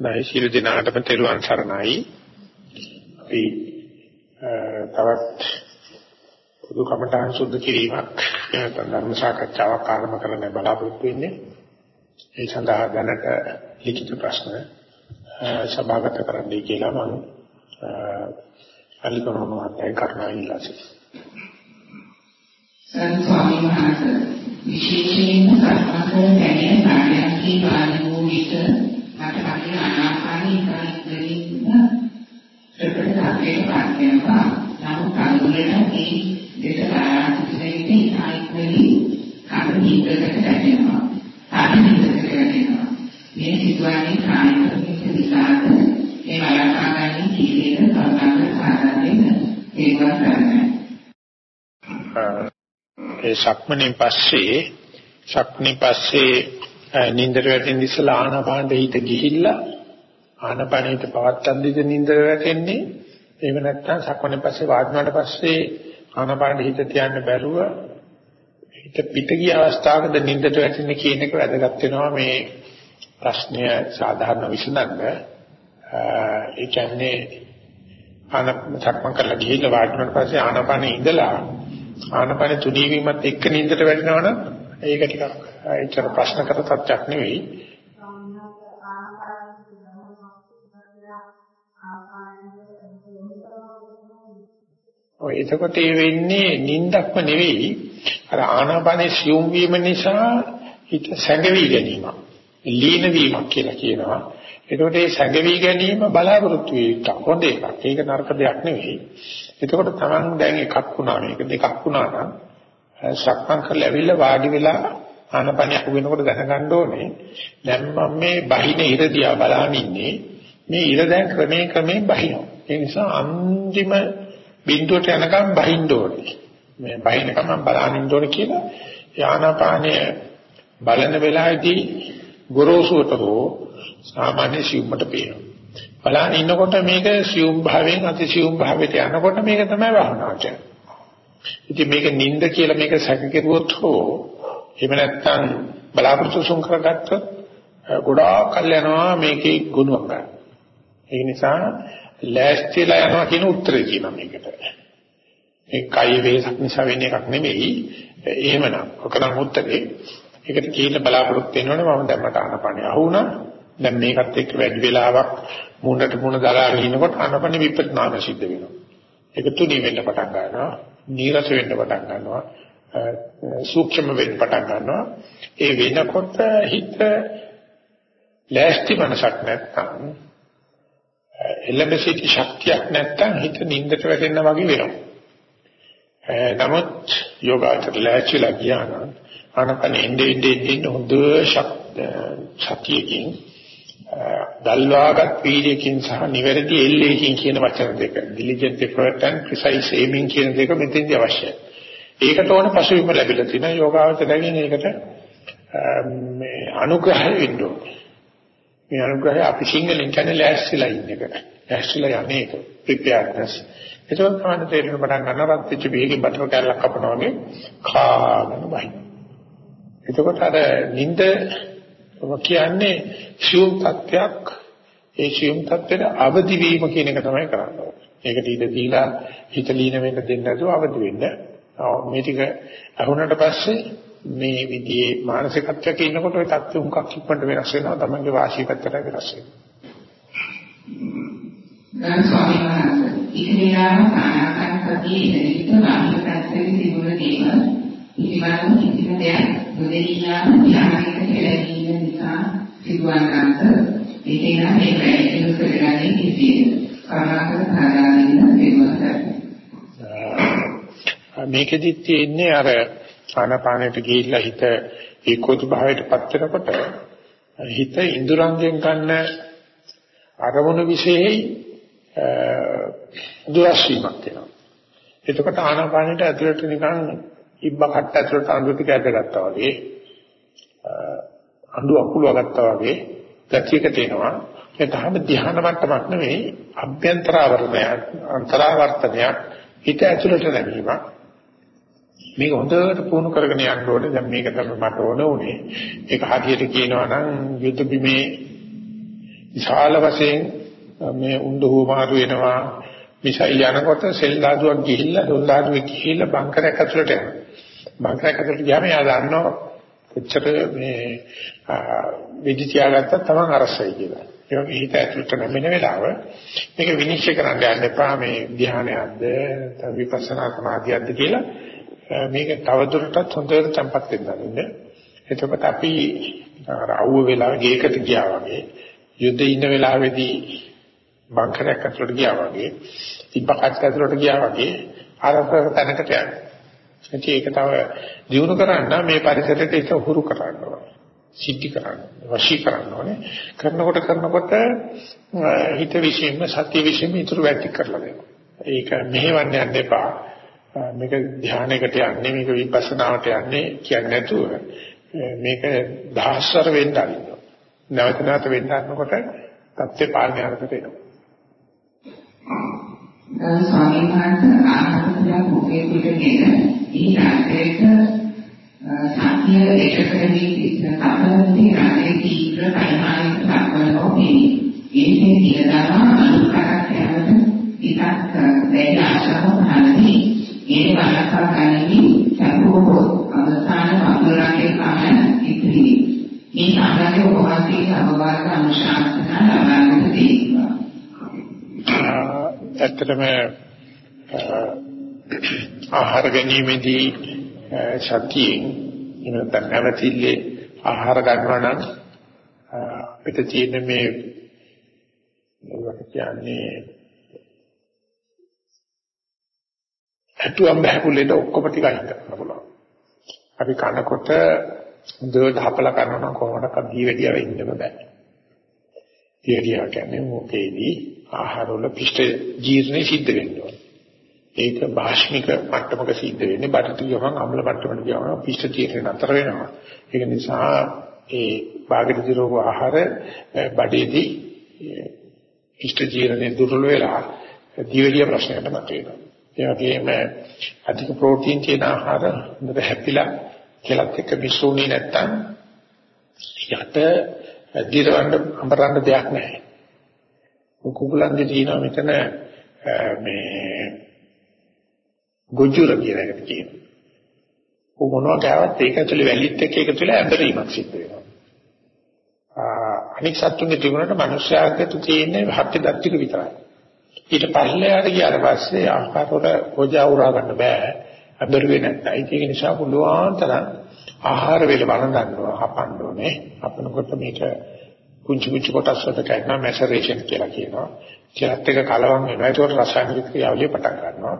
නැයි සියලු දෙනාටම තෙරුවන් සරණයි. අපි තවත් පොදු කමඨාන් සුද්ධ කිරීමක් නැත්නම් ධර්ම සාකච්ඡාවක් ආරම්භ කරන්න බලාපොරොත්තු වෙන්නේ. ඒ සඳහා දැනට ලිඛිත ප්‍රශ්න සභාගත කරන්නයි කියලා මම අලිකරන මහත්තයා කරනවා ඉල්ලා සිටිනවා. ස්වාමීන් වහන්සේ විශේෂයෙන්ම කර්මකර දැනෙන කාර්යයන්හි වාදී වූ විට මට කලින් ආනාපානී ඉස්සරින් ප්‍රකට සාපේක්ෂ පාඩයවා නමුත් අනුලට මේ දෙස ආරම්භයේදී ආයිත්වලි කමිහිදකට දැනෙනවා ආදිහිදකට දැනෙනවා මේ සිදුවන්නේ කායික විසාද ඒ වලකාගන්නේ කීලේද කල්පනා සාධනෙන් ඒවත් කරන්නේ ඒ ශක්මණෙන් පස්සේ ශක්මණෙන් පස්සේ නින්දට වැටෙන ඉස්සලා ආනාපානෙ හිත ගිහිල්ලා ආනාපානෙට පවත්තන්දිද නින්දට වැටෙන්නේ. එහෙම නැත්නම් සක්මණෙන් පස්සේ වාඩිනාට පස්සේ ආනාපානෙ හිත තියන්න බැරුව හිත පිට ගිය අවස්ථාවකද නින්දට වැටෙන්නේ කියන එක වැදගත් වෙනවා මේ ප්‍රශ්නය සාධාරණ විසඳන්න. ඒ කියන්නේ ආන සක්මන් කරලා ගිහිල්ලා වාඩිනාට පස්සේ ආනාපානෙ ඉඳලා ආනාපානෙ තුනී වීමත් එක්ක නින්දට වැටෙනවනම් ඒක ටිකක් ඒතර ප්‍රශ්න කර තත්යක් නෙවෙයි. ඔය එතකොට ඒ වෙන්නේ නින්දක්ම නෙවෙයි අර ආනාපානේ සියුම් වීම නිසා හිත සැඟවි ගැනීම. ලීන වීමක් කියලා කියනවා. එතකොට මේ සැඟවි ගැනීම බලාපොරොත්තු වෙන්න හොඳ එකක්. ඒක නරක දෙයක් නෙවෙයි. එතකොට Taman දැන් එකක් වුණා මේක දෙකක් වුණා නම් සක්මන් කරලා ඇවිල්ලා වාඩි වෙලා ආනපනිය අහු වෙනකොට දැනගන්න ඕනේ. දැන් මම මේ බහින ඉර දිහා බලන් ඉන්නේ. මේ ඉර දැන් ක්‍රමයෙන් ක්‍රමයෙන් බහිනවා. ඒ නිසා අන්තිම බිඳුවට යනකම් බහින්න ඕනේ. මේ බහිනකම් මම බලන් ඉන්න ඕනේ කියලා ආනාපානය බලන වෙලාවේදී ගොරෝසුවට හෝ සාමාන්‍ය සියුම්මට පේනවා. බලන් ඉන්නකොට මේක සියුම් භාවයෙන් අති සියුම් භාවයට යනකොට මේක තමයි වහනවා කියන්නේ. ඉතින් මේක නිନ୍ଦ කියලා මේක සැක කෙරුවොත් හෝ එහෙම නැත්නම් බලාපොරොත්තු සුන් කරගත්තොත් ගොඩාක් කල් යනවා මේකේ ගුණයක් ගන්න. ඒ නිසා ලෑස්තිලා යනවා කියන උත්තරේ කියනවා මේකට. ඒ කය වේසක් නිසා වෙන එකක් නෙමෙයි. එහෙමනම් ඔකනම් උත්තරේ. ඒකට කියලා බලාපොරොත්තු වෙනවනේ මම දැන් මට ආනපනිය අහුණා. දැන් මේකත් එක්ක වැඩි වෙලාවක් මුණට මුණ දලාගෙන ඉනකොට ආනපනිය විපරිණාම සිද්ධ වෙනවා. ඒක තුනී වෙන්න පටන් ගන්නවා. නීරස වෙන්න පටන් ගන්නවා. සූක්ෂම වෙන්න පටන් ගන්නවා. ඒ වෙනකොට හිත ලෑස්ති මනසක් නැත්නම් එළඹ සිටි ශක්තියක් නැත්නම් හිත නින්දට වැටෙන්න වගේ වෙනවා. නමුත් යෝගාචර ලෑස්තිලා ගියානම් අනකන ඉන්නේ ඉන්නේ හොඳ ශක්තියකින් දල්වාගත් වීර්යකින් සහ නිවැරදි එල්ලේකින් කියන වචන දෙක diligent effort and precise aiming කියන දෙක මෙතෙන්දී අවශ්‍යයි. ඒකට ඕන පසුබිම ලැබිලා තිනවා යෝගාවචරයෙන් ඒකට මේ අනුග්‍රහය වෙන්න ඕනේ. මේ අනුග්‍රහය අපි සිංහලෙන් කියන්නේ ලෑස්තිලා ඉන්න එක. ලෑස්තිලා යන්නේ ඒක. preparedness. ඒක තමයි තේරෙන පටන් ගන්නවා රත් පිච්ච බීගෙන් බටර් කෑල්ලක් කපනවා වගේ කාගෙන බයි. එතකොට අර නිින්ද කියන්නේ සියුම් තත්ත්වයක් ඒ සියුම් තත්ත්වෙට අවදි වීම කියන එක තමයි කරන්නේ. ඒකට ඉඳ දීලා හිත ලීන වෙන්න දෙන්න නැතුව අවදි වෙන්න. මේ ටික අහුනට පස්සේ මේ විදිහේ මානසිකත්වයක ඉන්නකොට ওই තත්ත්ව උන්කක් ඉක්මනට වෙනස් වෙනවා තමන්ගේ වාසිය පැත්තට වෙනස් වෙනවා. ගරු ස්වාමීන් වහන්සේ ඉතිරියාම ආනාපානසතිය ඉදිරියට බාහිර පැත්තේ තිබුණ දේවල් ඉතිමාන කිසිම දෙයක් නොදෙනියාම ධ්‍යානයකට කෙරෙහිීම නිසා සිදුවන්නන්ට ඒකේ නම් මේ වැඩි කරගන්නේ කිසියද කරුණාකර සාධාරණ දෙන්න මේකෙදිත් තියෙන්නේ අර ආනාපානෙට ගිහිල්ලා හිත ඒකෝති භාවයට පත් වෙනකොට හිත ඉඳුරංගෙන් ගන්න අරමුණු විශේෂයි දුරස්වීමක් වෙනවා. එතකොට ආනාපානෙට ඇතුළට නිකන් ඉබ්බ කට්ට ඇතුළට අඳු ටික ඇදගත්තා වගේ අඳු අකුලව ගත්තා වගේ ගතියක තියෙනවා. ඒ තමයි ධ්‍යාන මට්ටමක් නෙවෙයි අභ්‍යන්තරාවරණයක් අන්තරාවර්තනයක් හිත ඇතුළට නැගීමක්. මේක හොඳට පුහුණු කරගෙන යන්න ඕනේ. දැන් මේක තමයි මට ඕන උනේ. ඒක හරියට කියනවා නම් යුද බිමේ විශාල වශයෙන් මේ උණ්ඩුව මාරු වෙනවා මිසයිල් යනකොට සෙල් ධාතුවක් ගිහිල්ලා ඩොල් ධාතුවේ ගිහිල්ලා බංකරයක් ඇතුළට යනවා. බංකරයක් ඇතුළට ගියාම එයා දන්නවා කොච්චර මේ විදි තියාගත්තත් තමන් අරසයි කියලා. ඒ වගේ හිත ඇතුළට නැමෙන වෙලාව මේක විනිශ්චය කරන්න යන්න එපා මේ ධ්‍යානයක්ද විපස්සනා සමාධියක්ද කියලා මේක තවදුරටත් හොඳට tempat වෙන්න එතකොට අපි අර අවුව වෙලාව ගේකට ගියා වගේ යුද්ධේ ඉන්න වෙලාවේදී බංකරයක් ඇතුළට ගියා වගේ තිබ්බකත් ඇතුළට ගියා වගේ ආරම්භක තැනකට යනවා. ඒක තව දිනු කරන්න මේ පරිසරයට ඒක හුරු කරන්න ඕනේ. සිද්ධි කරන්න වශී කරන්න ඕනේ. කරනකොට කරනකොට හිත විශ්ීම සත්‍ය විශ්ීම ඉතුරු වැටි කරලා දෙනවා. ඒක මෙහෙවන්න යන්න එපා. මේක ධානයකට යන්නේ මේක විපස්සනාවට යන්නේ කියන්නේ නැතුව මේක දහස්වර වෙන්න අරිනවා. නැවත නැවත වෙන්න අරනකොට தත්ත්වේ පාලනය හරකට එනවා. ස්වාමීන් වහන්සේ ආහාරය මොකේ පිටගෙන ඊ රාත්‍රියේට සත්‍ය ඒකකරණී අපරදී රාජේ තීව්‍ර කල්මානික සම්පන්නෝමි ඒකේ කියනවා අනුකරක් යනද ඉතත් වැඩි ආශාව භානදී ඒ වලකා ගනිමි සම්පූර්ණ අවසාන වතුරගේ කාම ඉතිරි මේ සාධාරණ උපවාසී අවවාද අනුශාසනා ලබාගත දෙනවා ඇත්තටම ආහාර ගැනීමේදී සතියෙන් එහෙම නැත්නම් නැවතිල්ලේ ආහාර ගන්නවා නම් අපිට තියෙන මේ මොකක්ද කියන්නේ අතුම් බහකුලේට ඔක්කොම ටික අයින් කරන්න පුළුවන්. අපි කනකොට හොඳට හපලා කරනවා නම් කොහොමද දී වැඩිය වෙන්නම බෑ. දියරියා කියන්නේ මොකේදී ආහාර වල පිෂ්ඨ ජීර්ණය සිද්ධ වෙනවා. ඒක භාෂ්මික මට්ටමක සිද්ධ වෙන්නේ බඩට ගියම අම්ල මට්ටමට ගියම පිෂ්ඨ ජීර්ණය නතර වෙනවා. ඒක නිසා ඒ බාගට දිරෝග ආහාර බඩේදී පිෂ්ඨ ජීර්ණය දුර්වල වෙලා දියරිය ප්‍රශ්නයට මතුවෙනවා. ඒ වගේම අධික ප්‍රෝටීන් තියෙන ආහාර හොඳට හැපිලා කෙලත් එක්ක මිශ්‍රුණේ නැත්තම් යට දිරවන්න අඹරන්න දෙයක් නැහැ. කුකුලන්ගේ තියෙනවා මෙතන මේ ගොජුර කියන එකට කියනවා. ਉਹ මොනවා ගාවත් ඒක ඇතුලේ වැලිත් එක්ක එකතු වෙලා ඇඹරීමක් සිද්ධ වෙනවා. අනික් සත්තුන්ගේ තිබුණාට මිනිස්යාගේ තියෙන්නේ හත්ති දත්තික විතරයි. ඊට පස්ලෙහාට ගියාට පස්සේ ආහාරවල ඕජා උරා ගන්න බෑ. ඇඹරුවේ නැත්තම් ඒක නිසා පුළුවන් තරම් ආහාර වේල වළඳනවා හපන්න ඕනේ. අපනකොට මේක කුංචු කුංචු කොටස් වලට කරනවා මැසරේෂන් කියලා කියනවා. ඒත් එක කලවම් වෙනවා. ඒකට රසායනික ක්‍රියාවලිය පටන් ගන්නවා.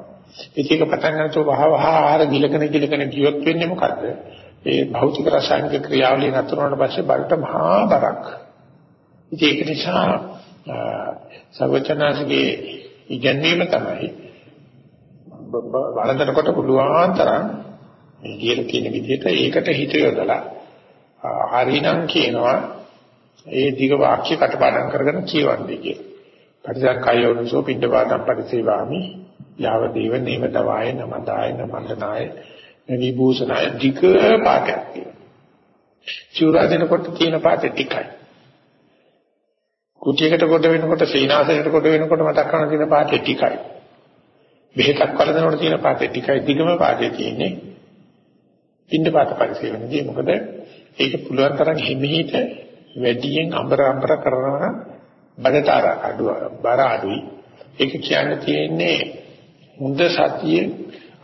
ඒක පටන් ගන්නකොට වහ වහ ආහාර ගිලකන ගිලකන ජීවත් වෙන්නේ මොකද්ද? ඒ භෞතික රසායනික ක්‍රියාවලිය නතර වුණාට පස්සේ බරට මහා බරක්. ඒක නිසා සර්වචනාසිකේ ඉගැන්වීම තමයි වළඳනකොට පුළුවන් තරම් මේ කියන කියන විදිහට ඒකට හිත යොදලා හරිනම් කියනවා ඒ දිග වාක්‍ය කටපාඩම් කරගෙන කියවන්නේ කියලා. පටිසක්කයෝනසෝ පිටපාතම් පරිසේවාමි යාව දේව නේමතවාය නමදාය නමන්දනාය විභූෂණය ධික පාඨයක් තියෙනවා. චූරා දෙනකොට තියෙන පාඨෙ ටිකයි. කුටියකට කොට වෙනකොට සීනාසනයකට කොට වෙනකොට මතක් කරන තියෙන පාඨෙ ටිකයි. බෙහෙතක් වලදනකොට තියෙන පාඨෙ ටිකයි දිගම පාඨෙ තියෙන්නේ. පින්නපාත පරිසේවනදී මොකද ඒක පුළුවන් තරම් හිමිහිට වැඩියෙන් අඹර අඹර කරනවා බඩතර අඩුව බර අඩුයි. ඒක කියන්න තියෙන්නේ හොඳ සතියේ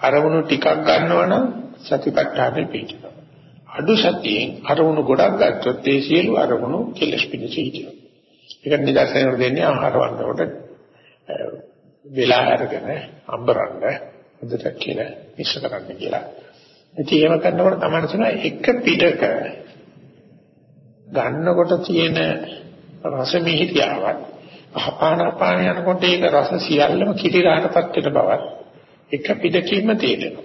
අරමුණු ටිකක් ගන්නවනම් සතිපට්ඨානෙ පිටිනවා. අඩු සතියෙන් අරමුණු ගොඩක් ගත්තොත් ඒ සියලු අරමුණු කෙලස් පිණිස හිටිනවා. ඒක නිදර්ශනයක් දෙන්නේ ආහාර වන්දනකොට වෙලා අරගෙන අම්බරන්න හොඳට කියලා මිශ්‍ර කරන්න කියලා. ඉතින් එහෙම කරනකොට තමයි තියෙන එක පිටක ගන්නකොට තියෙන රස මිහිරියාවක් අපාන අපාන යනකොට ඒක රස සියල්ලම කිලිරාටපත් වෙන බවත් එක පිටකින්ම තේරෙනවා.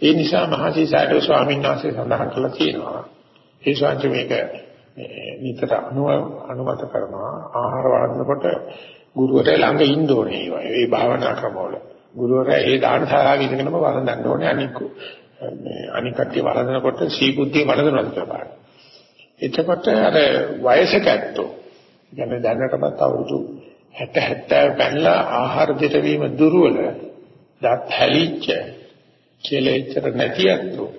ඒ නිසා මහසී සාරද ස්වාමීන් වහන්සේ සඳහන් කළා තියෙනවා. ඒ ශාන්ති මේක නිතර අනුව අනුමත කරනවා ආහාර වළඳනකොට ගුරුවරයා ළඟ ඉන්න ඕනේ ඒ භාවනා ක්‍රමවල. ගුරුවරයා ඒ දාන ශාලාවේ ඉඳගෙනම වළඳන්න ඕනේ අනික මේ අනික කට්ටිය වළඳනකොට සීබුද්ධිය වළඳනවා කියලා බලන්න. එතකොට අර වයසක ඇත්තෝ කියන්නේ දැනටමත් අවුරුදු 60 70 පැනලා ආහාර දෙට වීම දුර්වල දත් හැලිච්ච කියලා ඉතර නැති ඇත්තෝ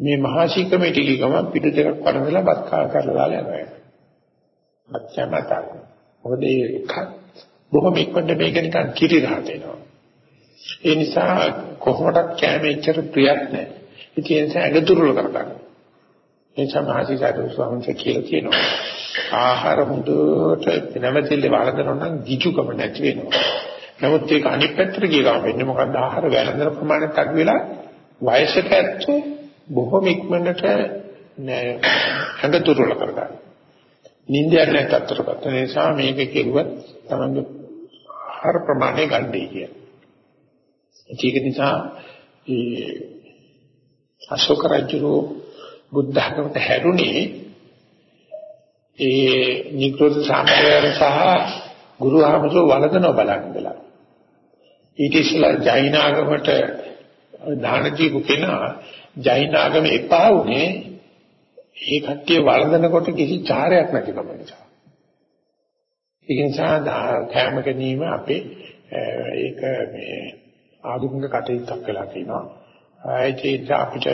මේ මහා ශිකමෙටිලි ගම පිටු දෙකක් වරදලා බත් කා කරලා යනවා. අත්‍යමතක්. මොකද ඒක බොහොම ඉක්මනට මේක නිකන් කිරි රහට එනවා. ඒ නිසා කොහොමඩක් කැමෙච්චර ප්‍රියක් නැහැ. ඉතින් ඒ නිසා ඇඟ දුර්වල කරගන්නවා. ඒ නිසා මහසී සාදු ස්වාමීන් වහන්සේ කියලා කියනවා. ආහාර හොඳට නැවතිල්ල වළඳනවා නම් ගිජුකම නැති වෙනවා. නමුත් ඒක අනිත් පැත්තට ගිය ගමන් වෙන්නේ මොකද්ද ආහාර වැළඳන ප්‍රමාණයත් අඩු වෙලා වයසට ඇත්තෝ බොහොම ඉක්මනට ඇඟතුරුල කරගන්න. නිින්දයක් නැත් අතරපත් නිසා මේක කෙරුවත් තමයි ආහාර ප්‍රමාණය ගන්නයි කියන්නේ. ඒක නිසා ඒ අශෝක රජුගේ බුද්ධ ධර්මයට හැරුණේ ඒ නිකෘත සාම්ප්‍රදාය සහ ගුරු ආමසෝ වළඳනව බලන්න වෙලා. ඊට ඉස්සෙල්ලා ජෛන ආගමට දාන දීපු කෙනා ජෛන ආගම එපා වුණේ ඒ කට්ටිය වළඳනකොට කිසි චාරයක් නැතිකම නිසා. ඒ නිසා කැම ගැනීම අපේ ඒක මේ ආධුනික කටයුත්තක් වෙලා තිනවා. ඒක අපිට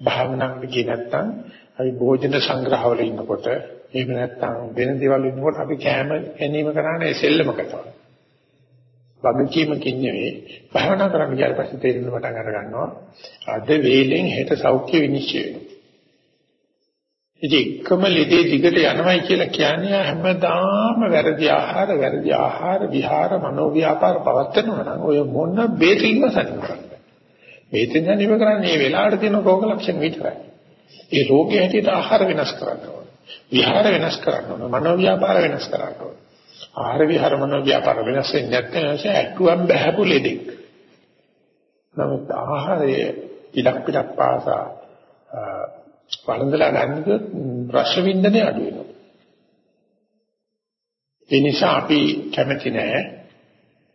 භාවනාවට ගියේ නැත්නම් අපි භෝජන සංග්‍රහවල ඉන්නකොට එහෙම නැත්නම් වෙන දේවල් ඉන්නකොට අපි කැම ගැනීම කරන්නේ සෙල්ලමකට. වගකීමකින් නෙවෙයි භාවනා කරන්න ගියාට පස්සේ තේරෙන්න පටන් අර ගන්නවා අද වේලෙන් හෙට සෞඛ්‍ය විනිශ්චය වෙනවා. ඉතින් එකම ලෙඩේ දිගට යනවයි කියලා කියන්නේ හැමදාම වැරදි ආහාර වැරදි ආහාර විහාර මනෝව්‍යාපාර පවත්නවා නම් ඔය මොන බේතින්ම සනීප කරන්නේ. බේතින් සනීප කරන්නේ මේ වෙලාවට තියෙන රෝග ලක්ෂණ විතරයි. ඒ රෝගය හැටියට ආහාර වෙනස් කරන්න ඕන. විහාර වෙනස් කරන්න ඕන. මනෝව්‍යාපාර වෙනස් කරන්න ඕන. ආහාර විහාර මනෝව්‍යාපාර වෙනස් වෙන්නේ නැත්නම් ඇටුවම් බහැපු ලෙඩෙක්. නමුත් ආහාරයේ ඉලක්ක පිටක් පාසා වළඳලා ගන්නකොට රස වින්දනය අඩු වෙනවා. ඒ නිසා අපි කැමති නෑ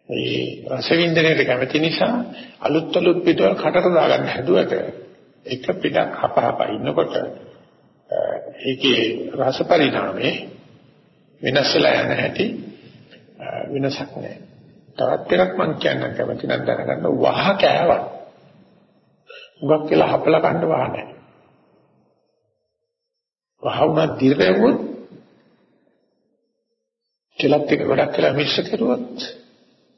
ඒ රස වින්දනයට කැමති නිසා අලුත් අලුත් පිටවල් කටට දාගන්න හැදුවට එක පිටක් හපහප ඉන්නකොට ඒකේ රස පරිණාමේ වෙනස් වෙලා යන හැටි වෙනසක් නෑ. තවත් එකක් මම කියන්න කැමති නම් දැනගන්න වහ කෑවක්. උගක් කියලා හපලා කන්න වහ නෑ. වහවුණා දිරෙවොත් කෙලත් එක ගොඩක් කියලා මිශ්‍ර කරුවොත්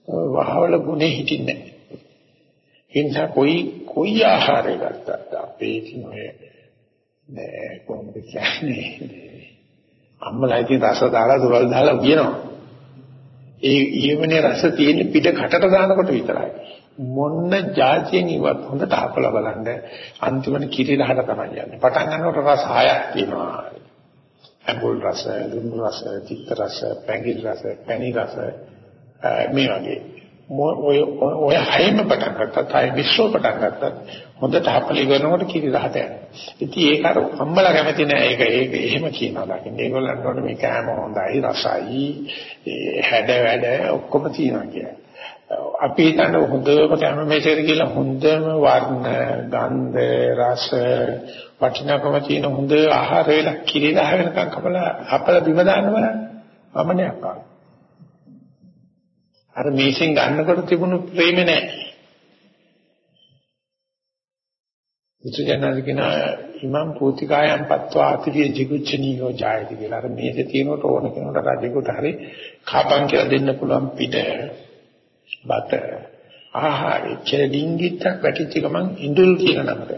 වහවල ගුණේ හිටින්නේ නැහැ. ඒ නිසා કોઈ કોઈ ආහාරය ගත්තත් අපේ ඉතින් ඔය නෑ කොහොමද කියන්නේ අම්මලා ඉතින් රස දාලා දොරල් දාලා කියනවා. ඒ ඊමනේ රස තියෙන පිට කටට දානකොට විතරයි. මොන්න જાතියෙන් ඉවත් හොඳට අහපලා බලන්න අන්තිමට කිරි රහට තමයි යන්නේ. පටන් ගන්නකොට රස හයක් තියෙනවා. අඹුල් රස, දුම් රස, චිත්ත රස, පැංගිල් රස, පැණි රස, මේ වගේ. ඔය ඔය හයම පටන් ගත්තා, තයි විශ්ව පටන් ගත්තා. හොඳට අහපලි කරනකොට කිරි රහට යනවා. ඉතින් ඒක අර අම්මලා කැමති නෑ ඒක ඒක එහෙම කියනවා දකින්න. ඒගොල්ලන්ට මේ කෑම හොඳයි, රසයි, හැඩ වැඩ ඔක්කොම තියෙනවා කියන්නේ. අපි හිතන හොඳම කැම මේසෙට කියලා හොඳම වර්ණ, ගන්ධ, රස, වටිනාකම තියෙන හොඳ ආහාර වේලා කිරිලා වෙනකන් කපලා අපල බිම දාන්න බලන්න. වමනයක් ආවා. අර මේසෙන් ගන්නකොට තිබුණු ප්‍රේමේ නැහැ. විචයනාද කියන ඉමම් පූතිකායන් පත්වා අතිවිය jigucchaniyo ජායති කියලා. අර මේසේ තියෙනකොට ඕන කෙනෙකුට රජෙකුට හරි කාපන් කියලා දෙන්න පුළුවන් පිට බත ආහාරය චෙලින්ගිට වැටිච්ච ගමන් ඉඳුල් කියන නමට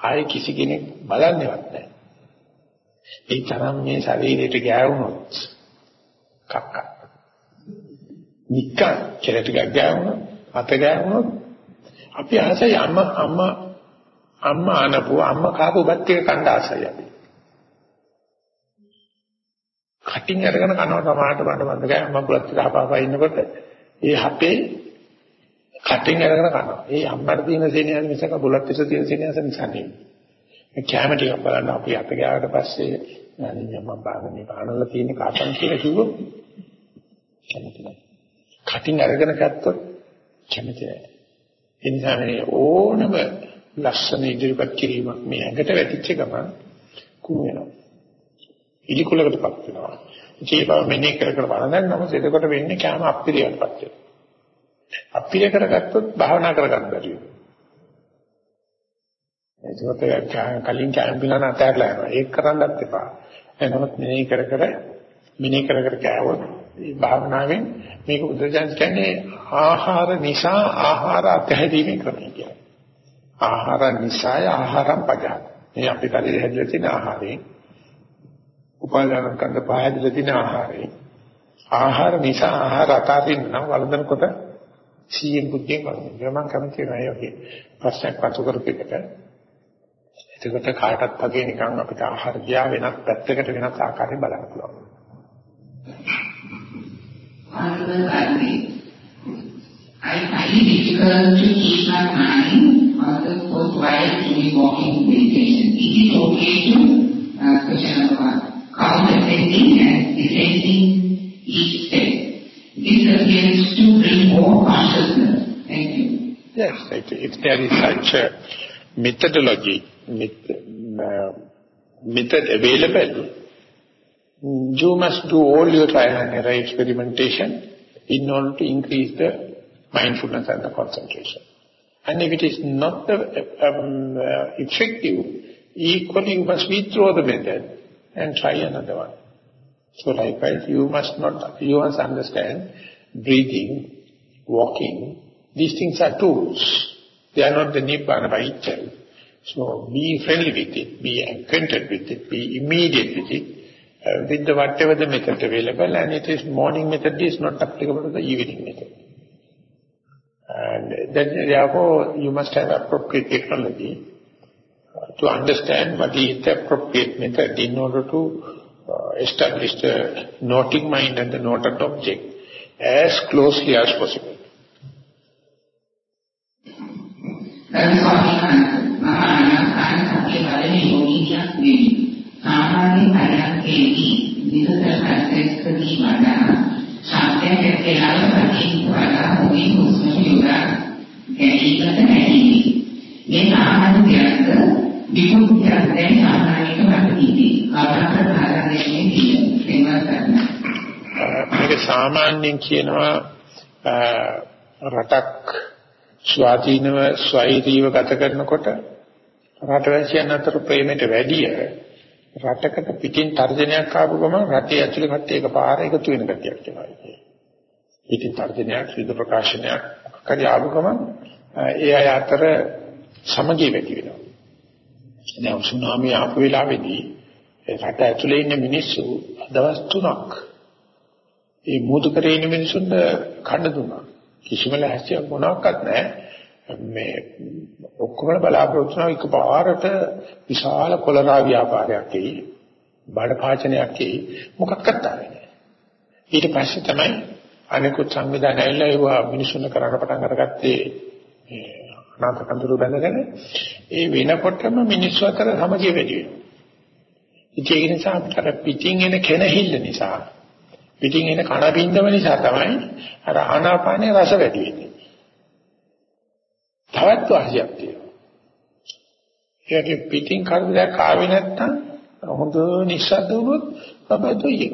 ආයේ කිසි කෙනෙක් බලන්නේවත් නැහැ ඒ තරම් මේ ශරීරයට ගෑවුනොත් කක්ක නික්ක කෙලට ගෑවුනොත් අත ගෑවුනොත් අපි ආසයි අම්මා අම්මා අම්මා අනපුව අම්මා කාපු බත් ටික කන්න ආසයි අපි කටින් අරගෙන කනවා සමහරට බඩ බඳ ගෑ මම පුලත් කහපාපා ඉන්නකොට ඒ හපේ කටින් අරගෙන කනවා. ඒ අම්මට තියෙන සෙනෙහස මිසක බුලත් පිට තියෙන සෙනෙහස නිසා නෙවෙයි. මේ කැම ටික බලන්න අපි අත ගෑවට පස්සේ නෑ මම බාගනේ පානවල තියෙන කාටන් කියලා කිව්වොත් කැමති නෑ. කටින් අරගෙන ගත්තොත් කැමති නෑ. ඒ නිසා මේ ඕනම ලස්සන ඉදිරිපත් කිරීමක් මේ ඇඟට වැටිච්ච ගමන් කුණු වෙනවා. ඉලිකුලකටපත් වෙනවා. ඒ බව මෙනේ කර කර බලනනම් නමුත් එතකොට වෙන්නේ කැම අප්පිරියටපත් වෙනවා. අප්පිරිය කරගත්තොත් භාවනා කරගන්න බැරි වෙනවා. ඒකත් කලින් කැම්පිනන අතහැරලා යනවා. ඒක කරන්නත් එපා. එනමුත් මෙනේ කර කර මෙනේ කර කර කෑවොත් මේ භාවනාවෙන් මේක උදර්ජන කියන්නේ ආහාර නිසා ආහාර අතහැරීමේ ක්‍රමය කියලා. ආහාර නිසා ආහාරම් පජාන. මේ අපි ශරීරය හැදලා තියෙන ආහාරයෙන් උපාදාන කන්ද පහදලා තියෙන ආහාරයෙන් ආහාර නිසා ආහාර අතරින් නම් වළඳනකොට සීයෙන් බුද්ධියෙන් වළඳනවා. මම කැමති නෑ ඔකේ. ප්‍රශ්නයක් පතු කරපෙකට. එතකොට කාටත් වගේ නිකන් අපිට ආහාර ගියා වෙනත් පැත්තකට වෙනත් ආකාරයෙන් බලන්න පුළුවන්. ความเพื่อแบบนี้ไอ้ไอ้ที่ดีเกินที่ดีมากหายความเพื่อคนไว้ที่มีบอกให้คุณเป็นเองที่โอเคจุ๊บอ่าก็ใช่ว่าเขาเป็นเองเนี่ยเป็นเองอีกเอง interference to bring more consciousness. Thank you. Yes, thank you. If there is such a methodology, uh, method available, you must do all your trial and error experimentation in order to increase the mindfulness and the concentration. And if it is not uh, um, uh, effective, equally you must withdraw the method and try another one. So likewise, you must not, you must understand breathing, walking, these things are tools. They are not the Nibbana by itself. So be friendly with it, be acquainted with it, be immediate with it, uh, with the whatever the method available and it is morning method is not applicable to the evening method. And then therefore you must have appropriate technology uh, to understand what is the appropriate method in order to uh, establish the noting mind and the noted object as closely as possible. සාමාන්‍ය පරිණතයේදී විවිධ ප්‍රත්‍යක්ෂදී වඩා ශාස්ත්‍රය කෙරෙහි පරිචිත වඩා හොඳින් හුස්ම යොදා ගැනීමට හැකියි. මේ සාමාන්‍ය දෙයක් විමුක්තියක් දැන් සාමාන්‍යක වටපිටි ආකාර ආරම්භයේ තියෙනවා. මේක සාමාන්‍යයෙන් කියනවා රටක් ස්වාධීනව ස්වෛරීව ගත කරනකොට රටවැසියන් අතර ප්‍රේමයට වැඩිය රටකට පිටින් තර්ජනයක් ආපු ගමන් රටේ ඇතුලේ කට්ටිය එකපාර එකතු වෙන ගතියක් තියෙනවා කියන්නේ. පිටින් තර්ජනයක් විද ප්‍රකාශනයක් කරි ආපු ගමන් ඒ අය අතර සමගිය වැඩි වෙනවා. දැන් සුනාමි ආපු වෙලාවේදී රට ඇතුලේ ඉන්න මිනිස්සු දවස් තුනක් ඒ මුහුදු කරේ ඉන්න මිනිස්සුන්ට කන්න දුන්නා. කිසිම ලැහැස්තියක් මොනවත් නැහැ. මේ ඔක්කොම බලාපොරොත්තු වෙනවා. එකපාරට විශාල කොලරා ව්‍යාපාරයක් එයි. බඩ පාචනයක් එයි. මොකක්වත් නැහැ. ඊට පස්සේ තමයි අනිකුත් සංවිධාන ඇවිල්ලා ඒවා මිනිසුන් කරන්න පටන් අරගත්තේ අනාථ කඳුරු බැඳගෙන. ඒ වෙනකොටම මිනිස්සු අතර සමගිය වැඩි වෙනවා. ඒ නිසා අපිට පිටින් එන කෙනහිල්ල නිසා පිටින් එන කන බින්දම නිසා තමයි අර ආනාපානේ රස වැඩි වෙන්නේ. තවත් වාසියක් තියෙනවා. ඒකේ පිටින් කරදරයක් ආවේ නැත්නම් හොඳ නිශ්ශබ්ද වුණොත් බබදුයි.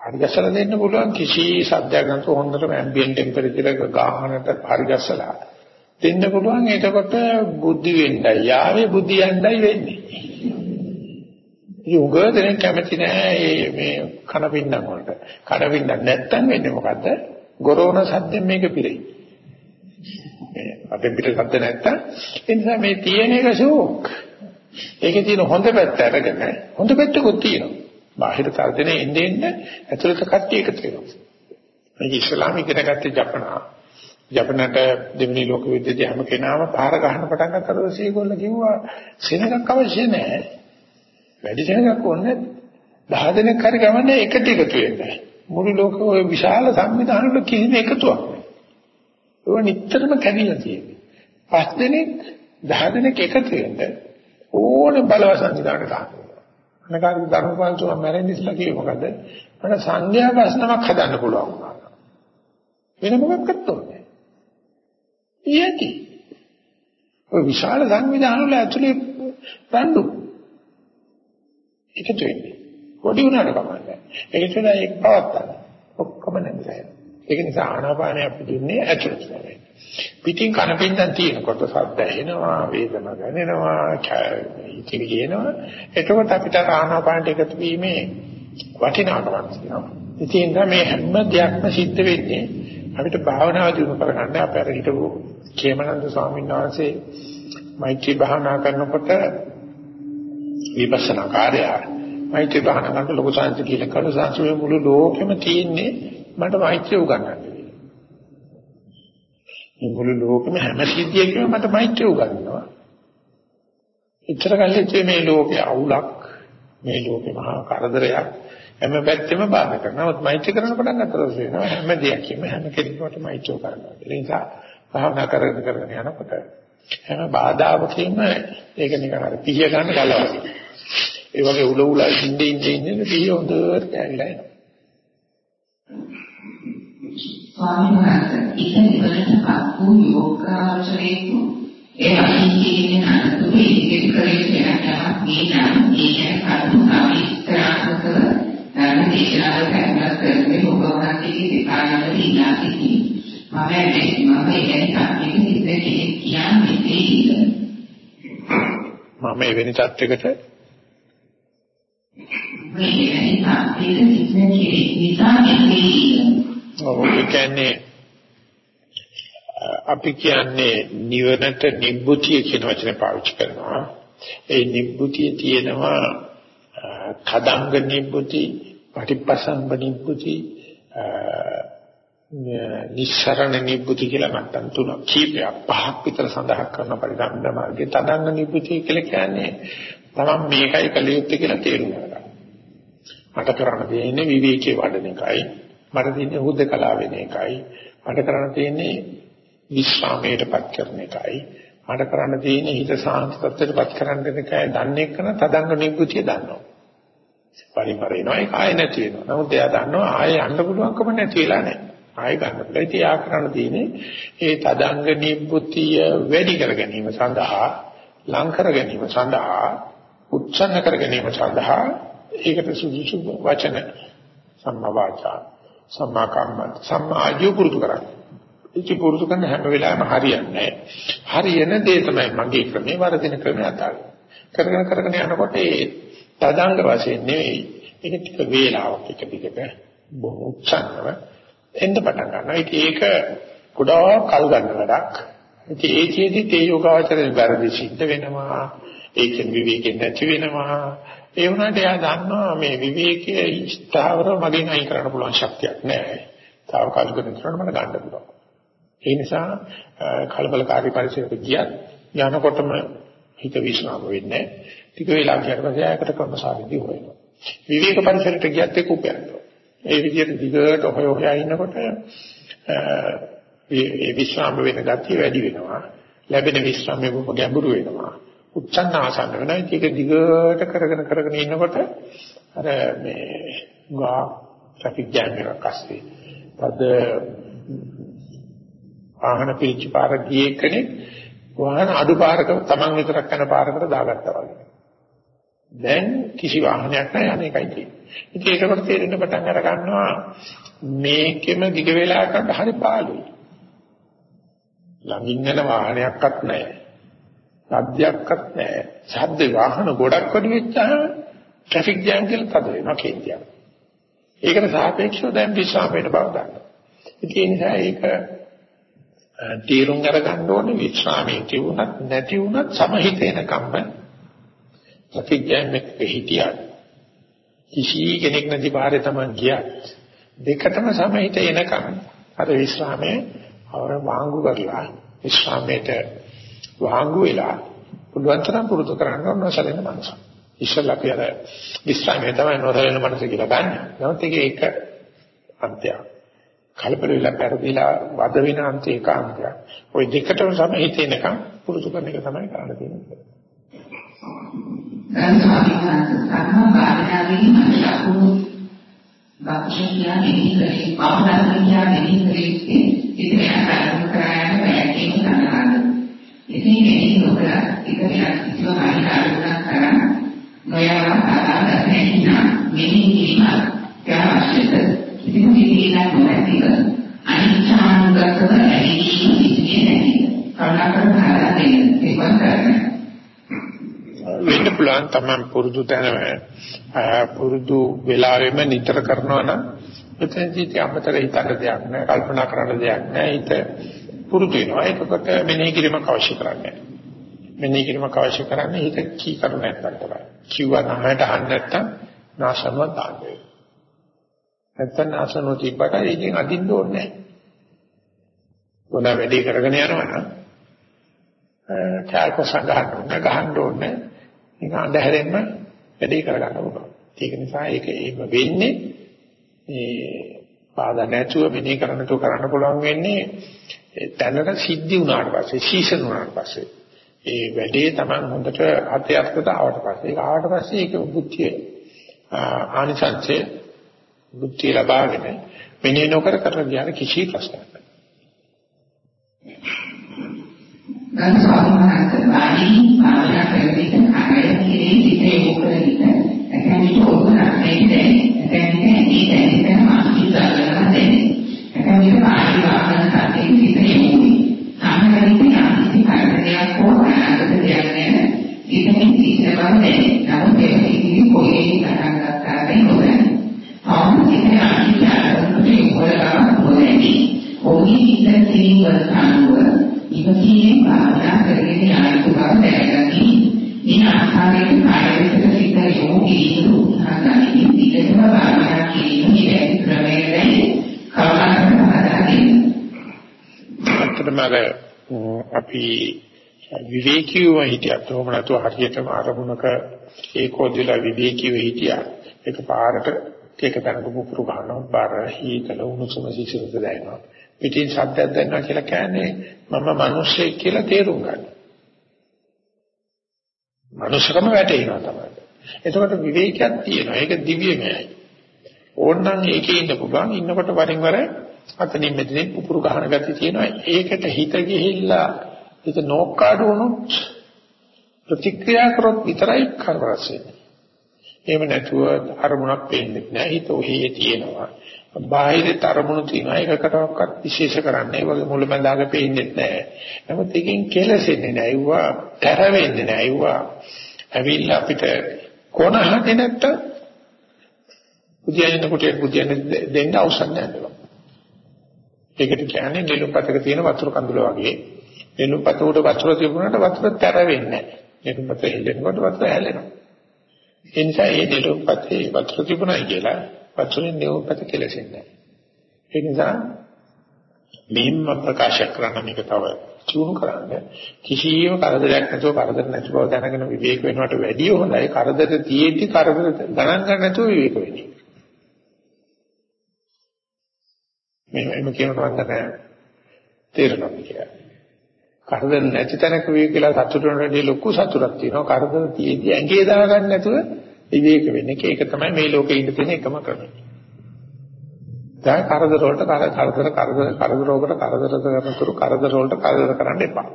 හරි ගැසලා දෙන්න පුළුවන් කිසි සද්දයක් නැතුව හොඳටම ඇම්බියන්ට් ටෙම්පරේචර් එක ගාහනට හරි ගැසලා දෙන්න පුළුවන් එතකොට බුද්ධි වෙන්නයි යාවේ බුද්ධි යන්නයි වෙන්නේ. යෝග දෙනෙක් කැමති නෑ මේ කන පින්නම් වලට. කන පින්නම් නැත්තම් වෙන්නේ මොකද්ද? ගොරෝන සද්දෙන් මේක පිරෙයි. අපෙන් පිට සද්ද නැත්තම් ඒ නිසා මේ තියෙන එක ෂෝක්. ඒකේ තියෙන හොඳ පැත්ත අරගෙන හොඳ පැත්තකුත් තියෙනවා. බාහිර තර්ජනේ එන්නේ එන්නේ ඇතුළත කට්ටිය එකතු වෙනවා. මේක ඉස්ලාම ඉගෙන ගත්තේ ජපනා. ජපනට දෙවෙනි ලෝක යුද්ධයේදී හැම කෙනාම පාර ගහන පටන් ගත්තට ඒගොල්ලෝ කිව්වා සෙනගක් අවශ්‍ය නැහැ. වැඩි සෙනගක් ඕනේ නැහැ. 10 දෙනෙක් හරි ගමන්නේ එකට එකතු වෙන්න. මුළු ලෝකෙ ওই විශාල සංවිධාන වල කිසිම එකතුවක් නැහැ. ඒක නිතරම කැඩිලා තියෙන්නේ. පස් දෙනෙක් දහ දෙනෙක් එකතු වෙන්න ඕන බලවත් සංවිධානයක් ගන්නවා. අනකාරී ධර්මපාලතුම මැරෙන්න ඉස්සලා කියේ මොකද? මට සංඥා ප්‍රශ්නයක් හදන්න පුළුවන් වුණා. වෙන මොකක්වත් ඕනේ. ඊයටි. ඔය විශාල සංවිධාන වල ඇතුලේ රණ්ඩු එකතු වෙන්නේ. පොඩි උනාට කමන්නේ. ඒක තුළ ඒක පවත්තන්න. ඔක්කොම නැතිලා යනවා. ඒක නිසා ආනාපානය අපි දුන්නේ ඇතුළට නෙවෙයි. පිටින් කන පින්දන් තියෙනකොට සද්ද ඇහෙනවා, වේදනා දැනෙනවා, ඉතිරි කියනවා. එතකොට අපිට ආනාපානට එකතු වීමේ වටිනාකමක් තියෙනවා. ඉතින් මේ හැම දෙයක්ම සිද්ධ වෙන්නේ අපිට භාවනාව දිනු කරගන්න අපේ අර හිටපු කේමනන්ද ස්වාමීන් වහන්සේ මෛත්‍රී භාවනා කරනකොට විපස්සනා කාර්යය මෛත්‍රී භාවනා කරනකොට ලොකු සංසි කියලා කරු සංසුවේ මුළු ලෝකෙම තියෙන්නේ මට මෛත්‍රිය උගන්වන්න. මේ මුළු ලෝකෙම හැම සිද්ධියකම මට මෛත්‍රිය උගන්වනවා. එච්චර කල්ලි මේ ලෝකේ අවුලක් මේ ලෝකේ මහා කරදරයක් හැම පැත්තෙම බාධා කරනවා. නමුත් මෛත්‍රී කරන පටන් ගන්නකොට වෙනවා හැම දෙයක්ම හැම කෙනෙකුටම මෛත්‍රිය කරනවා. ඒ නිසා භාවනා කරගෙන කරගෙන යනකොට හැම බාධාවකින්ම ඒක නිකන් අර පිහිය ගන්න ගලවනවා. ඒ වගේ උල උල ඉඳින් ඉඳින් ඉඳින් පිහිය හොඳට කැඩලා එනවා. ස්වාමීන් වහන්සේ ඉතින් ඉවරට පත්තු යෝගාචරේතු ඒ අහිංසකයෙන් අනුතු ඉදිරි කරේ යනවා ගිනා ගිනා කරුණා විස්තරාත්මක ධර්ම දේශනාව කරනවා කරන්නේ ඔබ වහන්සේගේ දෙපාරම ඉන්නා සිටි මම මම එන්නේ කප්පේ ඉන්නේ කියන්නේ මම එවැනි තත්යකට මේ එන්නේ කප්පේ ඉන්නේ නිසා ඔව් ඒ කියන්නේ අපි කියන්නේ නිවනට නිබ්බුතිය කියන වචනේ පාවිච්චි කරනවා. ඒ නිබ්බුතිය තියෙනවා කදංග නිබ්බුති, පටිපසංග නිබ්බුති, නිස්සරණ නිබ්බුති කියලා මට්ටම් තුනක් කීපයක් පහක් විතර සඳහන් කරන පරිගණන මාර්ගයේ තදංග නිබ්බුති කියලා කියන්නේ තමන් මේකයි කළ යුත්තේ කියලා තේරුම් ගන්න. මට කරන්න තියෙන්නේ විවේකයේ වඩන එකයි මට තියෙන්නේ හුදකලා වෙන එකයි. මට කරන්න තියෙන්නේ විශ්‍රාමයටපත් කරන එකයි. මට කරන්න තියෙන්නේ හිත සාන්ති තත්ත්වයටපත් කරන්න දෙන එකයි. දන්නේ කරන තදංග නිබ්බුතිය දන්නවා. පරිපරිණා ඒක ආයෙ නැති වෙනවා. නමුත් එයා දන්නවා ආයෙ යන්න පුළුවන්කම නැති වෙලා නැහැ. ආයෙ ගන්න පුළුවන්. ඉතින් යා කරන්න තියෙන්නේ ඒ තදංග නිබ්බුතිය වැඩි කර ගැනීම සඳහා ලං කර ගැනීම සඳහා උච්චන්න කර ගැනීම සඳහා ඒකට සුදුසු වචන සම්මා වාචා සම්මා කම්මන්ත සම්මා ආජීව පුරුදු කරන්නේ. ඉති පුරුදු කරන හැම වෙලාවෙම හරියන්නේ හරියන දේ තමයි මගේ ක්‍රමේ වර්ධින ක්‍රමය අතාරින්න. කරගෙන කරගෙන යනකොට ඒ තදාංග වශයෙන් නෙවෙයි ඒක ටික වේලාවක් එක දිගට බොහෝ උත්සන්නව එන්න පටන් ගන්නවා. ඒක ගොඩාක් කල් ගන්න වැඩක්. ඉතින් ඒකෙදි තේ යෝගාවචරයේ වැරදි සිද්ධ වෙනවා. ඒකෙන් විවේකෙන් නැති වෙනවා. ඒ වුණාට එයා දන්නවා මේ විවේකයේ ස්ථාවර මගෙන් අයින් කරන්න පුළුවන් ශක්තියක් නැහැ. తాවකාලික නිතරම මට ගන්න පුළුවන්. ඒ නිසා කලබලකාරී පරිසරයක ගියත් යනකොටම හිත විශ්‍රාම වෙන්නේ ටික වෙලා ගියට පස්සේ ආයකට ක්‍රමසාරිදී හොයනවා. විවේක පරිසරයට ගියත් ඒක උපයනවා. ඒ විදිහට දිගට හොය හොයා ඉන්නකොට ඒ විශ්‍රාම වෙන ගතිය වැඩි වෙනවා. ලැබෙන විශ්‍රාමයේ ගැඹුරු වෙනවා. උච්චන්න ආසන්න වෙනවා. ඒක දිගට කරගෙන කරගෙන ඉන්නකොට අර මේ ගා ට්‍රැෆික් ජෑම් එකක් අස්සේ. තද වාහන පිළිච්ච පාර ගියේ කෙනෙක් වාහන අඩු පාරක Taman විතරක් යන පාරකට දාගත්තා වගේ. දැන් කිසි වාහනයක් නැහැ අනේකයි තියෙන්නේ. ඉතින් ඒකකට තේරෙන්න පටන් අර ගන්නවා මේකෙම දිග වේලාවකට හරි පාළුයි. ළඟින් යන වාහනයක්වත් නැහැ. සද්දයක්වත් නැහැ. ශබ්ද වාහන ගොඩක් වැඩි වෙච්චාම ට්‍රැෆික් ජෑම් කියලා තද වෙනවා කේන්තියක්. ඒකට සාපේක්ෂව දැන් විශ්‍රාමයට බව ගන්නවා. ඒ නිසා ඒක තීරුම් අරගන්න ඕනේ විශ්‍රාමයේ තිබුණත් නැති වුණත් සමහිතේන කම්ම ට්‍රැෆික් ජෑම් එකක හිටියත් කිසි කෙනෙක් නැති පාරේ තමයි ගියත් දෙකටම සමහිත එනකම් අර විශ්‍රාමයේ අවර වාංගු කරලා විශ්‍රාමයට වාංගු වෙලා පුළුවන් තරම් පුරුදු කරන්න ඕන නොසලෙන මනස. ඉස්සල්ලා අපි අර විස්රාමයේ තමයි නොසලෙන මනස කියලා ගන්න. නමුත් ඒක ඒක අන්තයක්. කලබල වෙලා පෙරදිලා වද වෙන අන්ත ඒකාන්තයක්. ওই දෙකටම සමහිතේනකම් පුරුදු කරන එක තමයි කරන්න තියෙන්නේ. දැන් ස්වාමීන් වහන්සේ සම්මාපාදනාවේ මනසකුණු බක්ෂියා මෙහි කරේ පාවනාවියා මෙහි කරේ ඉතින් ආකාරව කරායන බැහැ කියන ඉතින් මේ නොකර ඉතින් කිසිම මානසික අනුරක් කරා නොයවා ආදාන නැතිනම් මෙහි කිරීමක් අවශ්‍යද ඉතින් මේලා නොනැතිව අනිච්ඡානුගතව ඇලීම සිටියේ නැති කරුණාකර හදා දෙන්න ඒවත් කරන්න වෙන්න පුළුවන් තමයි පුරුදු තැනම පුරුදු වෙලාවෙම නිතර කරනවා නම් එතනදී අමතර හිතන්න දෙයක් නැහැ කල්පනා කරන්න දෙයක් නැහැ හිත පුරුදු වෙනවා. ඒකකට මෙනෙහි කිරීමක් අවශ්‍ය කරන්නේ මෙනෙහි කිරීමක් අවශ්‍ය කරන්නේ හිත කී කරු නැත්තම් තමයි. කිව්වා නමයට අහන්න නැත්තම් නාශනව දාන්නේ නැත්තම් නාශනව තිබ්බට ඒකෙන් අදින්න ඕනේ නැහැ. මොන වැඩි කරගෙන යනවා නම් කාල්ප සංගහන්න ගහන්න ඕනේ නිකන් අඳුරෙන්ම වැඩි කරගන්න පුළුවන්. ඒක නිසා ඒක එහෙම වෙන්නේ මේ බාධා නැතුව මෙනේ කරන්න තු කරන්න පුළුවන් වෙන්නේ තැනට සිද්ධි වුණාට පස්සේ සීසන් වුණාට පස්සේ ඒ වැඩේ තමයි හොඳට අතේ අර්ථයට ආවට පස්සේ ඒක ආවට පස්සේ ඒක බුද්ධිය ආනිසංසය බුද්ධිය ලබාගෙන මෙනේ නොකර කරන ගියාට කිසි ප්‍රශ්නයක් නැහැ. ගන්න සාමාන්‍යයෙන් බාහිර භාවනා කරන විට කායයේ සිටේ උකලිත එතනින් උගුරක් දෙන්නේ එතනින් ඒ දැනෙන මානසික දරනවා දෙන්නේ එතනින් බාහිර භාවනා කරන සිටේ උකලිත සාමාන්‍යයෙන් ආසිත කරදරයක් හෝ අනාගත දෙයක් නෑ ඉතින් සිට බව දැනෙනවා නමුත් ඒක ඉතින් කොහේ පටන් ගත්තාද නෝදන්නේ ආසිත ආසිත අරමුණේ වලම හොයන්නේ ඔහි ඉන්න තීව්‍ර කාණුව ඉවසීමේ භාවනා කරගෙන යන බව දැනගනි. මේ ආකාරයෙන් කායවිතර සිත යොමුකිරීම උත්සාහ ගනිමින් පිටතම භාවනා කිරීම ඉරැයි ක්‍රමයේදී කවදාකවත් හදාගන්න. අත්‍තරම අපි විවේකීව හිටියත් ඕම නැතුව හරියටම අරමුණක ඒකෝදිලා විවේකීව හිටියා. ඒක පාරට ඒක තනක පුපුරු ගන්නවා බාර හීතල උණුසුම සිසිලද දැනෙනවා. පිටින් ශබ්දයක් දැනනවා කියලා කියන්නේ මම මිනිස්සෙක් කියලා තේරුම් ගන්න. මනුෂ්‍යකම වැටෙනවා තමයි. එතකොට විවේකයක් තියෙනවා. ඒක දිව්‍යමයයි. ඕනනම් ඒකේ ඉන්න පුළුවන්. ඉන්නකොට වරින් වර අතනින් මෙතනින් උපුරු ගහන ගතිය තියෙනවා. ඒකට හිත ගිහිල්ලා හිත නෝක්කාඩු වුණොත් ප්‍රතික්‍රියා කරොත් විතරයි කරවස් වෙන්නේ. එහෙම නැතුව අරමුණක් පේන්නේ නැහැ. හිත ඔහේ තියෙනවා. බාහිර තරමුණු තියෙනවා ඒකකටවත් විශේෂ කරන්නේ ඒ වගේ මුලමඳාග පේන්නේ නැහැ. නමුත් එකකින් කෙලසෙන්නේ නැහැ. ඒවා තර වෙන්නේ නැහැ. ඒවා ඇවිල්ලා අපිට කොන හදේ නැත්තම් බුදියන්න කොට බුදියන්න දෙන්න අවසන් නැහැ. ඒකට කියන්නේ නිලුම්පතක තියෙන වතුර කඳුල වගේ. නිලුම්පත උඩ වතුර තිබුණාට වතුර තර වෙන්නේ නැහැ. නිලුම්පත හෙල්ලෙනකොට වතුර හැලෙනවා. ඒ නිසා ඒ නිලුම්පතේ වතුර තිබුණයි කියලා වචනෙන් නියෝපත කෙලෙසෙන්නේ ඒ නිසා මෙහිම ප්‍රකාශ කරන මේක තව චුණු කරන්න කිසියම් කරදරයක් නැතුව කරදර නැති බව දැනගෙන විවේක වෙනවට වැඩිය හොඳයි කරදර තියෙද්දි කරදර ගණන් ගන්න නැතුව විවේක වෙන්නේ මේ එම කියනවා තමයි තේරෙනවා කියන්නේ කරදර නැති තැනක විවේක කියලා සතුටු වෙනදී ලොකු සතුටක් තියෙනවා කරදර තියෙද්දි ඇඟේ දාගන්න නැතුව විවේක වෙන්නේ. ඒක තමයි මේ ලෝකේ ඉන්න තියෙන එකම ක්‍රමය. දැන් කරදර වලට කරදර කරදර කරදර වලට කරදර කරනතුරු කරදර වලට කරදර කරන්න එපා.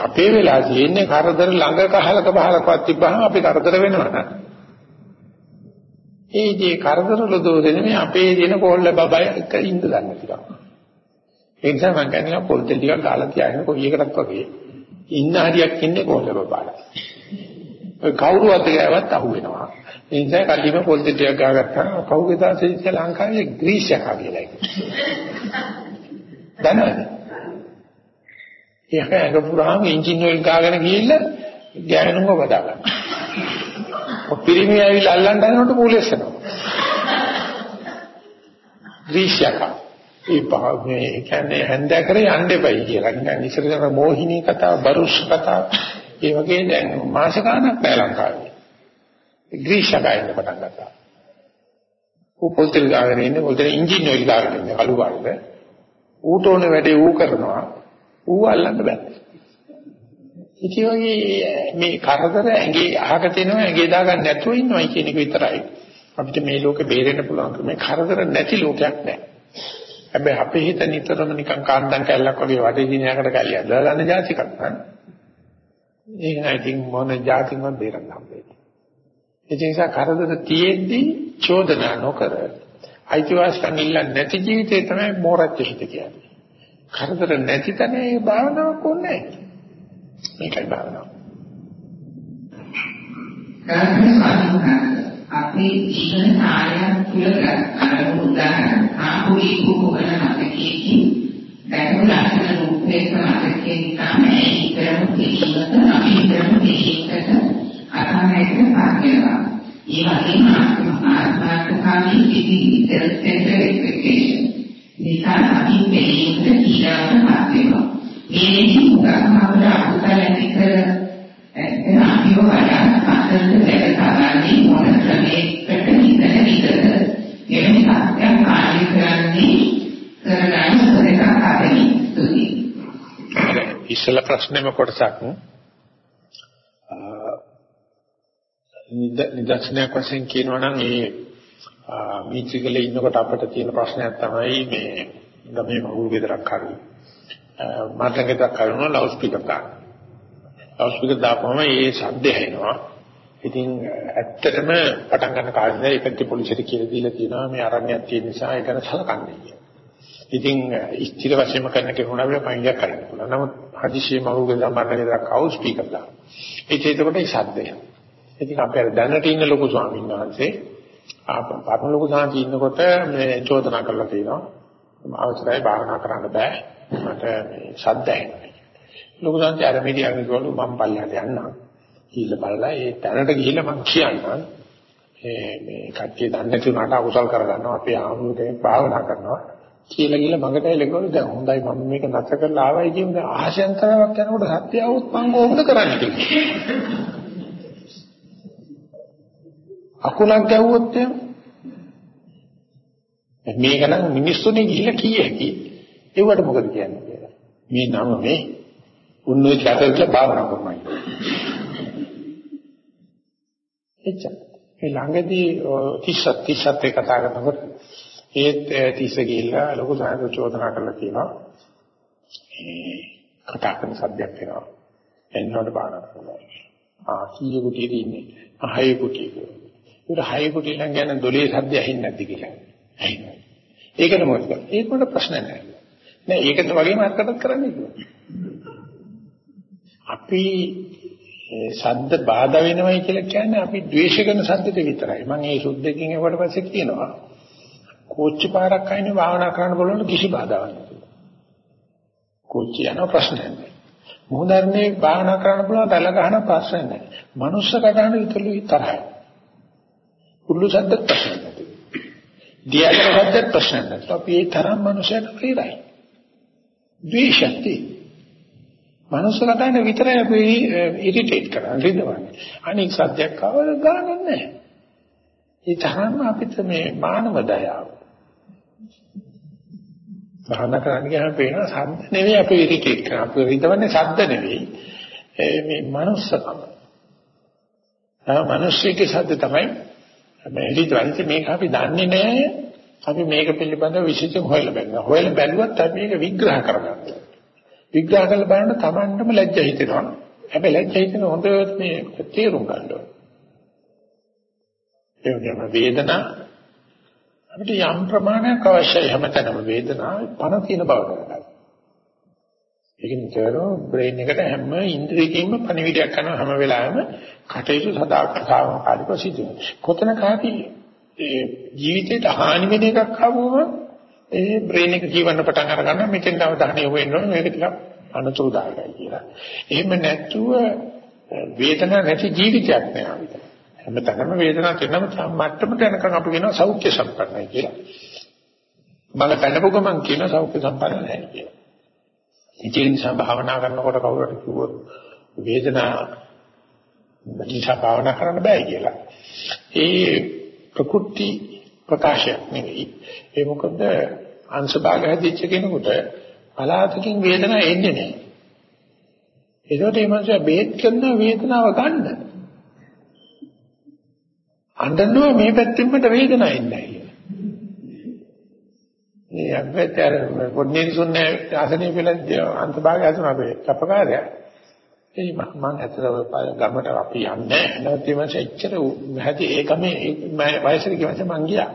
අපේ වෙලා තියෙන්නේ කරදර ළඟ කහලක බහලකවත් තිබ්බහම අපි කරදර වෙනවා. ඒ ඉතින් කරදර වල දෝෂෙ නෙමෙයි අපේ දින කොල්ල බබය එක ඉන්න ගන්න ටිකක්. ඒ නිසා මම කියන්නේ පොල් තෙල් ටිකක් ගාලා තියාගෙන කොයි එකටත් වගේ ඉන්න හරියක් ඉන්නේ කොල්ල බබාලා. කවුරුවත් ගෑවත් අහු වෙනවා. ඒ නිසා කල්ලිම පොල් දෙකක් ගාගත්තා කවුගේ දාසේ ලංකාවේ ග්‍රීස් යකා කියලා එක. දන්නවද? ඒක එක පුරාම එන්ජින් ඔයිල් ගාගෙන ගිහිල්ලා ගෑනුම බදා ගන්න. ඔපිරිමි ඇවිල්ලා අල්ලන්න යනකොට පොලිස් එනවා. ග්‍රීස් යකා. ඒ මේ කියන්නේ හැන්දෑ කරේ යන්න එපයි කියලා. නිකන් ඉස්සර කරන මොහිනී කතාව, බරුස් කතාව ඒ වගේ දැන් මාස ගාණක් නෑ ලංකාවේ. ග්‍රීෂකයින් පටන් ගත්තා. ඌ පොල්තල් ගාගෙන ඉන්නේ පොල්තල් එන්ජින් ඔයිල් ගාගෙන ඉන්නේ කළු වර්ග. ඌට ඕනේ වැඩේ ඌ කරනවා. ඌ අල්ලන්න බෑ. ඉතින් වගේ මේ කරදර ඇඟේ අහක තියෙනවා ඇඟේ දාගන්න නැතුව ඉන්නවයි කියන එක විතරයි. අපිට මේ ලෝකේ බේරෙන්න පුළුවන් මේ කරදර නැති ලෝකයක් නෑ. හැබැයි අපේ හිත නිතරම නිකන් කාන්දම් කැල්ලක් වගේ වටේ දිනයකට කැලියක් දාලා ගන්න જાතිකක් නෑ. ඒක නම් ඉතින් මොන જાතින්වත් බේරන්න හම්බෙන්නේ. ඒ නිසා කරදර තියෙද්දී චෝදනා නොකර අයිතිවාසිකම් ඉල්ලන්නේ නැති ජීවිතේ තමයි මෝරච්ච හිත කියන්නේ. කරදර නැති තැන ඒ භාවනාවක් ඕනේ නැහැ. මේකයි භාවනාව. අපි ජීවන කාලයක් තුළ අරමුණු උදාහරණ ආපුයි කුමන මතකයේ දැනුම ලක්ෂණ රූපේ සමාධියේ තමයි ඉතරම පිළිවෙත අපි ඉතරම පිළිවෙත අරහණයට පාගෙනවා. ඒ වගේම ආත්මාර්ථකාමී පිළිවිද සෙන්ටර් එක්ස්පෙක්ටේෂන්. නිසා අපි පිළිවෙත ඊළඟට පාගෙනවා. මේ නිසා අපට අකුසල ඇති කර එතන අපිව වඩා අතට වැඩ කරන්නේ මොන ක්‍රමයකට හිතන විතර. එවැනි සත්‍යයක් කාර්ය කරන්නේ කරගන්න දෙයක් ආදී ස්තුතියි. ඉස්සල ප්‍රශ්නේම කොටසක් නිදර්ශනයක් වශයෙන් කියනවා නම් ඒ මීචිකල ඉන්නකොට අපිට තියෙන ප්‍රශ්නයක් තමයි මේ ගමේ මහුරු ගෙදරක් හරි මට ගෙදරක් හරිනවා ලවුඩ් ස්පීකර් ගන්න. ලවුඩ් ස්පීකර් දාපුවම ඒ ශබ්දය එනවා. ඉතින් ඇත්තටම පටන් ගන්න කාලේ ඒකට පොලිසියට කියලා දීලා තියෙනවා මේ අරණ්‍යයක් තියෙන නිසා ඒක ගැන සලකන්නේ කියලා. ඉතින් ස්ථිර වශයෙන්ම කරන කෙනෙකුට අපිට පයින්යක් කරන්න පුළුවන්. නමුත් හදිසියෙ මහුරු ගෙදර මට ගෙදරක් ආවොත් ස්පීකර් දාන්න. ඒක ඒකට ඒ ශබ්දය. ඉතින් අපි අර දැනට ඉන්න ලොකු ස්වාමීන් වහන්සේ ආපහු ලොකු සාන්ති ඉන්නකොට මේ චෝදනා කරලා තියෙනවා. අවශ්‍යයි භාවනා කරන්න බෑ. මට මේ ශබ්ද ඇහෙනවා. ලොකු සාන්ති අර මෙඩියා කිව්වලු මම පල්ලයට යන්නම්. කීල බලලා ඒ තැනට ගිහිල්ලා මම කියන්නම්. මේ මේ කට්ටිය දන්නේ නැති උනාට අකුසල් කරගන්නවා. අපි ආමුණු කෙනෙක් භාවනා කරනවා. කියලා ගිහලා මගට එලගොල්ලෝ දැන් හොඳයි මම මේක නැතර කරලා ආවයි කියන්නේ ආශයන්තරයක් යනකොට සත්‍ය આવුත් මම කොහොමද කරන්නේ කියලා. අකුණක් ගැහුවොත් එහෙම මේක නම් මිනිස්සුනේ ගිහිල්ලා කී හැකි ඒවට මොකද කියන්නේ කියලා මේ නම මේ උන්නෝ චාතල්ක භාවනා කරනවා එච්චර ඒ ළඟදී 30 30 ඒ කතා කරනකොට ඒත් 30 ගිහිල්ලා ලොකු සාහිත්‍ය චෝදනා කරලා කියනවා ඒ කතා කරන සද්දයක් වෙනවා එන්නකොට භාවනා කරනවා ආ කීය කුටියේ ඉන්නේ ආයෙ කුටියේ ඒක හය කුටි ළඟ යන දොලේ සද්ද ඇහෙන්නේ නැද්ද කියලා. ඇහෙනවා. ඒකට මොකද කරන්නේ? ඒක උඩ ප්‍රශ්න නැහැ. නෑ ඒකත් වගේම අර්ථකථන කරන්නේ කිව්වා. අපි ශබ්ද බාධා වෙනවයි කියලා කියන්නේ අපි ද්වේෂ කරන ශබ්දෙට විතරයි. මම ඒ සුද්ධකින් එවට පස්සේ කියනවා. කෝච්චි පාරක් අයිනේ භාවනා කරන්න බලන කිසි බාධාවක් නැහැ. කෝච්චි යන ප්‍රශ්නයක් නැහැ. මොහොතන්නේ භාවනා කරන්න පුළුවන් තල ගහන ප්‍රශ්නයක් නැහැ. මනුස්ස කතාන විතරලු තරහයි. කුල්ලු සද්ද ප්‍රශ්න නැති. දියාකර සද්ද ප්‍රශ්න නැති. අපි ඒ තරම් මනුෂ්‍යයෙක් ප්‍රේරයි. ද්වේෂති. මනුස්සකටන විතරයි අපි ඉරිටේට් කරන්නේ රිදවන්නේ. අනික සද්දයක් ආවද ගානක් නැහැ. ඒ තරම් අපිට මේ මානව දයාව. භාවනා කරන්න ගියාම පේන සද්ද නෙවෙයි අපි ඉරිටේට් කරන්නේ. අපි රිදවන්නේ සද්ද නෙවෙයි. මේ මනුස්සකම. ආ මිනිස්සෙගේ සද්ද තමයි හැබැයි ඊට මේක අපි දන්නේ නැහැ. අපි මේක පිළිබඳව විශේෂයෙන් හොයලා බලනවා. හොයලා බැලුවත් අපි මේක විග්‍රහ කරගන්නවා. විග්‍රහ කරලා බලන තමන්ටම ලැජ්ජ හිතෙනවා. හැබැයි ලැජ්ජ හිතෙන හොඳට මේ තේරුම් ගන්න ඕනේ. ඒ වගේම වේදනා අපිට යම් ප්‍රමාණයක් අවශ්‍යයි හැමතැනම වේදනාව පණ තියෙන බව කරගන්න. ඒක නිතරම බ්‍රේන් එකට හැම ඉන්ද්‍රියකින්ම පණිවිඩයක් කරන හැම වෙලාවෙම කටයුතු සදාකාලිකව සිදු වෙනවා. කොතනක හරි ඒ ජීවිතේට හානි වෙන එකක් ආවම ඒ බ්‍රේන් එක ජීවන්න පටන් අර ගන්න මෙතෙන් තව දහණිය වෙන්න ඕනේ මේක ටිකක් අනතුරුදායකයි කියලා. එහෙම නැතුව වේදනාවක් නැති ජීවිතයක් නෑ අපිට. හැමතැනම වේදනාවක් තියෙනම මට්ටමට යනකම් අපි කියනවා සෞඛ්‍ය සම්පන්නයි කියලා. මම පැනපු ගමන් කියන සෞඛ්‍ය සම්පන්න නැහැ කියලා. ඒ නිසා භාවනා කරනකොට කවුරුහරි කිව්වොත් වේදනාව නිසා භාවනා කරන්න බෑ කියලා. ඒ ප්‍රකෘති ප්‍රකාශයක් නෙවෙයි. ඒ මොකද අංශභාග හැදිච්ච කෙනෙකුට පලාතකින් වේදනාව එන්නේ නැහැ. ඒකට මේ මනුස්සයා බේත් කරන වේදනාව ගන්න. අඬනවා මේ පැත්තෙන් මට වේදනාවක් එන්නේ නැහැ කියලා. මේ අග්ගතර පොඩ්නේරිසුන්නේ ආසනේ පිළිද අංශභාගය හසුන අපේ කපකාරයා ඒ මම ඇත්තට ගමට අපි යන්නේ නැත්නම් ඒ මාසේ එච්චර හැටි ඒකමේ වයසට ගියම මං ගියා.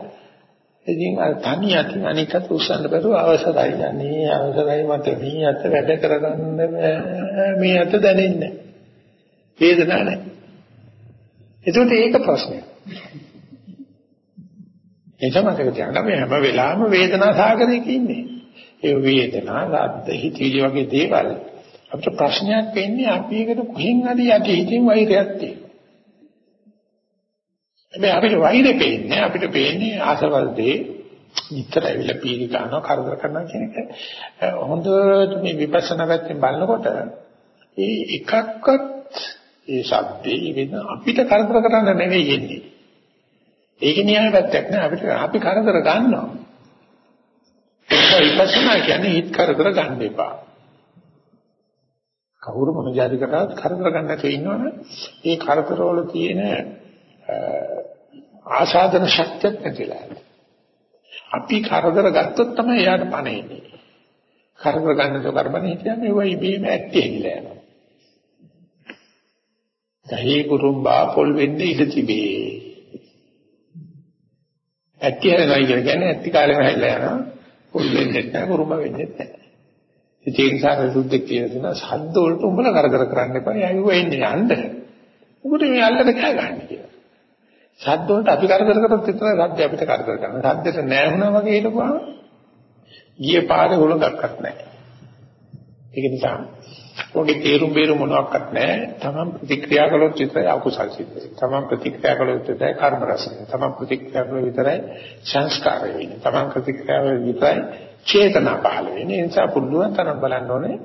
ඉතින් අර තනි අතින් අනිකට උස්සන්න බැරුව අවසරයි යන්නේ අවසරයි මට මේ අත වැඩ කරගන්න මේ අත දැනෙන්නේ වේදනාවක් නැහැ. ඒකට ඒක ප්‍රශ්නයක්. ඒ තමයි තියන්න මේ හැම වෙලාවෙම වේදනා සාගරයක ඉන්නේ. ඒ වේදනා, රද්ද, හිතවිලි වගේ දේවල් අපිට ප්‍රශ්නයක් වෙන්නේ අපි එකට කොහෙන් හරි යටි හිතින් වෛරයක් තියෙනවා. හැබැයි අපිට වෛරෙ පේන්නේ අපිට පේන්නේ ආසවල් දේ නිතර ඇවිල්ලා පීරි ගන්නවා කරදර කරනවා කියන එක හොඳට මේ විපස්සනා පැත්තෙන් බලනකොට ඒ එකක්වත් ඒ ශබ්දේ වෙන අපිට කරදර කරන්න නෙවෙයි එන්නේ. ඒක න්‍යාය පැත්තක් නෑ අපිට අපි කරදර ගන්නවා. ඒක විපස්සනා කියන්නේ හිත කරදර ගන්න එපා. කවුරු මොන જાති කතාවත් කරදර ගන්න නැතුව ඉන්නවනේ. ඒ කරදර වල තියෙන ආසාදන ශක්තියක් නැතිලා අපි කරදර ගත්තොත් තමයි එයාට පණ එන්නේ කරදර ගන්නතෝ කරබනේ කියන්නේ ඒවා ඉබේම ඇත්තේ කියලා යනවා. ගහේ කුරුම්බා පොල් වෙන්නේ ඉඳ තිබේ. ඇත්තේ හරි නයි කියන්නේ ඇත්ති කාලෙම හැල්ලා යනවා. පොල් වෙන්නේ නැහැ කුරුම්බා වෙන්නේ නැහැ ඒ නිසා සුද්ධෙක් කියන දෙනා ශබ්ද වලට උඹලා කරදර කරන්න එපා. යයිව එන්නේ යන්න. උඹට මේ අල්ලට කෑ ගන්න කියලා. ශබ්ද වලට අපි කරදර කරොත් විතරයි ශබ්ද අපිට කරදර කරනවා. ශබ්දෙට නැහැ වුණා වගේ හිටපුවාම ගිය පාරේ හුලඟක්වත් නැහැ. ඒක නිසා ඔගේ තේරුම් බේරුම් මොනවත් නැහැ. තමන් ප්‍රතික්‍රියා කළොත් විතරයි අකුසල් සිද්ධ වෙන්නේ. තමන් ප්‍රතික්‍රියා කළොත් විතරයි කර්ම රස වෙන්නේ. තමන් ප්‍රතික්‍රියා කළොත් විතරයි සංස්කාර වෙන්නේ. තමන් ප්‍රතික්‍රියා කළොත් විතරයි චේතනා පහළ වෙන්නේ. ඒ නිසා පුළුවන් තරම් බලන්න ඕනේ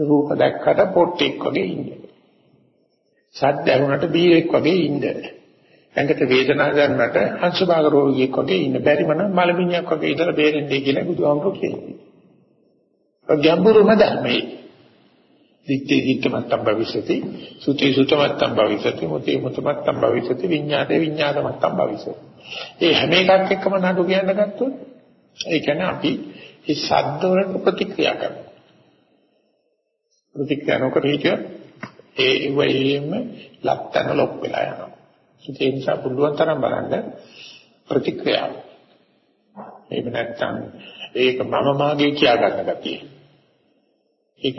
රූප දැක්කට පොට්ටෙක් වගේ ඉන්න. සද්ද ඇහුනට බීරෙක් වගේ ඉන්න. ඇඟට වේදනාවක් දැනුනට හංසභාග රෝගියෙක් වගේ ඉන්න. බැරිම නම් මලමිණියක් වගේ ඉඳලා බේරෙන්නේ කියලා බුදුහාමුදුරුවෝ කියනවා. ගැඹුරුම ධර්මයේ දිත්තේ දිත්තමත්තම් භවිෂති සුතේ සුතමත්තම් භවිෂති මුතේ මුතමත්තම් භවිෂති විඤ්ඤාතේ විඤ්ඤාතමත්තම් භවිෂති. ඒ හැම එකක් එක්කම නඩු කියන්න ගත්තොත් ඒ කියන්නේ අපි ඒ ශබ්ද වලට ප්‍රතික්‍රියා කරනවා. ප්‍රතික්‍රියා නොකර හිටියොත් ඒ වෙයිම ලක්තන ලොක් වෙලා යනවා. ඒ නිසා පුළුවන් තරම් බලන්න ප්‍රතික්‍රියාව. එහෙම නැත්නම් ඒක මම මාගේ කියා ගන්න ගැතියි. ඒක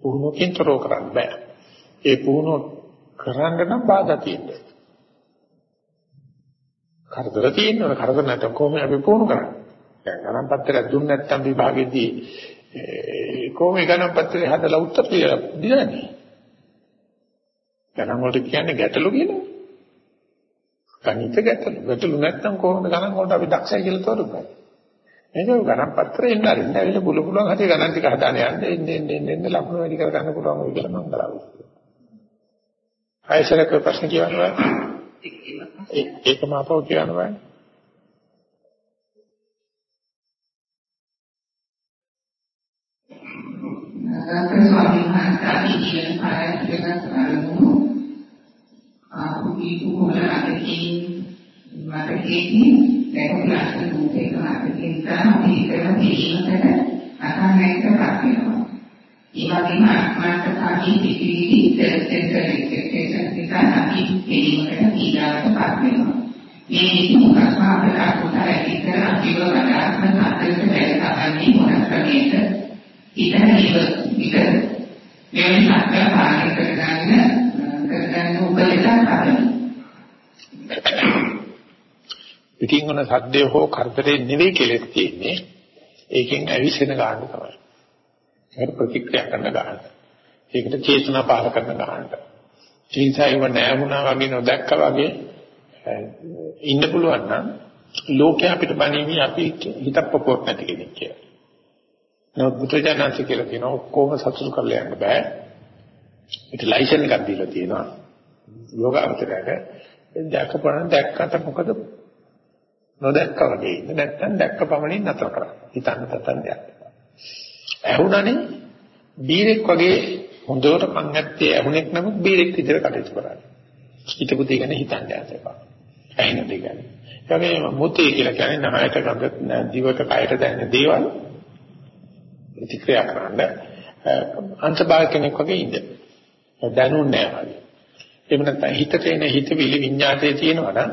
පුහුණුවකින් තරෝ කරන්න බෑ. ඒ පුහුණුව කරන්න නම් බාධා තියෙනවා. කරදර තියෙනවා. කරදර නැත්නම් කොහොමද අපි පුහුණු කරන්නේ? දැන් ගණන් පත්‍රයක් දුන්නේ නැත්නම් විභාගෙදී කොහොම ගණන් පත්‍රය හදලා උත්තර දෙන්නේ? ගණන් වලට කියන්නේ ගැටලු කියලා. ගණිත ගැටලු. ගැටලු නැත්නම් කොහොමද ගණන් වලට අපි දක්ෂයි කියලා තෝරගන්නේ? ඒක ගණන් පත්‍රේ ඉන්න අරින්න ඇවිල්ලා බුල පුළුවන් හැටි ගණන් ටික හදාන යන්න එන්න එන්න එන්න ලකුණු වැඩි කර ගන්න පුළුවන් වෙයි කියලා මම බලාපොරොත්තු වෙනවා. ආයසරක ප්‍රශ්න කියනවා. ඒකම අපෝ කියනවා. ගාතන ස්වාමීන් වහන්සේ අපි කියන කාර්යයක් කරමු. ආපුටි කුමරකකින් මතකෙකින් දැක්කලා දුකේ කාර්යකින් තමයි කරන තීරණයට අහන්නට ප්‍රාප්තියනවා. ඒ වගේම ආත්මට කාටි පිටිවිදි සෙල්සෙන්ටර් එකේ අපි පිළිමකට පීඩාවට ප්‍රාප්තියනවා. මේ නිකුත් අපට අකුතර ඉතර අපිව වඩාත්ම සාධක දැක්කන්නේ මොන ක්‍රමයකට ඉතින් ඒක මෙවැනි සත්‍ය පාලනය කරගන්න කරගන්න උපදෙසක් අපිට. පිටින් වන සද්දේ හෝ කරදරේ නෙවෙයි කියලා තියෙන්නේ. ඒකෙන් ඇවිස්සෙන ගන්න තමයි. ඒක ප්‍රතික්‍රියා කරන ගන්න. ඒකට චේතනා පහල කරන ගන්න. ඒ නිසා ඒව නැවුණා වගේ නොදැක්කා වගේ ඉන්න පුළුවන් නම් ලෝකයා අපිට බණීවි අපි හිතක් පොපොත් නැති කෙනෙක් කියලා. නමුත් බුදුජානන්සේ කියලා කියනවා ඔක්කොම සතුටු කරලා යන්න බෑ. ඒක ලයිසන් එකක් දීලා තියෙනවා. යෝගාවචරයට දැක්කපණ දැක්කට මොකද නොදැක්කා වගේ ඉන්න නැත්නම් දැක්ක පමණින් නතර කරා. හිතන්න තතන් දෙයක්. ඇහුණනේ බීරෙක් වගේ හොඳට කන් ඇත්තේ ඇහුණෙක් නමුත් බීරෙක් විදිහට කටයුතු කරන්නේ. හිතපු දේ ගැන හිතන්න යන්න ඇහෙන දේ ගැන. ඒ වගේම මුතේ කියලා කියන්නේ නහයට ගඟ දිවට කයට දැනෙන දේවල් ප්‍රතික්‍රියා කරන්න අංශභාග කෙනෙක් වගේ ඉන්න. දැනුන්නේ නැහැ වගේ. එහෙම නැත්නම් හිතට එන හිතවිලි විඤ්ඤාතයේ තියෙනවා නම්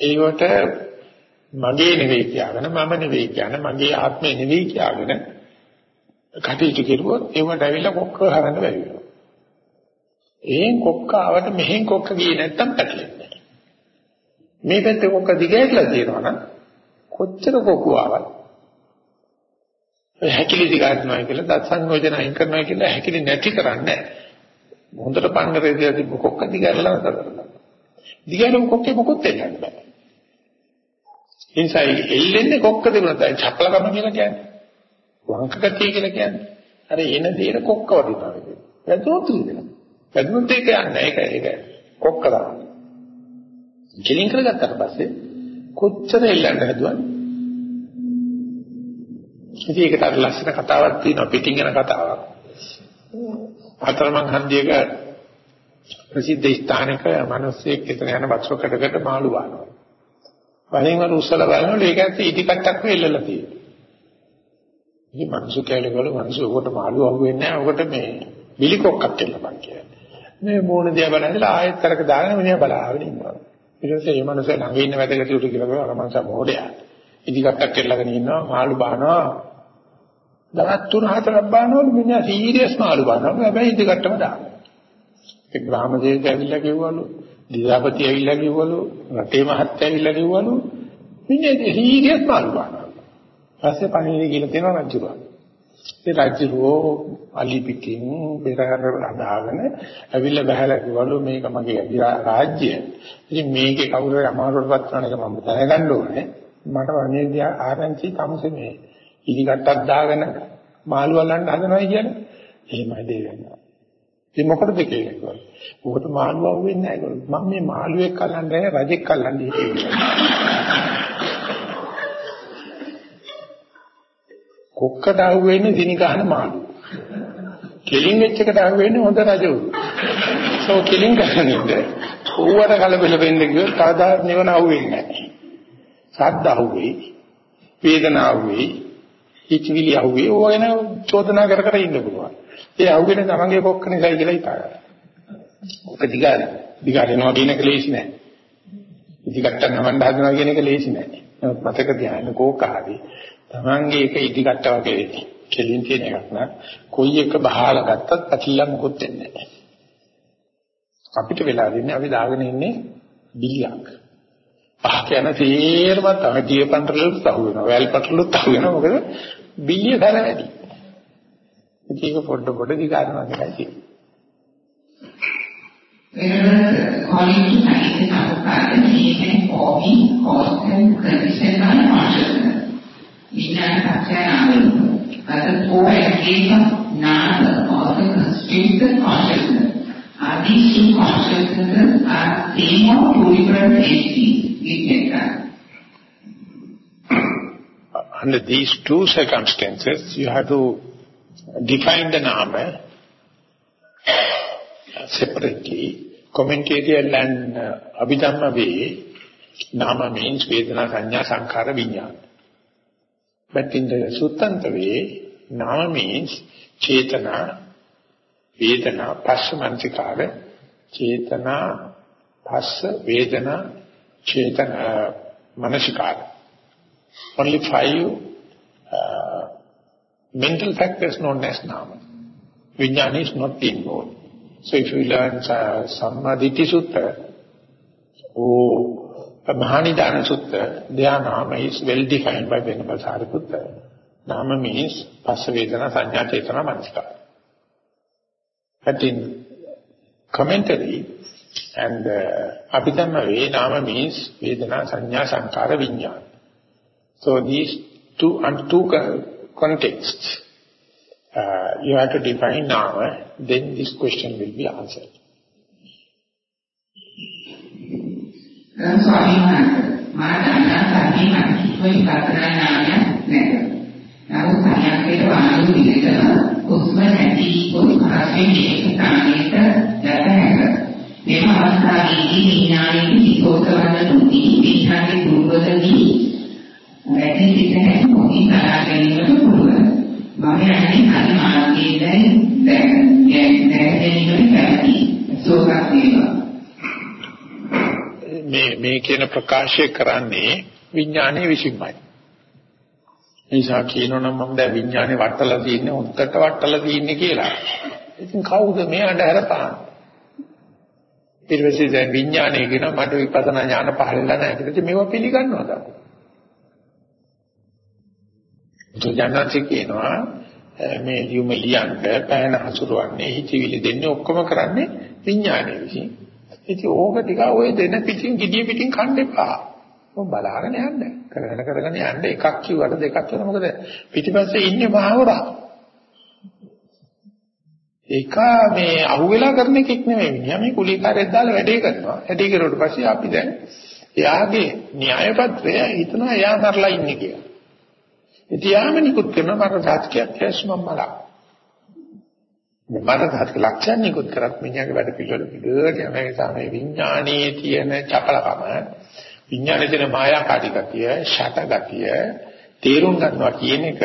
ඒකට මගේ නෙවෙයි කියලාගෙන මම නෙවෙයි කියන මගේ ආත්මය නෙවෙයි කියලාගෙන කටයුතු කෙරුවොත් ඒවට ඇවිල්ලා කොක්ක හරන්න බැරි වෙනවා. ඒන් කොක්ක ආවට මෙහෙන් කොක්ක ගියේ නැත්තම් පැටලෙන්නේ නැහැ. මේ පැත්තේ කොක්ක දිගහැරලා තියෙනවා නම් කොච්චර කොක්ක ආවත් හැකිලි දිගාරනවා කියලා දත් සංයෝජන අයින් කරනවා කියලා හැකිලි නැති කරන්නේ හොඳට පන්නරේ දිහා තිබ්බ කොක්ක දිගාරලා නතර කරනවා. දිගාරම කොක්කේ මොකොත් දෙන්න බෑ. ඉන්සයි එල්ලෙන්නේ කොක්ක දෙමුණා චපලකම කියලා කියන්නේ. වංකගතිය කියලා කියන්නේ. අර එන දේට කොක්ක වදිනවා කියන්නේ. වැදුනොත් ඉන්නවා. වැදුනොත් ඒක යන්නේ ඒක ඒක කොක්ක දාන්න. කෙලින් කරගත්තට පස්සේ කොච්චර එල්ලන්න හදුවද? ඉතින් ඒකට අර ලස්සන කතාවක් තියෙනවා පිටින් යන කතාවක්. අතරමං හන්දියක ප්‍රසිද්ධ ස්ථානයක මිනිස්සෙක් එතන යන බක්සොකටකට මාළු වහනවා. වලින් වල උස්සලා බලනකොට ඒක ඇත්තට ඉටි කට්ටක් වෙල්ලලා තියෙනවා. ඉතින් මිනිස්සු කැලේවල මිනිස්සු උකට මාළු අහුවෙන්නේ නැහැ. උකට මේ බිලි කොක්කක් දෙල්ලපන් කියලා. මේ මොන දිහා බලනදලා ආයෙත් තරක දාගෙන මිනිහා බලාගෙන ඉන්නවා. ඊට පස්සේ මේ මිනිස්සු ළඟ ඉන්න වැදගත් උට කියලා අර මංස මොඩයා. ඉටි කට්ටක් දෙල්ලගෙන ඉන්නවා මාළු බහනවා. දවස් තුන හතරක් බහනවලු මිනිහා සීරියස් මාළු බහනවා. හැබැයි ඉටි කට්ටම දානවා. ඒ ග්‍රාමදේශය ඇවිල්ලා කිව්වලු දිසාපති ඇවිල්ලා කිව්වලු රටේ මහත්තයා ඇවිල්ලා කිව්වලු මිනිහේ සීරියස් මාළු බහනවා. පස්සේ පණිවිඩය කියලා තියෙනවා රජුරා. ඒ රජුරෝ අලි පිටින් බෙරහර හදාගෙන ඇවිල්ලා බහැලා කිව්වලු මේක මගේ රාජ්‍ය. ඉතින් මේකේ කවුරු හරි අමාරුවටපත් කරන එක මම දැනගන්න ඕනේ. මට පණිවිඩය ආරංචි තමසේ මේ ඉලි කට්ටක් දාගෙන මාළු වලන්න හදනවා කියන්නේ. එහෙමයි දෙන්නේ. ඉතින් මොකටද කියන්නේ? උකට මාළුව අහුවෙන්නේ නැහැ. මම මේ මාළුවෙක් අල්ලන්නේ රජෙක් අල්ලන්නේ හිටියේ. කොක්කට අහුවෙන්නේ දිනි ගන්න මාළු. කෙලින් වෙච්ච එකට අහුවෙන්නේ හොඳ රජවරු. සෝ කෙලින් ගන්නනේ. ඕවට කලබල වෙන්න ගියොත් කවදා නිවන අහුවෙන්නේ නැහැ. සද්ද අහුවෙයි. වේදනාව අහුවෙයි. හිතවිලි අහුවෙයි. ඕගෙන චෝදනා කර කර ඉන්න පුළුවන්. ඒ අහුවෙන තමන්ගේ කොක්ක නිසායි කියලා හිතාගන්න. ඔක දිගාරි. දිගාරිනවා කියන එක ලේසි නෑ. ඉදිකට්ට නමන්න හදනවා කියන එක ලේසි නෑ. නමුත් මතක තියාගන්න කෝක හරි තමන්ගේ එක ඉදිකට්ට වගේ කෙලින් තියෙන එකක් නා කොයි එක බහලා ගත්තත් පැකිලක් මොකොත් වෙන්නේ නෑ. අපිට වෙලා දෙන්නේ අපි දාගෙන ඉන්නේ බිලියක්. පහක යන තේරම තමයි දිය පන්තරලුත් අහු වෙනවා. වැල් පටලුත් අහු වෙනවා. මොකද බිලිය දර වැඩි. ඒක පොඩ පොඩ දිගාරනවා කියලා කියනවා. Whereas according to scientific understanding, creating hobby, cause and condition by consciousness. Vijnana Satyanama. But the four aspects of Nada also constitute the consciousness. Are these two consciousnesses are same or two different entities? We check that. Under these two circumstances, you have to define the nama separately. Commentarial and uh, Abhidhamma way, nama means Vedana, Sanya, Sankara, Vinyana. But in the Suttanta way, nama means Chetana, Vedana, Passa Mansikara, Chetana, Passa, Vedana, Chetana, Manasikara. Only five uh, mental factors known as nama. Vijnana is not involved. So if you learn uh, Sammaditi Sutta or Mahanidana Sutta, their nama is well defined by Venerable Sariputta. Nama means Pasavedana Sanya Chetana Manskara. But in commentary and uh, Abhidhamma way, Nama means Vedana Sanya Sankara Vinyana. So these two, and two context. Uh, you have to define now, eh? then this question will be answered. ගරු ස්වාමීන් වහන්සේ මා දන්නා සතිය මනසිකෝයි පතරණ නාමයක් නැත. නමුත් සංයන්කේට වානු විදිහටම උස්ම නැති පොත් ආශ්‍රයෙන් ඒක ස්ථානයට යත හැක. මේ අවස්ථාවේදී විඥානයේ විකෝසවන්න තුති විඥානයේ දුර්වලදී වැඩි සිට මොහි බලා ගැනීමට පුළුවන්. මම යන්නේ හරි මාර්ගයේ දැන් මේ මේ කියන ප්‍රකාශය කරන්නේ විඥානයේ විසින්මයි. නිසා කියනවනම් මම දැන් විඥානේ වටලා තින්නේ උත්තට වටලා තින්නේ කියලා. ඉතින් කවුද මේ අඳුර පාන? ඊට පස්සේ දැන් විඥානේ කියන මට විපස්සනා ඥාන පහළලා නැහැ. ඒකද මේවා පිළිගන්නවද? ජනනාති කියනවා මේ ලියුම ලියන්න පැන හසුරුවන්නේ හිතවිලි දෙන්නේ ඔක්කොම කරන්නේ විඥානයේ විසින්. ඉතින් ඕක ටික ඔය දෙන පිටින් gediy පිටින් කන්න එපා. මොන් බලාගෙන යන්න. කරගෙන කරගෙන යන්න එකක් කිව්වට දෙකක් වෙන මොකද පිටිපස්සේ ඉන්නේ මහවරා. ඒක මේ අහුවෙලා කරන එකෙක් නෙමෙයි. මිනිහා මේ කුලීකාරයෙක් දාලා වැඩේ කරනවා. වැඩේ කරුවට පස්සේ අපි දැන් එයාගේ න්‍යාය පත්‍රය හිතනවා එයා මරලා ඉන්නේ කියලා. ඉතින් යාම නිකුත් කරන මර සාත්‍යයක් ඇස්මම් මලා. මර සාත්‍ය ලක්ෂණ නිකුත් කරත් මිනිහාගේ වැඩ පිළිවෙල පිළිවෙලට යන නිසා මේ විඥානයේ තියෙන චපලකම විඥානයේ තියෙන මායාකාරී ගතිය, ෂට ගතිය තේරුම් ගන්නවා කියන එක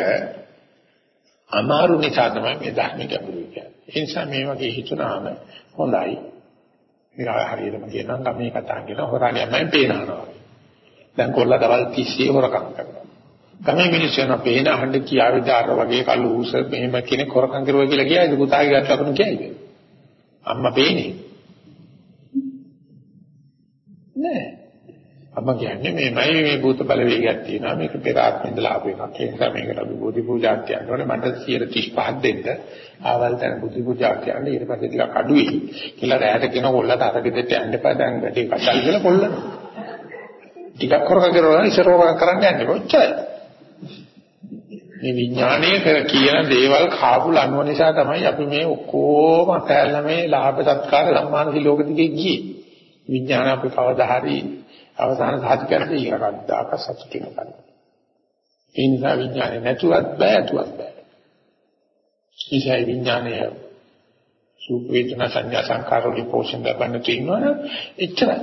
අමාරු නිසා තමයි මේ ධර්ම ගැඹුරු කියන්නේ. ඒ නිසා මේ වගේ හිතුනාම හොඳයි. මේක හරියටම කියනවා ගමේ කතා කියන හොරාගේ අම්මෙන් පේනවා. දැන් කොල්ලා දවල් 30 හොරකම් කරනවා. ගමේ මිනිස්සු යන පේන අහන්න කියාවිදාර වගේ කළු ඌස මෙහෙම කෙනෙක් හොරකම් කරුවා කියලා කියයිද පුතාගේ ගැට ලකුණු කියයිද? අම්මා පේන්නේ. නෑ. අම්මා කියන්නේ මේමයි මේ භූත බලවේගයක් තියෙනවා. මේක පෙර ආත්මෙ ඉඳලා ආපු එකක්. ඒ නිසා මේකට අපි බෝධි පූජාක් කියනවනේ මට 135ක් දෙන්න. ආවල් තැන බුද්ධ පූජා කියන්නේ. ඊට පස්සේ ටිකක් අඩුයි. කියලා රැයට කියන කොල්ලට අර ගෙදරට යන්න එපා. දැන් වැඩි කසල් කියලා කොල්ල ටිකක් කරක කරලා ඉස්සරව කරන්න යන්නේ කොච්චරයි මේ විඥානයේ කියන දේවල් කාපු ලනුව නිසා තමයි අපි මේ ඔක්කොම අතහැරලා මේ ලාභ සත්කාර සම්මාන සිලෝක දිගේ ගියේ. විඥාන අපි කවදා හරි අවසාන සාධිකරදී ඉරකද්දාක සතුටින් ගන්න. ඒ නිසා විඥානේ නැතුවත් බෑ ඇතුවත් බෑ. ඉතින් විඥානය සූප වේදනා සංඥා සංකාර වලින් පෝෂණය ලබන්න තියෙනවනේ එච්චරයි.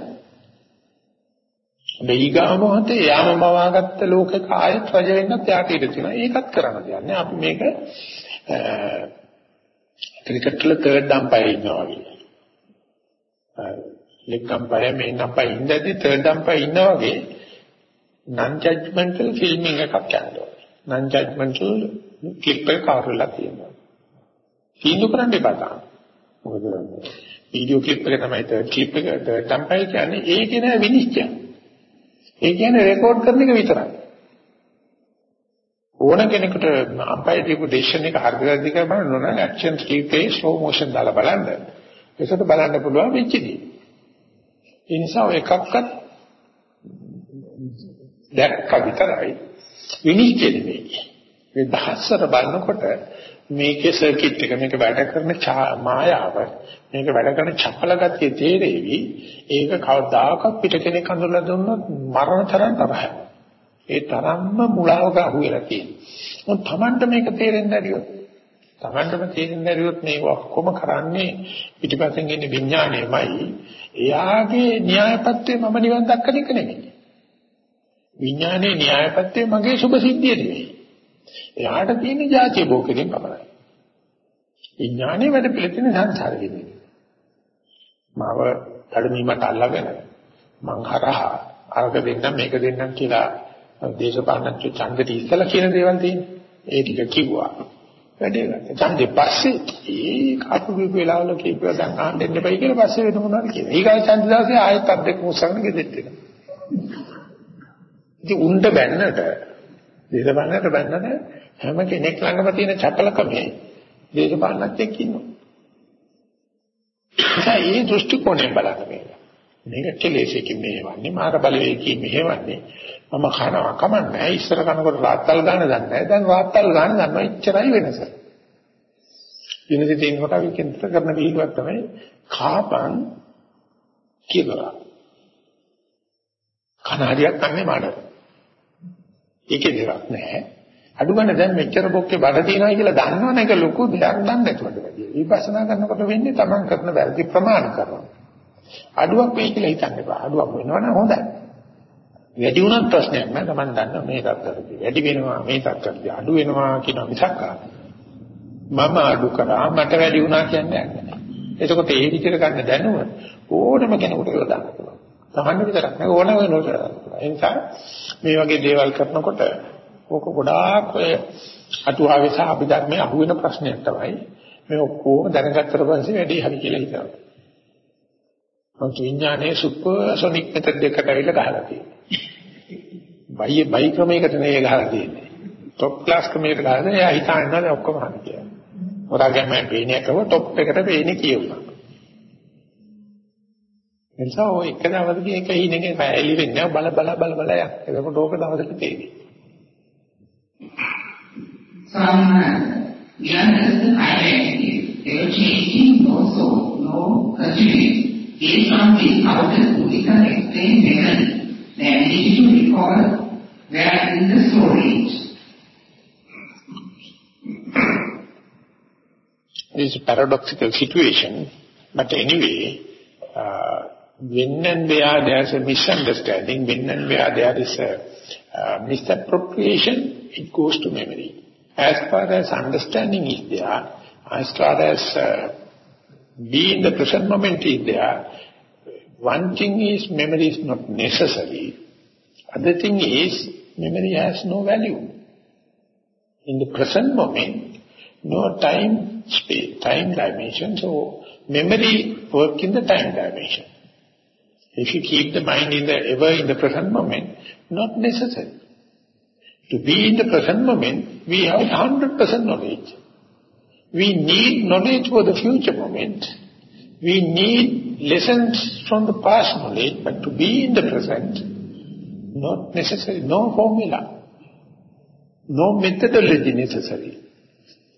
දෙයිගා මොහොතේ යාම මවාගත්ත ලෝකේ කායත් රජ වෙන්නත් යාට ඉඩ තියෙනවා. ඒකත් කරන්න දෙන්නේ. අපි මේක ක්‍රිකට් වල තර්ඩ් අම්පයර් ඉන්නවා වගේ. ලෙග් අම්පයර් මේන් අම්පයර් ඉඳදී තර්ඩ් අම්පයර් ඉන්නා වගේ non judgmental filming එකක් යනවා. non judgmental ක්ලිප් එක කවරලා තියෙනවා. තීන්දුව කරන්න එපා තාම. මොකද වීඩියෝ ක්ලිප් එක තමයි තර්ඩ් ක්ලිප් එක තර්ඩ් අම්පයර් කියන්නේ ඒකේ නෑ විනිශ්චය. ඒ කියන්නේ රෙකෝඩ් කරන එක විතරයි. ඕන කෙනෙකුට අම්පයර් දීපු ඩිසිෂන් එක හරියට දිගට බලන්න ඕන ඇක්ෂන් ස්ලීප් එකේ ස්ලෝ මොෂන් දාලා බලන්න. ඒකට බලන්න පුළුවන් වෙච්ච දේ. ඒ නිසා ඔය එකක්වත් දැක්ක විතරයි. විනිශ්චය නෙවෙයි. මේ දහස්සට බලනකොට මේකේ සර්කිට් එක මේක වැඩ කරන මායාව මේක වැඩ කරන චපල ගතිය තේරෙවි. ඒක කවදාකවත් පිට කෙනෙක් අඳුරලා දුන්නොත් මරණ තරම් තරහයි ඒ තරම්ම මුලාවක අහුවෙලා තියෙනවා. මොන් Tamanට මේක තේරෙන්නේ නැරියොත් Tamanටම තේරෙන්නේ නැරියොත් මේක ඔක්කොම කරන්නේ පිටිපස්සෙන් ඉන්න විඥාණයමයි එයාගේ න්‍යායපත්‍යය මම නිවන් දක්කන එක නෙමෙයි විඥානයේ න්‍යායපත්‍යය මගේ සුභ සිද්ධිය නෙමෙයි එයාට තියෙන જાතිය භෝගයෙන් පමණයි. විඥානයේ වැඩ පිළිතුරු සංසාරෙ ඉන්නේ. මාව කඩමීමට අල්ලගෙන මං හරහා අරක දෙන්නම් මේක දෙන්නම් කියලා දේශපාලනච්ච ඡන්දෙට ඉස්සලා කියන දේවල් තියෙන්නේ. ඒ ටික කිව්වා. වැඩේ ගන්න. ඡන්දෙ පස්සේ ඒ කපු කිව්ව වෙලාවල කිව්වා දැන් ආන්න දෙන්න බයි කියලා පස්සේ වෙන මොනවද කියන්නේ. ඊගා ඡන්ද දවසේ ආයෙත් අද්දෙක් මුස්සගෙන ගෙදෙට්ට එනවා. ඉතින් උණ්ඩ බැන්නට දේශපාලනයට බැන්නට හැම කෙනෙක් ළඟම තියෙන චපලකමේ දේශපාලනත් එක්ක ඉන්නවා. ඒ දෘෂ්ටි කෝණයෙන් බලන්න මේක. මේක කෙලෙසකින් මෙහෙවන්නේ මාර බලවේගකින් මෙහෙවන්නේ මම කනවා කමන්නේ ඉස්සර කනකොට රාත්තල් ගන්න දන්නේ නැහැ දැන් රාත්තල් ගන්න දන්නවා එච්චරයි වෙනස. වෙනස තියෙනකොට අපි කෙන්තර කරන විහිළුවක් තමයි කාපන් කියලා. කනාඩියක් කන්නේ මාඩ. ඒකේ දෙයක් නැහැ. අඩු ගන්න දැන් මෙච්චර බොක්කේ බඩ තියෙනවා කියලා දන්නවනේ ඒක ලොකු දෙයක් දන්නේ නැතුවට වැඩිය. විපස්සනා කරනකොට වෙන්නේ Taman කරන වැරදි ප්‍රමාණ කරනවා. අඩුවක් වෙයි කියලා හිතන්න එපා. අඩුවක් වෙනවනම් හොඳයි. වැඩි වුණත් ප්‍රශ්නයක් නෑ. Taman දන්න මේ තත්ත්වෙදී වැඩි වෙනවා මේ තත්ත්වෙදී අඩු වෙනවා කියන මිසක් මම අඩු කරා මට වැඩි වුණා කියන්නේ නැහැ. එතකොට ඒ විදිහට ගන්න දැනුම ඕනම කෙනෙකුට යොදන්න පුළුවන්. තමන්න විතරක් නෙවෙයි ඕනම වෙනකොට යොදන්න පුළුවන්. ඒ නිසා මේ වගේ දේවල් කරනකොට ඕක ගොඩාක් ඔය අටුවාවේ සහ අභිධර්මයේ අහුවෙන ප්‍රශ්නයක් තමයි. මේ ඔක්කොම දැනගත්තට පස්සේ වැඩි හරි කියලා හිතනවා. මොකද විඥානයේ සුපර්සොනික් මෙතඩ් එකකට ඇවිල්ලා ගහලා තියෙනවා. බයි බයි ක්‍රමයකට නෙවෙයි ගහලා තියෙන්නේ. টොප් ක්ලාස් ක්‍රමයකට ගහලා එයා හිතන්නේ ඔක්කොම හරි කියලා. ඔයාගේ මම පේන්නේ කව টොප් එකට පේන්නේ කියුණා. එනිසා ඔය එක දවසකින් එක හිණකින් පැහැලි වෙන්නේ බල බල බල බල යක්. එතකොට ඕක දවසට තේරෙයි. From youngest identity, they were changing no soul, Based on this outer physical explained mechanism, the to recall where in the storage. It is a paradoxical situation, but anyway, uh, when and where there is a misunderstanding, when and where there is a uh, misappropriation, it goes to memory. As far as understanding is there, as far as uh, being the present moment is there, one thing is memory is not necessary. Other thing is memory has no value. In the present moment, no time, space, time dimension, so memory work in the time dimension. If you keep the mind in the ever in the present moment, not necessary. To be in the present moment, we have 100% knowledge. We need knowledge for the future moment. We need lessons from the past knowledge, but to be in the present, not necessary, no formula, no methodology necessary.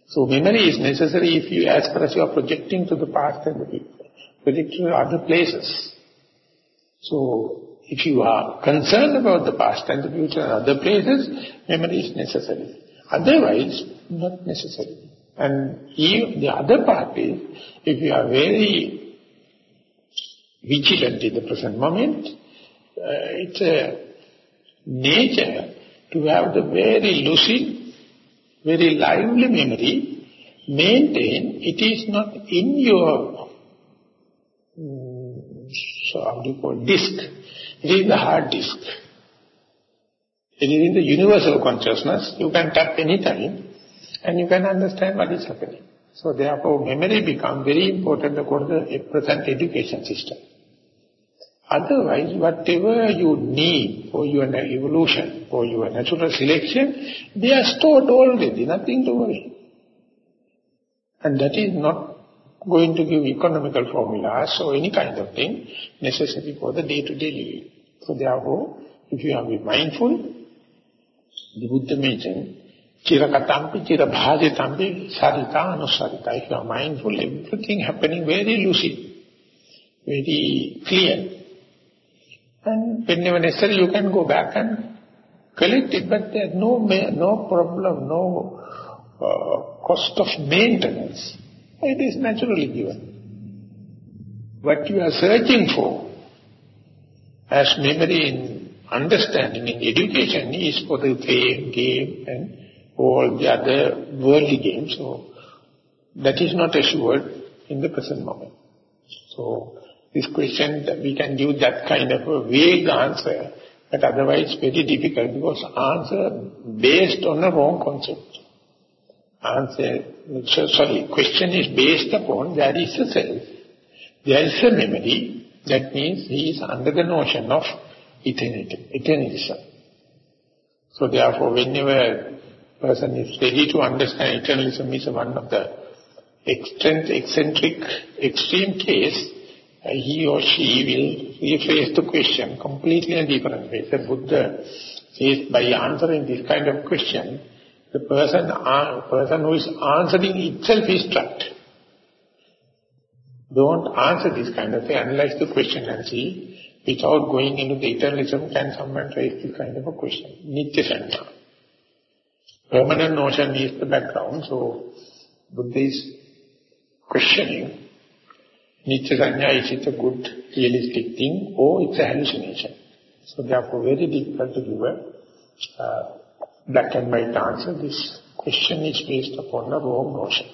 So memory is necessary if you, as far as you are projecting to the past and the future, projecting to other places. So, if you are concerned about the past and the future and other places, memory is necessary. Otherwise, not necessary. And if the other part is, if you are very vigilant in the present moment, uh, it's a nature to have the very lucid, very lively memory, maintain, it is not in your so how do you call disk? It is the hard disk. It is in the universal consciousness. You can tap any time and you can understand what is happening. So therefore memory becomes very important according to the present education system. Otherwise, whatever you need for your evolution, for your natural selection, they are stored already, nothing to worry. And that is not going to give economical formulas or any kind of thing necessary for the day-to-day -day living. So therefore, if you are mindful, the Buddha mentioned, Chirakatampi, Chirabhajitampi, Sarita, Anusarita. If you mindful, everything happening very lucid, very clear. And whenever necessary, you can go back and collect it, but there's no, no problem, no uh, cost of maintenance. It is naturally given. What you are searching for as memory in understanding in education is for the fame, game and all the other worldly games. So that is not assured in the present moment. So this question we can give that kind of a vague answer, but otherwise very difficult because answer based on a wrong concept answer, so, sorry, question is based upon there is a self. There is a memory, that means he is under the notion of eternity, eternalism. So therefore, whenever person is ready to understand eternalism is one of the eccentric, extreme case, uh, he or she will rephrase the question completely in a different way. The Buddha says by answering this kind of question, the person, uh, person who is answering itself is trapped. Don't answer this kind of thing, analyze the question and see, without going into the eternalism, can someone raise this kind of a question? Nitya. Permanent notion is the background, so Buddha is questioning Nitya Sanya, is it a good realistic thing or it's a hallucination? So therefore very difficult to give a uh, black and white answer. This question is based upon a wrong notion.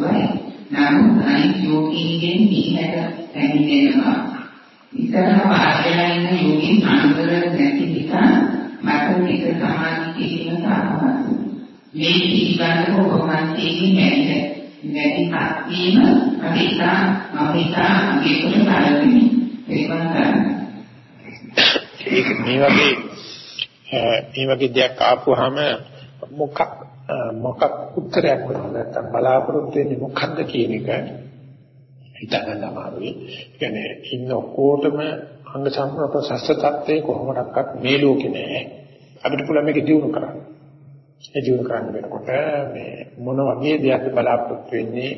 Right. වහන්සේ මේකවල අමාරුකී මහා විහාරේ දැන් විමානවලදී ආරම්භ ජීව බලාපොරොත්තුවයි නමුත් අනිත් යෝගීන්ගෙන් නිහඬ පැමිණෙනවා. ඉතන වාසයලා ඉන්න යෝගී අනුතර නැති නිසා මට මේක සමාධි කිරීම සාධාරණයි මේ පිළිබඳව කොහොමද කියන්නේ නැති කප්පීම අපිට අපිට අපිට බලන්නේ ඒක මේ වගේ මේ වගේ දෙයක් ආපුවාම මොකක් මොකක් උත්තරයක් වෙනවද නැත්නම් බලාපොරොත්තු වෙන්නේ මොකක්ද කියන එක හිතගන්න අමාරුයි. කියන්නේ ඉන්න ඔක්කොටම අංග සම්ප්‍රදාය ප්‍රසස්ත තත්ත්වයේ කොහොමඩක්වත් මේ ලෝකේ නෑ. අපිට පුළුවන් මේක දිනු කරන්න. ඒ දිනු කරන්න වෙනකොට මේ මොන වගේ දෙයක්ද බලාපොරොත්තු වෙන්නේ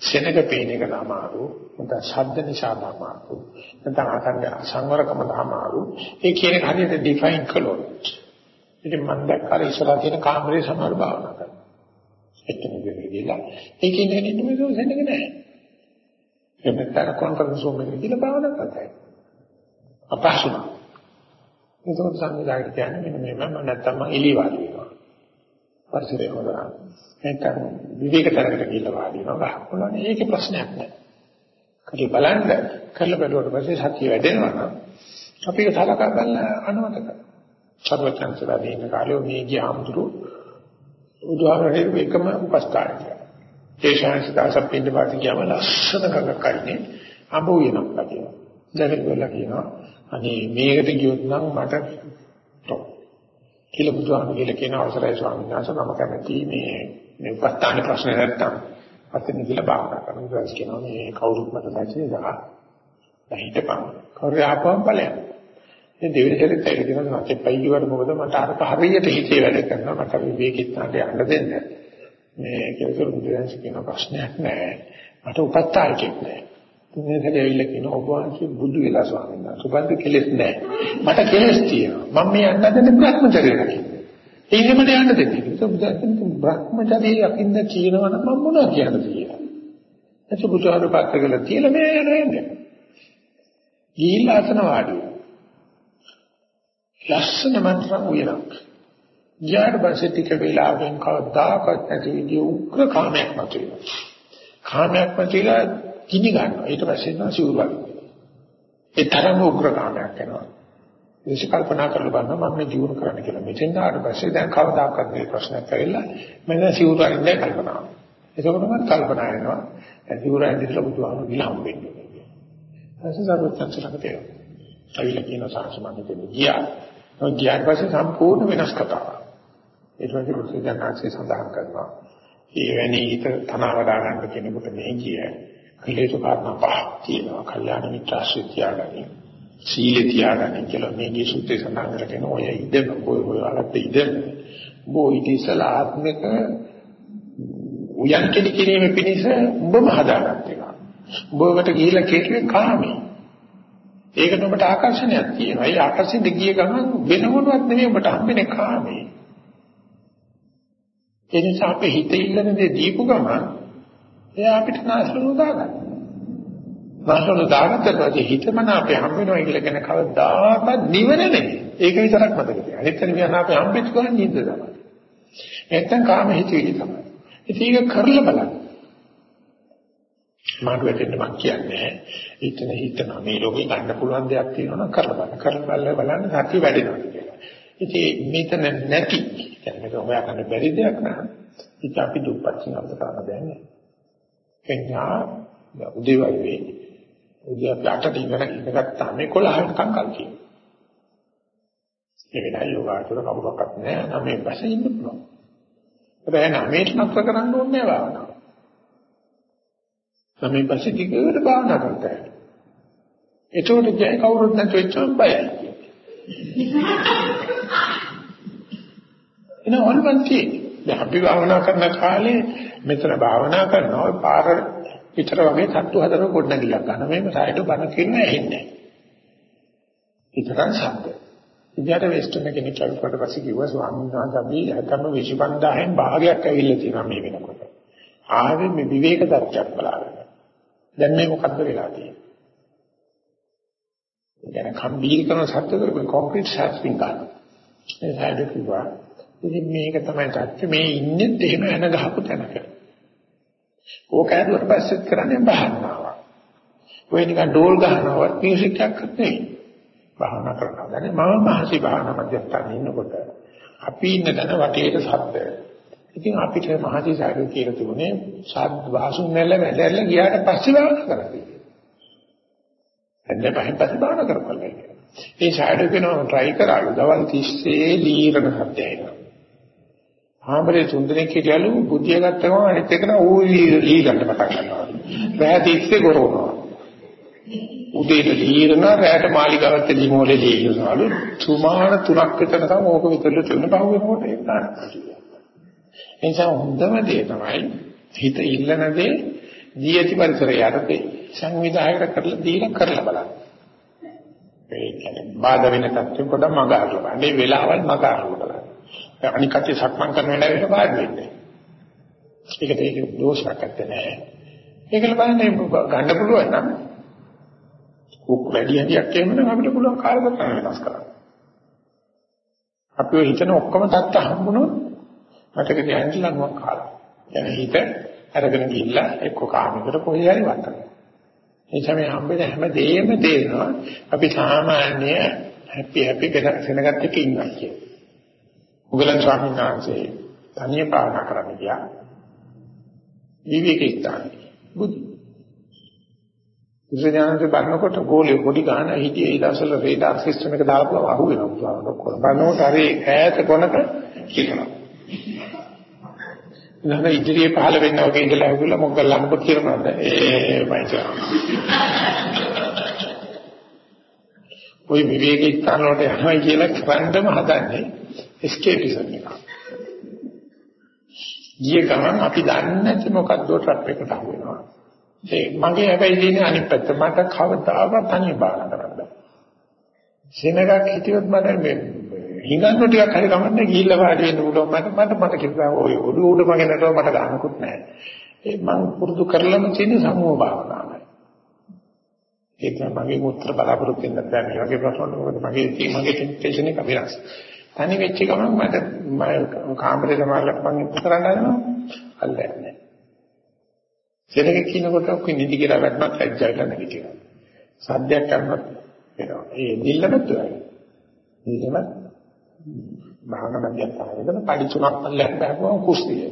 සෙනග පේන එක අමාරු නැත්නම් ශබ්ද නිසා අමාරු නැත්නම් අකන්ද සංවරකම අමාරු ඒ කියන එක හරියට ඩිෆයින් කළොත් ඉතින් මම දැක්කා ඉස්සරහ තියෙන කාමරේ සමහර භාවනා කරනවා. එතන ගිහිල්ලා ඒකෙන් නෙන්නේ මේ සෙනග නැහැ. එමෙතන කොන්ෆරන්ස් රූම් එකේ ගිහිල්ලා භාවනා කරනවා අපහසුම ඒක සංවිධානය කියන්නේ මෙන්න මේ මම නැත්තම් මම එළිය වාඩි වෙනවා. පරිසරය හොදනවා නැත්නම් විවේක තරකට ගිහිල්ලා වාඩි වෙනවා. ගහකොළනේ ඒකේ ප්‍රශ්නයක් නැහැ. කටි බලන්න. කරලා බැලුවට පස්සේ සතිය වැඩෙනවා නම් අපි ඒක සලකා බලන්න අනවත කරනවා. සර්වචන්සලා දින කාලේ මේ ගියාම්තුරු උදාහරණයක් එකම උපස්ථානය. ඒ ශාන්සිතාස පින්න පාටි කියම ලස්සන කකකන්නේ අඹ වෙනවා කියනවා. දැන් වෙලා කියනවා අනේ මේකට ගියොත් නම් මට කියලා බුදුහාම කියලා කියන අවසරයි ස්වාමීන් වහන්සේ මම කැමති මේ මේ උපස්ථාන ප්‍රශ්න නැත්තම් අතන කියලා භාවනා කරනවා ඊට කියනවා මේ කවුරුත් මට දැක්කේ දා හිටපන්. කවුරු ආපම් බලයන් මේ දෙවියන් දෙලට ඒක දෙනවා නැත්නම් පයිලිවට මොකද මට අරක හරියට හිතේ වැඩ කරනවා. මට විවේකීත් නැට යන්න දෙන්න. මේ කියලා බුදුරජාණන් කියන ප්‍රශ්නයක් නෑ මට උපස්ථායකෙක් නෑ තුනේ හැදෙවිල්ල කියන ඔබ වහන්සේ බුදු වෙලා ස්වාමීන් වහන්සේ. සුබන්ද කෙලස් නෑ මට කෙලස් තියෙනවා. මම මේ යන්න දෙන්නේ බ්‍රහ්මචර්යයට ඒකෙම යන්න දෙන්නේ. ඒක බුදුන් බ්‍රහ්මචර්යය යකින්ද කියනවා නම් මම මොනවා කියන්නද කියලා. එතකොට බුදුහාරු පාත්ත කළා තියලා මේ යන යන්නේ ගිහිල්ලා අතන වාඩි ලස්සන මන්ත්‍රම් උයනක් ගියාට පස්සේ ටික වෙලාවකින් කවදාකවත් නැති විදිහ උග්‍ර කාමයක් මතුවෙනවා කාමයක් මතුවලා කිනි ගන්නවා. ඊට පස්සේ එනවා සිවුරු ඒ තරම උග්‍ර කාමයක් එනවා. ඒක කල්පනා කරලා බලනවා මම මේ ජීවන කරන්න කියලා. මෙතෙන් ආවට පස්සේ දැන් කවදාකවත් මේ ප්‍රශ්නයක් ඇවිල්ලා මම දැන් සිවුරු අරින්නේ කල්පනා. ඒකකොට මම කල්පනා කරනවා සිවුරු අරින්න බුදුහාම ගිලා හම්බෙන්නේ. ඊපස්සේ සරුවචන්සලක තේරෙනවා. අවිල කියන සාසමන්න දෙන්නේ ගියා. ගියාට පස්සේ සම්පූර්ණ වෙනස් කතාවක්. ඊට පස්සේ බුදුසසුනාංශය සඳහන් කරනවා. ඒ වෙණි හිත තනවදා ගන්න කෙනෙකුට මේ කිය. පිළිතු කාරණා පහක් තියෙනවා. කල්යාණ මිත්‍ර ආශ්‍රිත තියාගන්න. සීල තියාගන්න කියලා මේකේ සුත්තේ සඳහන් කරගෙන ඔය ඉදම ඔය ඔය අලත් ඉදම බොයි ඉතිසලා ආත්මික උයන් කෙලි කිරීම පිණිස උඹම හදාගත්ත එක. උඹකට ගිහිලා කෙරුවේ කාමේ. ඒකට ඔබට ආකර්ෂණයක් තියෙනවා. ඒ ආකර්ෂණෙ ගිය ගමන් වෙන මොනවත් නෙමෙයි ඔබට හම්බෙන්නේ කාමේ. ඒ නිසා අපේ හිතේ ඉන්න දේ දීපු ගමන් එයා අපිට නාස්ලු දාගන්න. නාස්ලු දාගත්තට පස්සේ හිතමන අපේ හම්බ වෙනවා කියලා කියන කවදාකවත් නිවන නෙමෙයි. ඒක විතරක් මතක තියාගන්න. අනිත් කෙනා අපේ හම්බෙච්ච ගමන් නිින්ද තමයි. නැත්තම් කාම හිතවිලි තමයි. ඉතින් ඒක කරලා බලන්න. මාඩු වෙන්න මම කියන්නේ හිතන හිතන මේ ලෝකේ ගන්න පුළුවන් දෙයක් තියෙනවා නම් කරලා බලන්න. කරලා බලලා බලන්න සත්‍ය වැඩෙනවා කියලා. ඉතින් මෙතන නැති කියන්නේ මේක හොයාගන්න බැරි දෙයක් නෑ. ඉතින් අපි දුප්පත් සිනහත කරන්න බෑනේ. එන්නා උදේ වගේ උදේ අපි අටට ඉඳලා ඉඳගත්තාම 11 කම් කල් කියනවා. ඒ වෙලාවේ යෝගාචර කවුරක්වත් නෑ. නම් මේ පස්සේ ඉන්න පුළුවන්. හැබැයි නමේට නතර කරන්න ඕනේ නෑ භාවනාව. නම් මේ පස්සේ ටිකට භාවනා කරන්න. ඒතකොට ජය කවුරුත් නැතුව ඉච්චම බයයි. එන ඔල්මන්ති දැන් අපි භාවනා කරන කාලේ මෙතන භාවනා කරනවා පාර විතර වගේ තට්ටු හදන ගොඩනැගිල්ලක් ගන්න මේක සායට බන කියන ඇහෙන්නේ ඉතරන් ශබ්ද ඉතින් වෙස්ටර්න් කෙනෙක් කල්පකට පස්සේ කිව්වා ස්වාමීන් වහන්සේ අපි හැතම 25000න් භාගයක් ඇවිල්ලා තියෙනවා මේ වෙනකොට ආවේ මේ විවේක දර්ශයක් බලාගෙන දැන් මේ මොකද්ද වෙලා තියෙන්නේ? දැන් කම්බීර කරන සත්‍යද කොන්ක්‍රීට් ශාස්ත්‍රින් ගන්න. ඒ හැඩ කිව්වා. ඉතින් මේක තමයි තාත්තේ මේ ඉන්නේ එහෙම යන ගහපු තැනක. ඕක ඇරුවට පස්සෙත් කරන්නේ බහනවා. ඔය නිකන් ඩෝල් ගහනවත් මියුසික් එකක් නෙවෙයි. බහන කරනවා. දැන් මම මහසි බහන මැදත්තන් ඉන්නකොට අපි ඉන්න තැන වටේට ශබ්ද ඉතින් අපිට මහසි සාරු කියලා තිබුණේ ශබ්ද වාසුන් නැල වැදැල්ල ගියාට පස්සේ භාවනා කරන්නේ. එන්න පහෙන් පස්සේ භාවනා කරපළා කියලා. ඒ ෂැඩෝ කෙනා try කරාලු දවල් 30 ලීරණ සත්‍යය එනවා. ආඹරේ තුන්දෙනෙක් හිටියලු බුද්ධිය ගත්තම අනිත් එක නා ඌ ලී ගන්න පටන් ගන්නවා. රෑ 30 ගොරවනවා. උදේට ලීරණ රෑට මාලිගාවත් ලිමෝලේ ලීරනවලු තුමාන තුනක් විතර තමයි ඕක විතරලු තුන පහ වෙනකොට ඒක ගන්න. ඒ නිසා හොඳම දේ තමයි හිත ඉල්ලන දේ දී ඇති පරිසරය යටතේ සංවිධායක කරලා දීලා කරලා බලන්න. ඒ කියන්නේ බාධා වෙන තත්ත්වෙ පොඩක් මග අරලා බලන්න. මේ වෙලාවල් මග අරලා බලන්න. අනික කටේ සක්මන් කරන වෙලාවට බාධා වෙන්නේ. ඒකට ඒක දෝෂයක් නැත්තේ. ඒකල බලන්න ගන්න පුළුවන් නම් කුක් වැඩි හරියක් එහෙම නම් අපිට පුළුවන් කාලයක් වෙනස් කරන්න. අපි හිතන ඔක්කොම තත්ත හම්බුනොත් මතකද ඇඳලනුවක් කාලා. යන හිත අරගෙන ගිහිල්ලා එක්ක කාමකට කොහේ හරි වටන. එනිසා මේ හම්බෙන හැම දෙයක්ම තේරෙනවා අපි සාමාන්‍ය හැපි හැපි සෙනගත් එක ඉන්නවා කියන. උගලන් ස්වාමීන් වහන්සේ තනිය පාරණ කරන්න ගියා. ජීවිතේ ඉස්තාලේ බුදු විද්‍යානන්ත බලනකොට ගෝලිය පොඩි ගන්න හිටියේ ඒ දවසවල රේඩාර් සිස්ටම් එක දාලා අහු වෙනවා පුළුවන් ඔක්කොම. බලනකොට හරි ඈත කොනක කියනවා. නේද ඉදිරියේ පහළ වෙන්න වගේ ඉඳලා හුගලා මොකද ළඟ කියනවාද ඒ මයිචා ඔය විවේකී ස්ථාන වලට යනවා කියලා කරන්නම හදන්නේ එස්කේපිසම් එක. ගිය ගමන් අපි දන්නේ නැති මොකද්ද ට්‍රැප් එකට අහු වෙනවා. ඒ මගේ හැබැයි ඉන්නේ අනිත් පැත්ත මට කවදාවත් තනිය බාර කරන්න. සෙනගක් හිටියොත් මට මේ හිඟන්නු ටිකක් හරි කමන්නේ ගිහිල්ලා වාඩි වෙන්න පුළුවන්. මට මට මට කිව්වා ඔය ඔඩු උඩ මගේ නටව මට ගන්නකුත් නැහැ. ඒ මං පුරුදු කරලම තියෙන සමුහ භාවනාවයි ඒක මගේ මුත්‍ර බලාපොරොත්තු වෙන්න බෑ. මේ වගේ ප්‍රශ්න වලට මගේ මගේ ටෙන්ෂන් එක වෙනස් තනි වෙච්ච ගමන් මට මම කාමරේ සමාලක් මං කරන්න හදනවා. අල්ලන්නේ සෙනග කියනකොට ඔක්කො නිදි කියලා වැටෙනත් ලැජ්ජාට නැගිටිනවා සද්දයක් කරනත් වෙනවා. ඒ නිල්ලමත් වෙනවා නිල්ලමත් භාවනා මධ්‍යස්ථානයේදී පඩි තුනක් අල්ලන්න බහුවම කුස්තිය.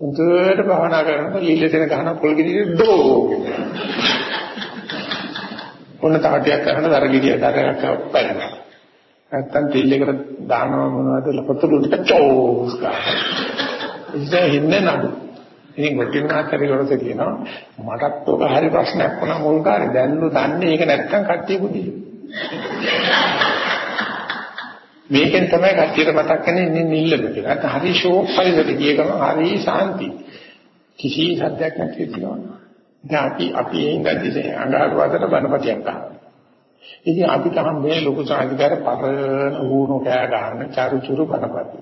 උන්ට භාවනා කරනකොට ලීල දෙන ගහන පොල් ගෙඩිය ඩෝ ඔන්න තාටියක් කරන දරගිරිය දරයක් පැනනවා. නැත්තම් තෙල් එකට දානවා මොනවද ලපතුළු ටික චෝස් ගන්න. ඉතින් හින්නේ නඩු. ඉතින් ගොටින් ආතරේ වලට කියනවා මටත් ඔක හරි ප්‍රශ්නයක් වුණා මුල් කාලේ දැන් නු දන්නේ ඒක නැත්තම් කට්ටිය බුද්ධි. මේකෙන් තමයි කච්චියට මතක් වෙන්නේ ඉන්නේ නිල්ලද කියලා. අත හරි ෂෝක් පරිසරෙ ගිය ගමන් හරි සාන්ති. කිසි සද්දයක් නැති තියෙනවා. දැන් අපි අපි එංගද්දිසේ අඟහරු වදට බණපතියක් ගන්නවා. ඉතින් අපිට හම්බෙන්නේ ලොකු සාධිකාර පරණ වුණු කෑ ගන්න චරුචුරු බණපති.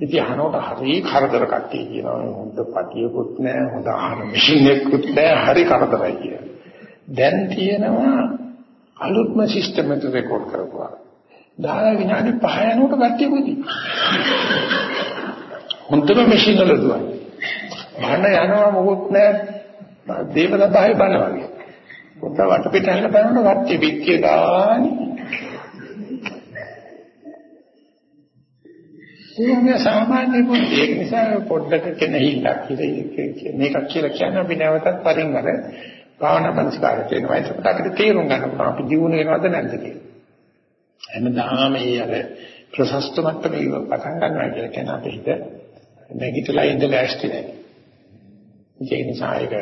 ඉතින් අහනකොට හරි කරදර කට්ටිය කියනවා හොඳ පටියකුත් නැහැ හොඳ ආහන මැෂින් එකකුත් නැහැ හරි කරදරයි කියලා. දැන් තියෙනවා අලුත්ම සිස්ටම් එක රෙකෝඩ් කරපුවා. දාලා විනාඩි 5 යනකොට ගැට්ටිය පුදි. හොඳම මැෂින් වල දුවන. බන්න යනවා මොකොත් නැහැ. දේවදා බහේ බන වගේ. පොඩ්ඩ වටපිට හැල බලනකොට ගැට්ටිය පිටිය ගානි. ඒක සාමාන්‍ය පොඩි ඒක නිසා පොඩ්ඩක කෙනෙහිල්ලක් කියලා මේකක් කියලා කියන්නේ අපි නැවතත් පරිංගර භාවනා පරිස්කාර කියනවා. ඒකට අපිට තේරුම් ගන්න පුළුවන් අපි ජීුණ වෙනවද නැද්ද කියලා. හැමදාම ඒ අර ප්‍රශස්ත මට්ටමේ පටන් ගන්නවා කියලා කියන අපේ හිත නැගිටලා ඉඳලා ඇස්ති නැහැ. ඒ නිසා ඒක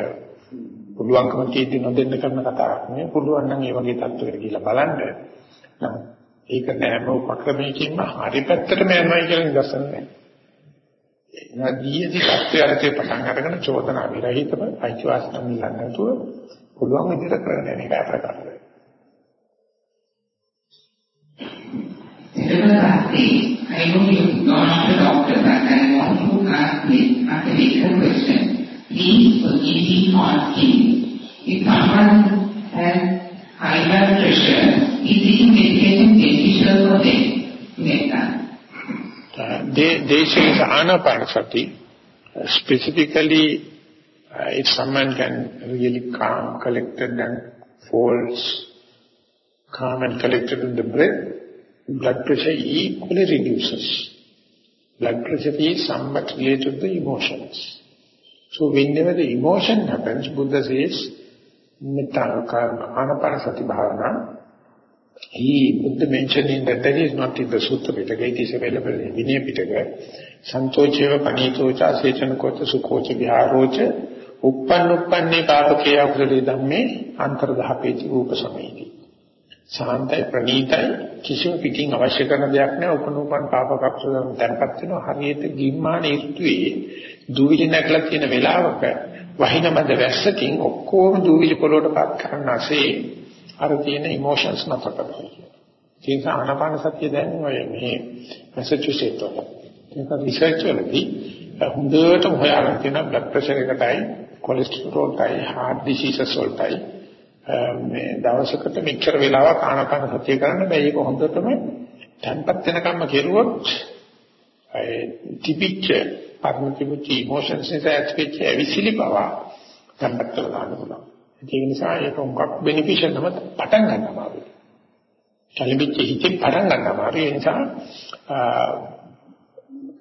පුළුවන්කම තියෙද්දි නොදෙන්න කරන කතාවක් නෙවෙයි. පුළුවන් නම් ඒ වගේ තත්ත්වයකට ගිහිල්ලා බලන්න. ඒක නෑම උපක්‍රමයකින්ම හරි පැත්තටම යනවා කියන නිදර්ශන නෑ. නදීයදී තත්ත්වයට පටන් අරගෙන චෝදනා විරහිතව අයිතිවාසිකම් ඉල්ලන්න නැතුව පුළුවන් විදිහට කරගෙන යන එක අපට Liberty, I know you don't a doctor, but I want to ask him, a question. Please forgive him or pressure, is for them? Yes, uh, they, they say it's anapanasati. Uh, specifically, uh, if someone can really calm, collected and falls, calm and collected in the breath, blood pressure equally reduces. Blood pressure is somewhat related to the emotions. So whenever the emotion happens, Buddha says, Anapanasati Bhavana, he, Buddha mentioned in that that is not in the Sutta Pitaka, it is available in Vinaya Pitaka. Santocheva panitocha asechanakocha sukhocha viharocha uppan uppanne papake akusale dhamme antardhapeti rupa samedi. සාන්තයි ප්‍රණීතයි. කිසිම පිටින් අවශ්‍ය කරන දෙයක් නෑ. උපනෝපන් පාප කප්සල දැන්පත් වෙනවා. හරියට ගිම්මාන ඍතුවේ දූවිලි නැගලා තියෙන වෙලාවක වහින මැද වැස්සකින් ඔක්කොම දූවිලි පොළොවට පත් කරනසේ අර තියෙන ඉමෝෂන්ස් නැතර කරනවා. ඒ නිසා ආනාපාන සතිය දැන් ඔය මේ මැසචුසෙට්ස් වල. ඒක රිසර්ච් වලදී හොඳටම හොයාගෙන තියෙන බ්ලඩ් ප්‍රෙෂර් එකටයි කොලෙස්ටරෝල් එකයි heart diseases වලටයි මේ දවසකට මෙච්චර වෙලාවක් ආනාපාන සතිය කරන්න බෑ. ඒක හොඳටම තැම්පත් වෙනකම්ම කෙරුවොත් ඒ තිබිච්ච පර්මතිවිච ඉමෝෂන්ස් නිසා ඇතිවෙච්ච ඇවිසිලි බව තැම්පත් කරලා ගන්න පුළුවන්. ඒක නිසා ඒක මොකක් බෙනිෆිෂල් නම පටන් ගන්න අමාරුයි කලින්විච්ච හිතෙන් පටන් ගන්න අමාරුයි ඒ නිසා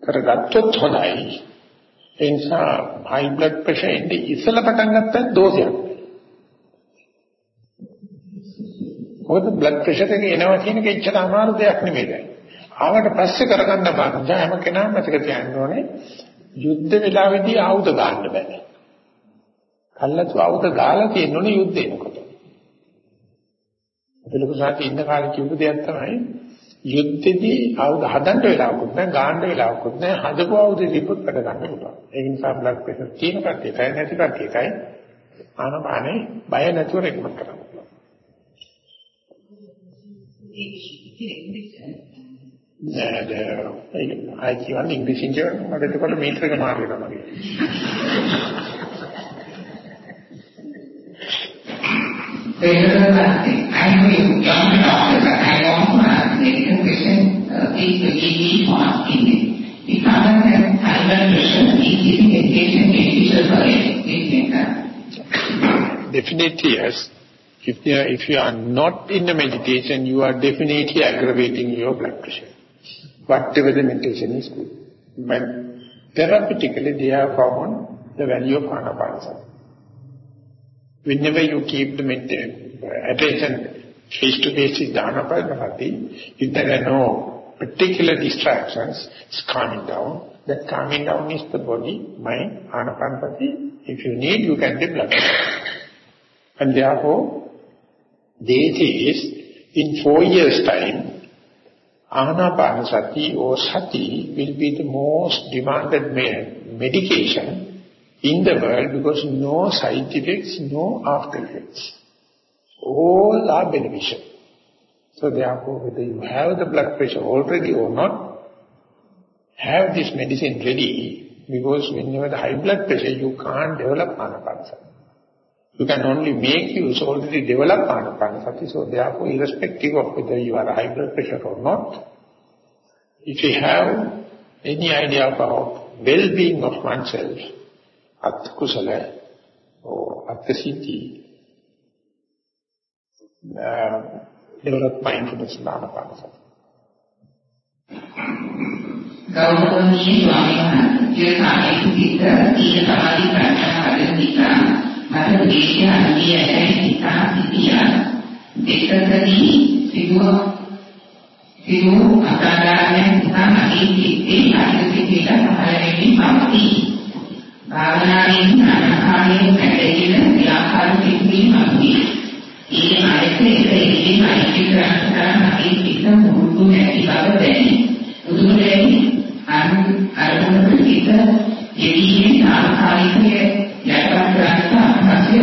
කරගත්තොත් හොඳයි. ඒ නිසා හයි බ්ලඩ් ප්‍රෙෂර් ඉන්නේ ඉස්සලා පටන් ගත්තත් දෝෂයක් මොකද බ්ලඩ් ප්‍රෙෂර් එක එනවා කියන එක එච්චර අමාරු දෙයක් නෙමෙයි දැන්. ආවට පස්සේ කරගන්න බෑ. දැන් හැම කෙනාම මතක තියාගන්න ඕනේ යුද්ධ වෙලාවේදී ආයුධ ගන්න බෑ. කල්ලාතු ආයුධ ගාලා තියෙනුනේ යුද්ධ එනකොට. අපිලක සාති ඉන්න කාලේ කියපු දෙයක් තමයි යුද්ධෙදී ආයුධ හදන්න වෙලාවකුත් නැහැ, ගාන්න වෙලාවකුත් නැහැ. හදපු ආයුධ දීපොත් වැඩ ගන්න පුළුවන්. ඒ නිසා බ්ලඩ් ප්‍රෙෂර් තියෙන කට්ටියටයි නැති කට්ටියටයි ආනපානේ බය නැතුව රෙකමන්ඩ් කරනවා. නෑ අය කියන්නේ ඉංග්‍රීසියෙන් කියනවා මට එතකොට මීටර එක මාරු වෙනවා මගේ. I know you young doctor, but I want to ask the question, uh, please forgive me for asking it. If someone has high blood pressure, is giving medication beneficial for it? Definitely yes. If you, are, if you are not in the meditation, you are definitely aggravating your blood pressure. Whatever the meditation is good. But therapeutically, they have found the value of anapanasati. Whenever you keep the uh, attention face-to-face with anapanasati, if there are no particular distractions, it's calming down. That calming down is the body, mind, anapanasati. If you need, you can develop it. And therefore, date is, in four years' time, Anapanasati or Sati will be the most demanded medication in the world because no side effects, no after effects. All are beneficial. So therefore, whether you have the blood pressure already or not, have this medicine ready because when you have the high blood pressure, you can't develop Anapanasati. You can only make use already develop anapanasati. So therefore, irrespective of whether you are high blood pressure or not, if you have any idea about well-being of oneself, atta or atta uh, develop mindfulness in anapanasati. ගෞරවනීය ස්වාමීන් වහන්සේ කාලයක සිට ඊට සමාධි ප්‍රඥා හදන නිසා මට දේශය අනිය ඇයි හිතා සිටියා දෙකකදී සිදුව සිදු අකාදායන් නිසා මගේ සිත්තේ අනිසිතේට පහළ වෙමින් පවතී භාවනාවෙන් අනාකාරයෙන් පැටලෙන ව්‍යාපාර සිද්ධීන් මතුවේ ඒ ආයතනයේ ඉතින් අයිති කරන මගේ සිත මුරුදු නැති බව දැනේ උදුරේ අර අරමුණු සිත යෙදීමේ ආකාරයේ යටපත් කරන්න අවශ්‍ය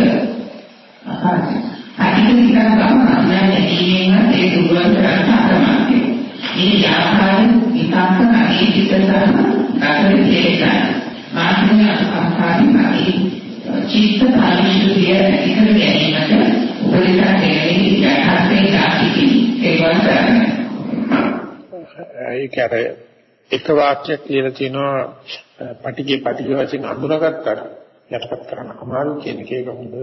අපහසු. අනිත් එක ගමන නැතිවෙන ඒ දුර්වල කරන්න අකමැති. මේ යාකාරයෙන් විපාක නැති පිටතන අතර දෙකයි. මාත්‍රිය අසංකාරිකයි. චිත්ත පරිශුද්ධිය ඉදිරි ගැනීමට උපරිම දෙන්නේ යටහතේ ආසිතියි. ඒක අර එක වාක්‍යයක් කියලා තියෙනවා පටිගේ පටිගේ වශයෙන් අඳුනගත්තට යටපත් කරන්න අමාරු කියන එක. ඒක හොඳ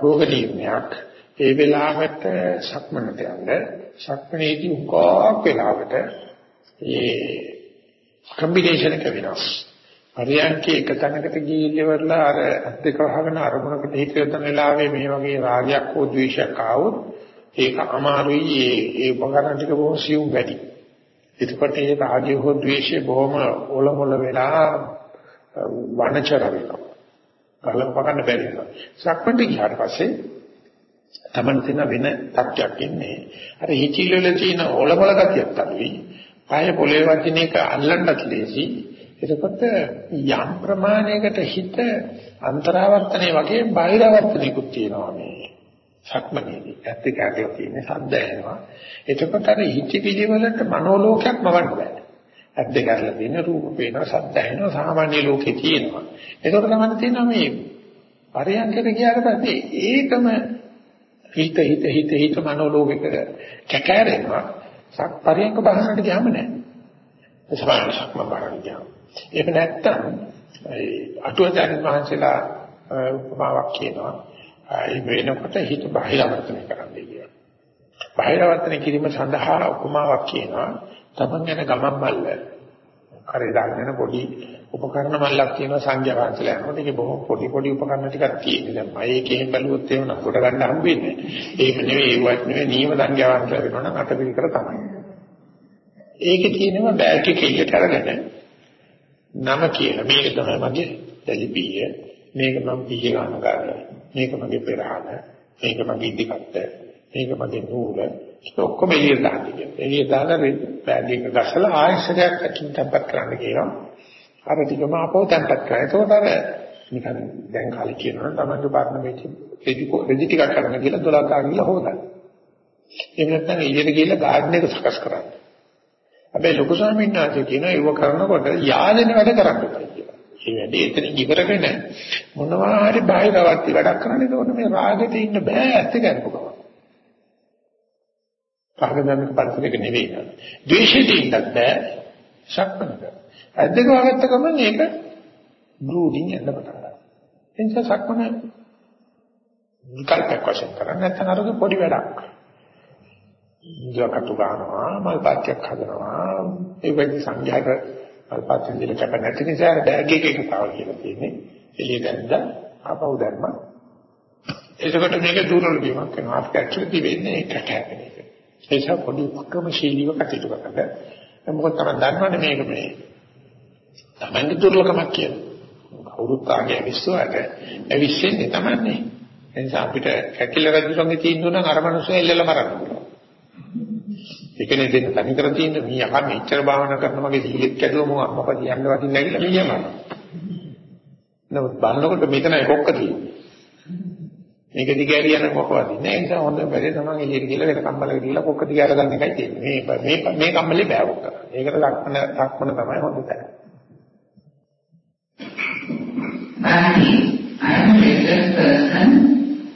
රෝග නිర్ణයක් ඒ වෙලාවට සක්මනට යන්න සක්මනේදී උගාක් වෙලාවට ඒ කම්බිනේෂන් එක වෙනස් පරියන්කේ එක තැනකට ගිහිල්ලා අර අත් දෙක වහගෙන අරමුණකට හිත යොදන වෙලාවේ මේ වගේ රාගයක් හෝ ද්වේෂයක් ආවොත් ඒක අමාරුයි. ඒ ඒ උපකරණ ටික බොහොම සියුම් වැඩි. එතකොට ඒ රාගය හෝ ද්වේෂය බොහොම ඔලොමොල වෙලා වනචර වෙනවා. කලම් පකන්න බැරි වෙනවා. සක්මන්ට ගියාට පස්සේ තමන් තියෙන වෙන තත්ත්වයක් ඉන්නේ. අර හිචිල වල තියෙන ඔලොමොල ගතියක් තමයි. පය පොළේ වදින එක අල්ලන්නත් ලේසි. එතකොට යම් ප්‍රමාණයකට හිත අන්තරාවර්තනයේ වගේ බාහිරවර්තනිකුත් තියෙනවා මේ සක්මනේදී. ඇත්ත කැඩලා තියෙන සද්ද එනවා. එතකොට අර හිත පිළිවෙලට මනෝලෝකයක් මවන්න බෑ. ඇත්ත කැඩලා තියෙන රූප පේනවා, සද්ද එනවා, සාමාන්‍ය ලෝකේ තියෙනවා. එතකොට තමයි තියෙනවා මේ පරයන්කට ගියාට පස්සේ ඒකම හිත හිත හිත හිත මනෝලෝකයක කැකෑරෙනවා. සක් පරයන්ක බහනට ගියාම නෑ. සමාන සක්ම බහනට ගියාම. ඒක නැත්තම් අටුවචාරින් වහන්සේලා උපමාවක් කියනවා. ඒ වෙනකොට හිත බාහිරවර්තනය කරන්නයි කියනවා. බාහිරවර්තනය කිරීම සඳහා උපමාවක් කියනවා. තමන් යන ගමන් මල්ල කරේ දාගෙන පොඩි උපකරණ මල්ලක් තියෙනවා සංඝයා වහන්සේලා යනකොට ඒකේ බොහොම පොඩි පොඩි උපකරණ ටිකක් තියෙනවා. දැන් මම ඒකෙන් බැලුවොත් එහෙම නකොට ගන්න හම්බෙන්නේ. ඒක නෙවෙයි ඒවත් නෙවෙයි නීම සංඝයා වහන්සේලා වෙනවනම් අටපිරිකර තමයි. ඒකේ තියෙනවා බෑග් එකේ ඉයට අරගෙන නම කියලා මේක තමයි මගේ දැලිපිය මේක මම පීයේ ගන්න ගන්න මේක මගේ පෙරහන මේක මගේ ඉදිකට්ට මේක මගේ නූල ඔක්කොම එළියට දාන්න කියනවා එළියට දාලා බෑග් එක ගසලා ආයෙසරයක් අකින් තැම්පත් කරන්න කියනවා. අර ටිකම අපෝ තැම්පත් කරා. ඒකෝට අර නිකන් දැන් කාලේ කියනවා තමයි බාරන මේක රෙදි ටිකක් කරන්න කියලා 12 ගාන ගිහලා හොදන්න. එහෙම නැත්නම් එළියට ගිහලා ගාඩන් එක සකස් කරන්න. හැබැයි ලොකු ස්වාමීන් වහන්සේ කියනවා ඒව කරනකොට යාදෙන වැඩ කරන්න බෑ කියලා. ඒ වැඩේ එතන ඉවරගෙන මොනවා හරි බාහිරවත් වැඩක් කරන්න ඒකෝට මේ රාගෙට ඉන්න බෑ ඇත්ත කරපුවා. රාගදන්නක පරිසරයක නෙවෙයි නේද? ද්වේෂෙට ඉන්නත් බෑ ශක්මනක. ඇද්දක වගත්ත ගමන් ඒක බ්‍රූඩින් යන්න පටන් ගන්නවා. ඒ නිසා ශක්මන විකල්පයක් වශයෙන් කරන්නේ නැත්නම් අරක පොඩි වැඩක්. ඉන්ද්‍රකටු ගන්නවා මල් පාත්‍යක් හදනවා ඒ වගේ සංඝයාට මල් පාත්‍යෙන් දෙල කැප නැති නිසා බෑග් එකේ කතාව කියලා තියෙන්නේ එළිය දැන්දා ආපහු ධර්ම එතකොට මේක දුර්වල වීමක් වෙනවා අපිට ඇක්චුලි වෙන්නේ ඒකට හැපෙන එක ඒ නිසා පොඩි උපක්‍රමශීලීව කටයුතු කරන්න. මොකද තමයි දන්නවනේ මේක මේ තමයි දුර්ලභමක් කියලා. කවුරුත් ආගේ විශ්වාසයට ඇවිස්සෙන්නේ තමයි ඒ නිසා අපිට කැකිල රජුගේ තීන්දුව නම් අර මනුස්සය එල්ලලා මරන්න පුළුවන්. ඒකනේ දෙන්න තනි කර තියෙන මේ යකා මෙච්චර භාවනා කරන මගේ සීලෙත් කැඩුව මොකක් මොකද යන්න වටින්නේ නැගිලා මීයම. නමුත් බලනකොට මෙතනයි කොක්ක තියෙන්නේ. මේක දිගට යන මොකවද නෑ ඒ නිසා හොඳ වැඩේ තමයි එළියට ගිහලා වෙන කම්මලකට ගිහලා කොක්ක දිගට ගන්න එකයි තියෙන්නේ. මේ මේ මේ කම්මලේ බෑ කොක්ක. ඒකට ලක්මන ලක්මන තමයි හොඳ තැන. I am a religious person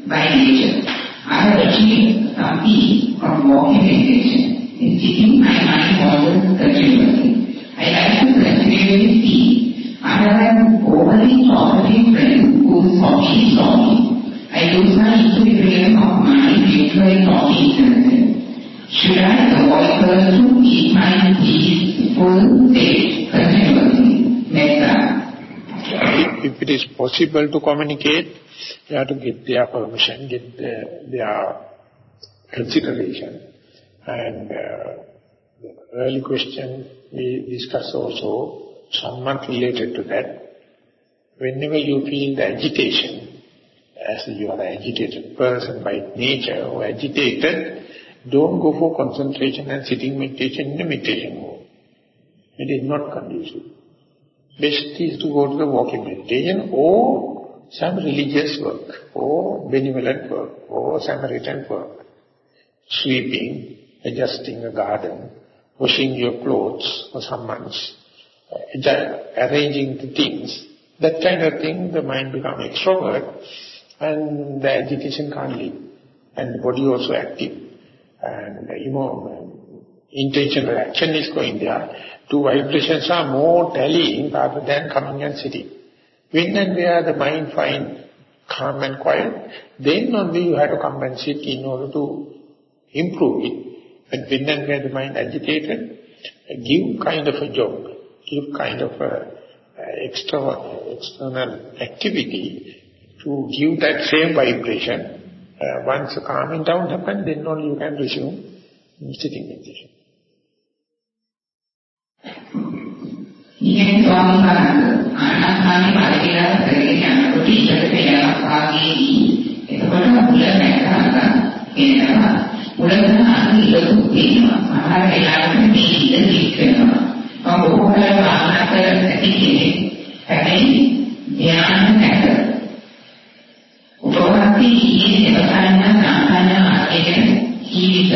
by nature. I have achieved some peace from walking meditation. In keeping my mind always continuously. I like to continually see. I have an overly talkative friend who is talking slowly. I lose my equilibrium of mind a talking. Should I avoid her to keep my peaceful state continuously? Metta. If it is possible to communicate, you have to get their permission, get their, their consideration. And uh, the early question we discussed also, somewhat related to that. Whenever you feel the agitation, as you are an agitated person by nature or agitated, don't go for concentration and sitting meditation in the meditation mode. It is not conducive. Best is to go to the walking meditation or some religious work or benevolent work or Samaritan work. Sweeping, adjusting a garden, washing your clothes for some months, uh, arranging the things. That kind of thing, the mind becomes extrovert and the agitation can't leave. And the body also active. And you know, intentional action is going there, two vibrations are more tallying rather than coming and sitting. When and where the mind find calm and quiet, then only you have to come and sit in order to improve it. But when and where the mind agitated, give kind of a job, give kind of a extra, external activity to give that same vibration. Uh, once the calming down happens, then only you can resume sitting meditation. ඉගෙන ස්වාමීන් වහන්සේ ආනාපාන පරිවිලා කරගෙන යනකොට ඉස්සරට යනවා ආගේදී එතකොට මුල නැත්නම් එනවා මුලම අනිලු තියෙනවා ආහාර වේලාවට මේ ඉඳ දික්කනවා මම බොහෝ කල භාවනා කරන ඇතිනේ හැබැයි ධ්‍යාන නැත උපවාසී ඉන්නේ සතරන ආකාරය ආගෙන ජීවිත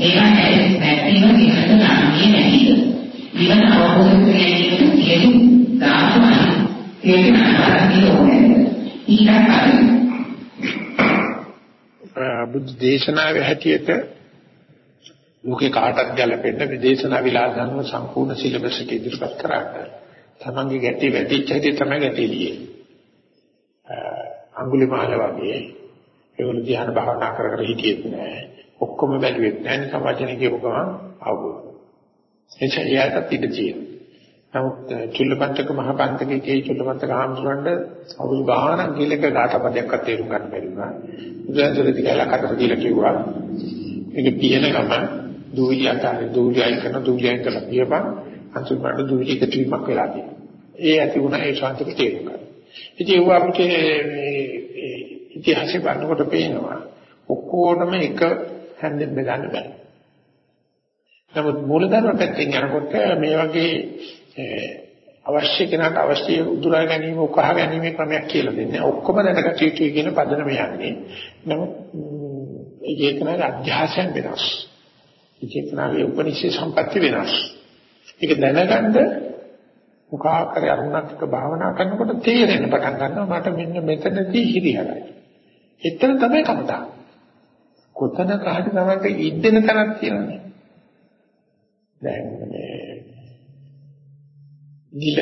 ඒවා නැතිව නිකන් නාමයේ නැතිද ඉවන අවබෝධ කරගැනීමට කියනු දානවා ඒක නතරන්නේ ඕනේ ඊට බුද්ධ දේශනාවේ හැටියට ලෝකේ කාටත් ගැලපෙන්න විදේශනා විලාසනව සම්පූර්ණ සිලබස් එක ඉදිරිපත් කරාට තමන්ගේ ගැටේ වැටිච්ච හැටි තමයි ගැටේ ලියේ. අඟුලිමාල වගේ ඒගොල්ලෝ ධ්‍යාන භාවනා කර කර හිටියෙත් නෑ. ඔක්කොම බැලුවෙත් නෑ නිකන් වචන කියපු ගමන් අවබෝධ. එනිසා එයාටත් ඉඩ තියෙනවා. නමුත් චුල්ලපන්තක මහපන්තකේ කේ චුල්ලපන්තක හාමුදුරන්ට අවුල් ගානක් ගිලක ගාතපදයක්වත් තේරුම් ගන්න බැරි වුණා. බුදුන්සර දිගලා කටට දීලා කිව්වා. මේක පියන ගම දූවිලි අතරින් දූවිලි අයින් කරන දූවිලි අයින් කරලා පියපන් අන්තිමට දූවිලි එකතු වීමක් වෙලා තියෙනවා. ඒ ඇති වුණා ඒ ශාන්තික තේරුම් ගන්න. ඉතින් ඒව අපිට මේ ඉතිහාසය බලනකොට පේනවා ඔක්කොටම එක හැන්දෙන් බෙදන්න බෑ. නමුත් මූලධර්ම පැත්තෙන් යනකොට මේ වගේ අවශ්‍ය කෙනාට අවශ්‍ය උදුරා ගැනීම උකහා ගැනීම ක්‍රමයක් කියලා දෙන්නේ. ඔක්කොම දැනගත යුතුයි කියන පදනම යන්නේ. නමුත් ඒ කෙනාගේ අධ්‍යාසයෙන් වෙනස්. ඒ කෙනාගේ උපනිෂේ සම්පatti වෙනස්. ඒක දැනගන්න මුඛා කරේ අරුණක්ක භාවනා කරනකොට තේරෙන්න පටන් ගන්නවා මට මෙන්න මෙතනදී හිරියරයි. එතන තමයි කමතා. කොතන කාට තමයි ඉද්දෙන තරක් තියෙනවා. දැන් මේ ගිල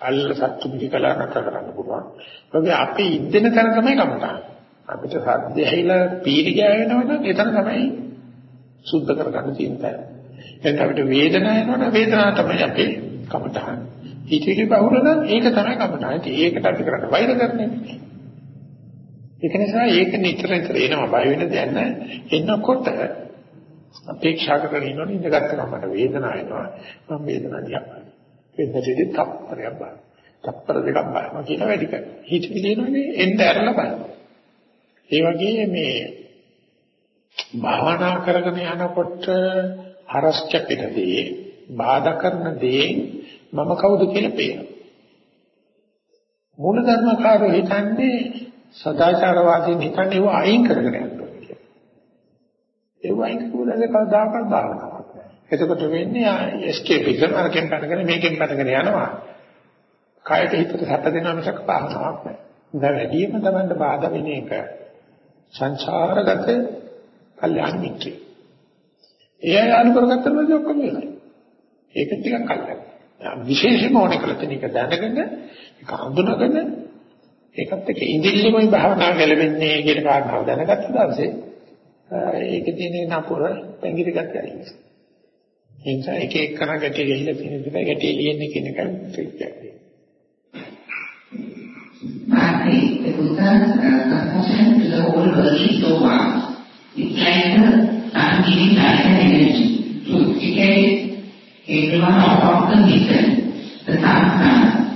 අල්ල සත්තු පිළිකලා නැතර කරන්න පුළුවන්. ඒකේ අපි ඉද්දෙන තැන තමයි කමතාන. අපිට සද්ද ඇහිලා පීරි ගෑවෙනවනම් එතන තමයි සුද්ධ කරගන්න තියෙන තැන. එතන අපිට වේදනාව එනවනම් වේදනාව තමයි අපේ කමතාන. හිතේලි බහුල නම් ඒක තමයි කමතාන. ඒකට අපි කරන්න වෛර කරන්නේ. ඒක නිසා ඒක නිතර නිතර එනවා. බය වෙන දෙයක් නැහැ. එනකොට අපේක්ෂා කරගෙන ඉන්නෝනේ ඉඳගත්ත ගමන් මට වේදනාව එනවා. මම වේදනාව දිහා බලනවා. වෙනදෙදි තප්පරයක් බලනවා. තප්පර දෙකක් බලනවා කියලා වැඩි කරනවා. හිත පිළිනෝනේ එන්න ඇරලා බලනවා. ඒ වගේ මේ භාවනා කරගෙන යනකොට හරස් කැපෙනදී බාධා කරන දේ මම කවුද කියලා පේනවා. මූලධර්මකාරෝ හිතන්නේ සදාචාරවාදීන් හිතන්නේ ඒව අයින් කරගෙන යනවා ඒ වයින් කවදාද කවදාකවත් භාවනාවක් නෑ. එතකොට වෙන්නේ එස්කේපිසම් අරකින් පැනගෙන මේකෙන් පැනගෙන යනවා. කායට හිතට සැප දෙනවා මිසක් භාවනාවක් නෑ. දැන් වැඩිම තමන්ට බාධා වෙන එක සංසාරගත කල්යාණ මිත්‍රය. ඒ අනුකරගත්තම ඔක්කොම වෙනවා. ඒක ටිකක් කල්යන. විශේෂම ඕනේ කළ තැන එක දැනගෙන ඒක හඳුනගෙන ඒකත් එක්ක ඉඳිල්ලමයි භාවනාව ගැලවෙන්නේ කියන කාරණාව දැනගත්ත දවසේ ඒක තියෙන නපුර පැංගිරි ගැටයයි. ඒ නිසා එක එක කරා ගැටේ ගිහිල්ලා තියෙන දේ ගැටේ ලියන්නේ කියන එක පිළිගන්නේ. I the Buddha compassion to the whole world is so vast. It can uh, giving life and energy to educate everyone of the mission. The Sangha is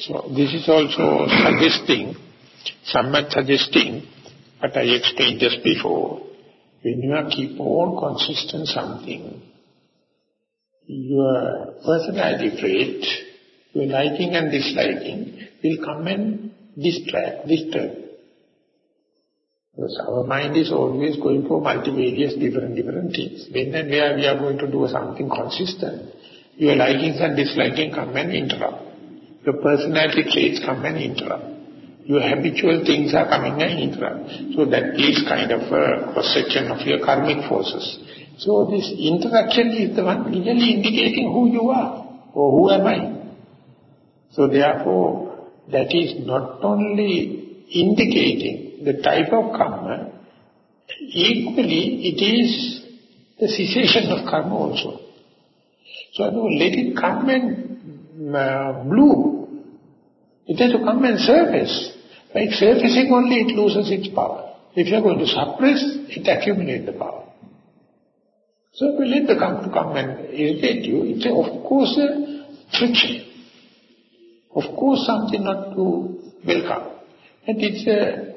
So this is also suggesting, somewhat suggesting, but I explained this before. When you are keep on consistent something, your personality trait, your liking and disliking will come and distract, disturb. Because our mind is always going for multivarious different, different things. When and where we are going to do something consistent, your likings and disliking come and interrupt. Your personality traits come and interrupt. Your habitual things are coming and interrupt. So that is kind of a of your karmic forces. So this interaction is the one really indicating who you are or who am I. So therefore, that is not only indicating the type of karma, equally it is the cessation of karma also. So let it come and uh, bloom. It has to come and surface. By surfacing only it loses its power. If you are going to suppress, it accumulates the power. So if you let the karma to come and irritate you, it's a, of course a friction. Of course something not to welcome. And it's a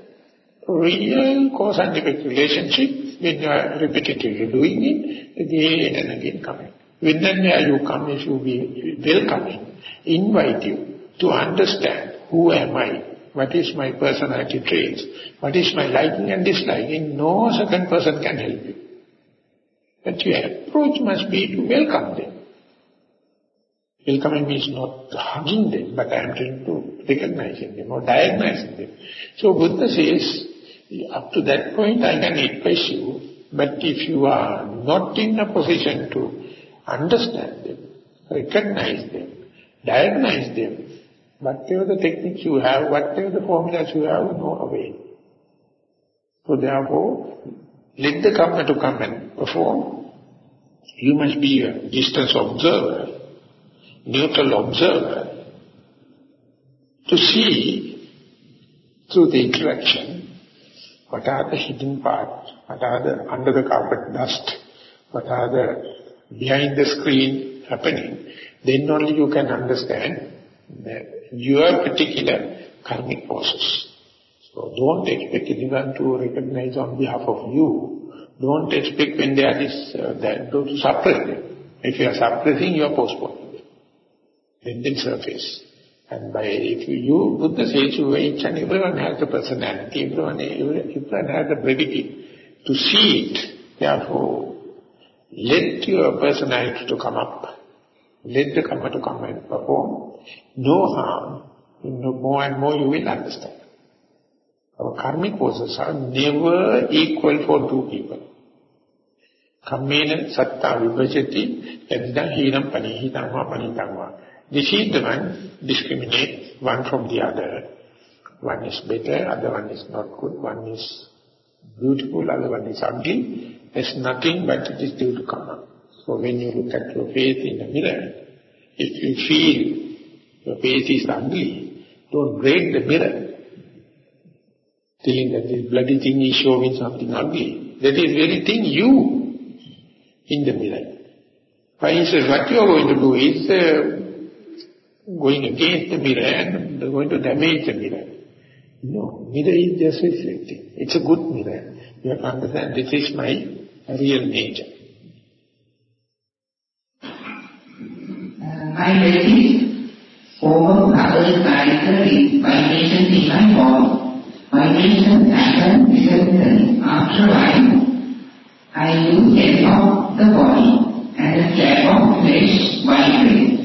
real cause and effect relationship when you are repetitively doing it, again and again coming. When where you come, if you be welcoming, invite you to understand who am I, what is my personality traits, what is my liking and disliking, no second person can help you. But your approach must be to welcome them. Welcoming means not hugging them, but I am trying to recognize them or diagnosing them. So Buddha says, up to that point I can advise you, but if you are not in a position to understand them, recognize them, diagnose them, whatever the techniques you have, whatever the formulas you have, no avail. So therefore, let the karma to come and perform. You must be a distance observer, neutral observer, to see through the interaction what are the hidden parts? What are the under the carpet dust? What are the behind the screen happening? Then only you can understand your particular karmic process. So don't expect anyone to recognize on behalf of you. Don't expect when they are this, uh, that, to suppress them. If you are suppressing, you are postponing them. Then surface. And by if you, Buddha says you each and everyone has the personality, everyone, everyone has the brevity to see it. Therefore, let your personality to come up. Let the karma to come and perform. No harm. More and more you will understand. Our karmic forces are never equal for two people. Kammena satta vibhajati yadda hinam panihitam va panitam va. This is the one discriminate one from the other. One is better, other one is not good, one is beautiful, other one is ugly. There's nothing but it is due to karma. So when you look at your face in the mirror, if you feel your face is ugly, don't break the mirror. Telling that this bloody thing is showing something ugly. That is very thing you in the mirror. For instance, what you are going to do is uh, going against the mirror and going to damage the mirror. No, mirror is just reflecting. It's a good mirror. You have to understand this is my real nature. Uh, my lady, in my body. Vibration happen disappearing. After a while, I lose sense of the body and the flap of flesh vibrates.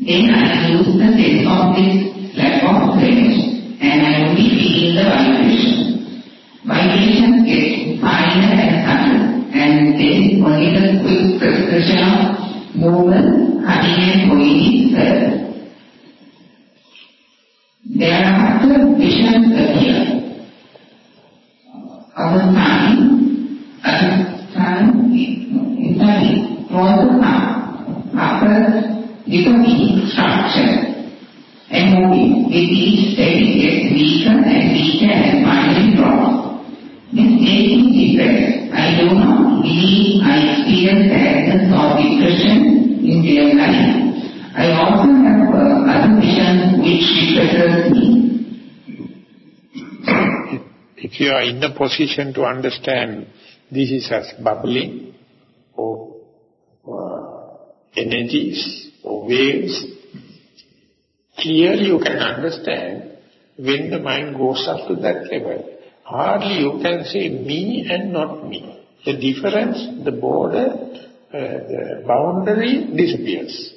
Then I use the sense of this lack of flesh and I only feel the vibration. Vibration gets finer and subtle and then only the quick expression of movement, is felt. Thereafter visions appear. Our time, at time, in time, was time. After becoming structured and moving with each steady gets weaker and weaker and finally drops. This taking deep breath, I do not believe I experience sadness or depression in real life. I often have uh, other which depresses me. If you are in a position to understand this is as bubbling or uh, energies or waves, clearly you can understand when the mind goes up to that level, hardly you can say me and not me. The difference, the border, Uh, the boundary disappears.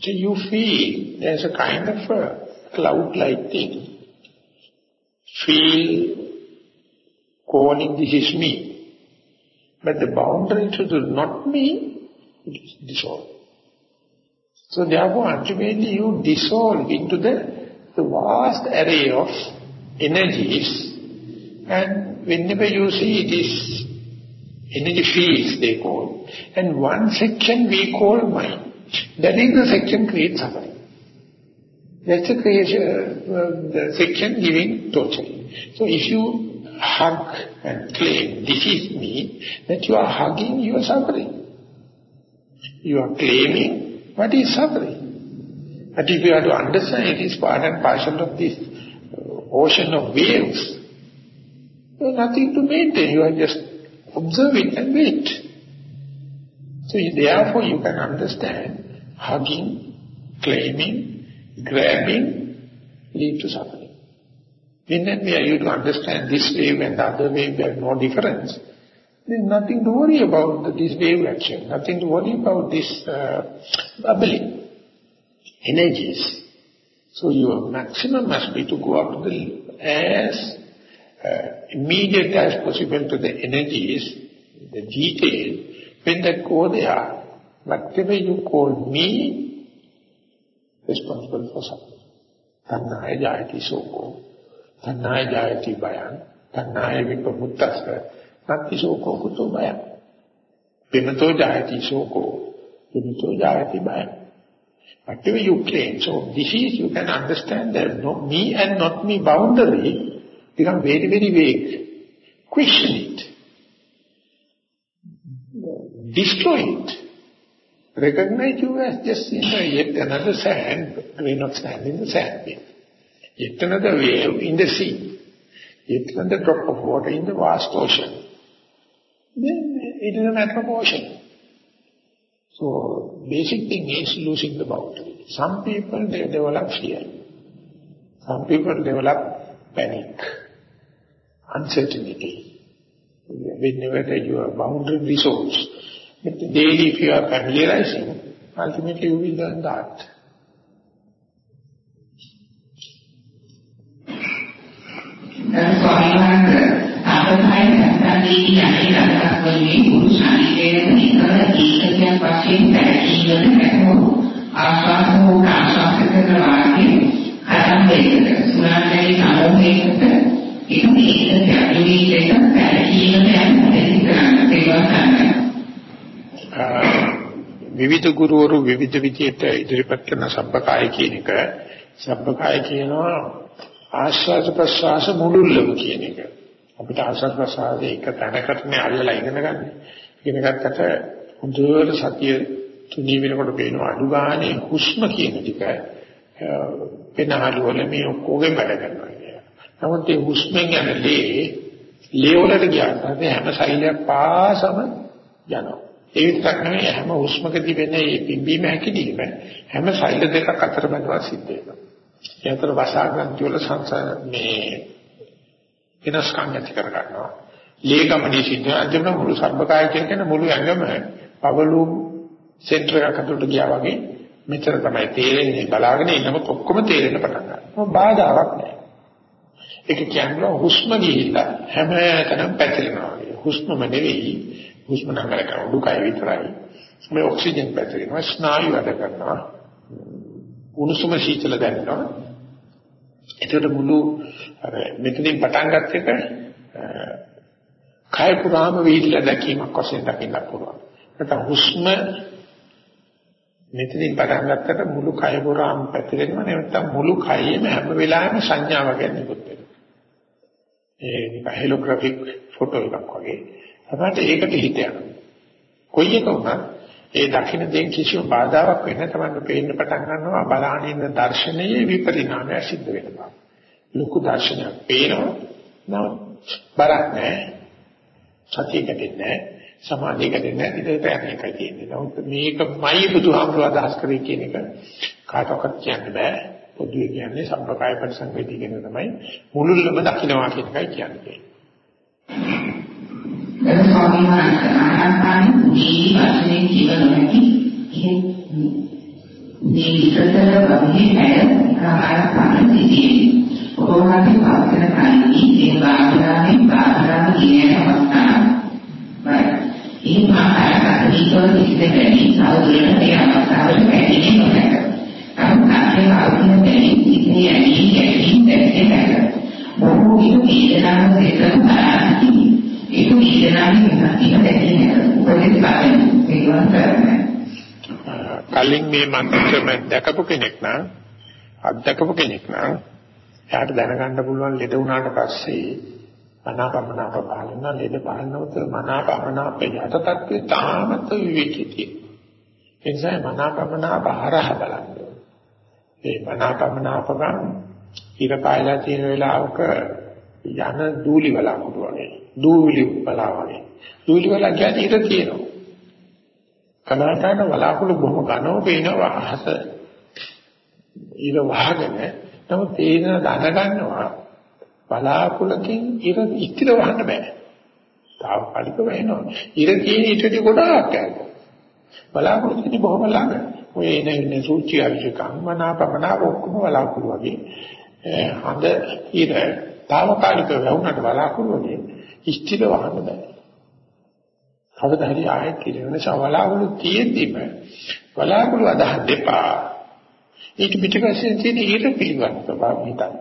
So you feel there's a kind of a cloud-like thing. Feel calling this is me. But the boundary to the not me, it is dissolved. So therefore ultimately you dissolve into the, the vast array of energies and whenever you see this energy fields they call, and one section we call mind, that is the section creates suffering. That's the creation, uh, the section giving torture. So if you hug and claim, this is me, that you are hugging, you are suffering. You are claiming what is suffering. But if you have to understand it is part and parcel of this uh, ocean of waves, nothing to maintain. You are just observe it and wait. So therefore you can understand hugging, claiming, grabbing lead to suffering. When and where you to understand this wave and the other wave, there is no difference. There is nothing to worry about this wave action, nothing to worry about this uh, bubbling energies. So your maximum must be to go up the as Uh, immediate as possible to the energies, the detail. When that go there, whatever you call me, responsible for something. Tanhaya jayati soko, tanhaya jayati bayan, tanhaya vipamuttasya, natti soko kuto bayan. Vimato jayati soko, vimato jayati bayan. Whatever you claim, so this is, you can understand that no, me and not me boundary become very, very vague. Question it. Destroy it. Recognize you as just in a, yet another sand, grain of sand in the sand pit. Yet another wave in the sea. Yet another drop of water in the vast ocean. Then it is a matter of ocean. So, basic thing is losing the boundary. Some people, they develop fear. Some people develop panic, uncertainty. Whenever you are bounded resource, but daily if you are familiarizing, ultimately you will learn that. ඒක මේක ඇතුළේ දෙක පැතිරීම යන දෙයක් ඒවා විවිධ ගුරුවරු විවිධ විදියට ඉදිරිපත් කරන සබ්බකාය කියන එක සබ්බකාය කියනවා ආස්වාද ප්‍රසවාස මුළුල්ලම කියන එක. අපිට ආස්වාද ප්‍රසවාසයේ එක තැනකට නේ අල්ලලා ඉගෙන ගන්න. ඉගෙන ගත්තට හොඳට සතිය තුනී වෙනකොට පේනවා අඩු ගානේ හුස්ම කියන ටික වෙනහළු වල මේ ඔක්කොගෙන් වැඩ කරනවා කියලා. නමුත් ඒ හුස්මෙන් යන ලේ ලේ වලට ගියාට හැම සෛලයක් පාසම යනවා. ඒ විතරක් නෙවෙයි හැම හුස්මකදී වෙන මේ පිම්බීම හැකිලිම හැම සෛල දෙකක් අතර බඳවා සිද්ධ වෙනවා. ඒ අතර වසාග්‍රන්ථි වල සංසාර මේ වෙනස්කම් ඇති කර ගන්නවා. ලේ ගමනේ සිද්ධ අන්තිම මුළු සබ්බකාය කියන මුළු ඇඟම පවලු සෙන්ටර් එකක් අතට ගියා වගේ මෙතන තමයි තේරෙන්නේ බලාගෙන ඉන්නකොට ඔක්කොම තේරෙන්න පටන් ගන්නවා. බාධාවක් නැහැ. ඒක කියන්නේ හුස්ම ගිහිල්ලා හැමතැනම පැතිරෙනවා. හුස්මම නෙවෙයි හුස්ම නඟල කරන උඩුකය විතරයි. මේ ඔක්සිජන් පැතිරෙනවා ස්නායු වැඩ කරනවා. උණුසුම සීතල දැනෙනවා. ඒකට මුළු අර මෙතනින් පටන් ගන්න එක කය පුරාම වීදිලා දැකීමක් වශයෙන් දකින්න පුළුවන්. නැත්නම් හුස්ම මෙතනින් පටන් ගත්තට මුළු කය පුරාම පැතිරෙනවා නැත්නම් මුළු කයෙම හැම වෙලාවෙම සංඥාවක් ගන්නකොට වෙනවා. ඒ නිකන් හෙලෝග්‍රැෆික් ෆොටෝ එකක් වගේ. තමයි ඒකට හිත යනවා. කොයි එක වුණත් ඒ දකින්න දෙන් කිසිම බාධාවක් වෙන්නේ තමයි පේන්න පටන් ගන්නවා බලානින්න දර්ශනයේ විපරිණාමය සිද්ධ වෙනවා. ලොකු දර්ශනයක් පේනවා. නම බරක් නැහැ. සතිය කැඩෙන්නේ නැහැ. සමාධිය කැඩෙන්නේ නැහැ. ඉතින් ඒක එකයි තියෙන්නේ. නමුත් මේකමයි බුදුහාමුදුරුවෝ අදහස් කරේ කියන එක කාටවත් කියන්න බෑ. පොදුවේ කියන්නේ සම්පකාය පරිසංවේදී කියන තමයි මුළුල්ලම දකින්නවා කියන එකයි කියන්නේ. දැන් ස්වාමීන් වහන්සේ ආනාපාන මේ වශයෙන් කියවනකි මේ විතර වගේ ඇය ආනාපාන සිටියේ කොහොමද පාවතන කන්නේ ඒ බාහිරයෙන් බාහිරම කියන අවස්ථාව. ඒ මානසික විතර ඉස්සෙල්ලා සාධුරණ ඒ අවස්ථාවට පැමිණෙන්නේ නැහැ. අන්තයේ ආත්මයෙන් ඉන්නේ ඇයි ඇයි දැක්කේ බොහෝ විට වේදනාව දෙකම තරහයි. ඒක වේදනාවේ ඉන්න දැකීම පොඩි පාඩම් ඒවත් කරන්නේ. කලින් මේ මන්ත්‍රම දැකපු කෙනෙක් නම් අත්දකපු කෙනෙක් නම් එයාට දැනගන්න පුළුවන් ලෙඩ වුණාට පස්සේ මනාපමනාප බලන ලෙඩ බලනකොට මනාපමනාප යට තත්ත්වයේ තාමත් විවිධිතියි. ඒ නිසා මනාපමනාප හරහා බලන්න. ඒ මනාපමනාපකම් ඉර කායලා තියෙන වෙලාවක යන දූලි වලාකුළු වගේ. දූවිලි වලා වගේ. දූලි වලා කියන්නේ ඉර තියෙනවා. කනාටන වලාකුළු බොහොම ඝනව පේනවා අහස. ඉර වහගෙන නමුත් තේන දැන ගන්නවා බලාකුළකින් ඉර ඉතිර වහන්න බෑ. තාවකාලික වෙනවා ඉර තියෙන ඊටදී ගොඩාක් යනවා බලාකුළු තියෙන බොහොම ළඟ ඔය එන සූචි අවිජකම් මනාපමනා ඔක්කොම බලාකුළු වගේ හඳ ඉර తాවකාලික වුණාට බලාකුළු වගේ ඉස්තිර වහන්න බෑ. කවදා හරි ආයෙත් කියන සවලාකුළු තියෙද්දිම බලාකුළු අදහස් දෙපා. ඊට පිටිපස්සේ තියෙන ඊට පිළිවන් ස්වභාව හිතන්න.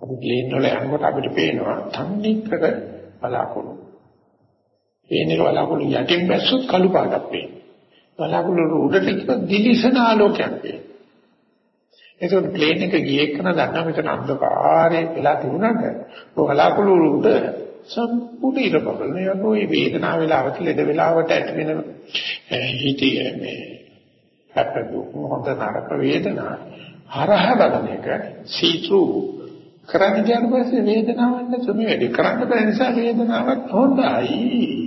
අපි ප්ලේන් වල යනකොට අපිට පේනවා තන්නිකර බලාකුළු. පේන්නේ බලාකුළු යටින් බැස්සොත් කළු පාටක් පේනවා. බලාකුළු උඩට ගියොත් දිලිසෙන ආලෝකයක් පේනවා. ඒකෝට ප්ලේන් එක ගියේ කරන දන්නා මෙතන අන්ධකාරයේ වෙලා තිබුණාට බලාකුළු උඩ සම්පූර්ණ ඉරබබල් මේ වගේ වේදනාව වෙලාවට ලෙඩ වෙලාවට ඇති වෙන හිතේ මේ හැප්පු හොඳ නරක වේදනා හරහ බලන එක සීතු කරන්න ගියාට පස්සේ වේදනාවක් නැතුව මේ වැඩි කරන්න බැරි නිසා වේදනාවක් හොඳයි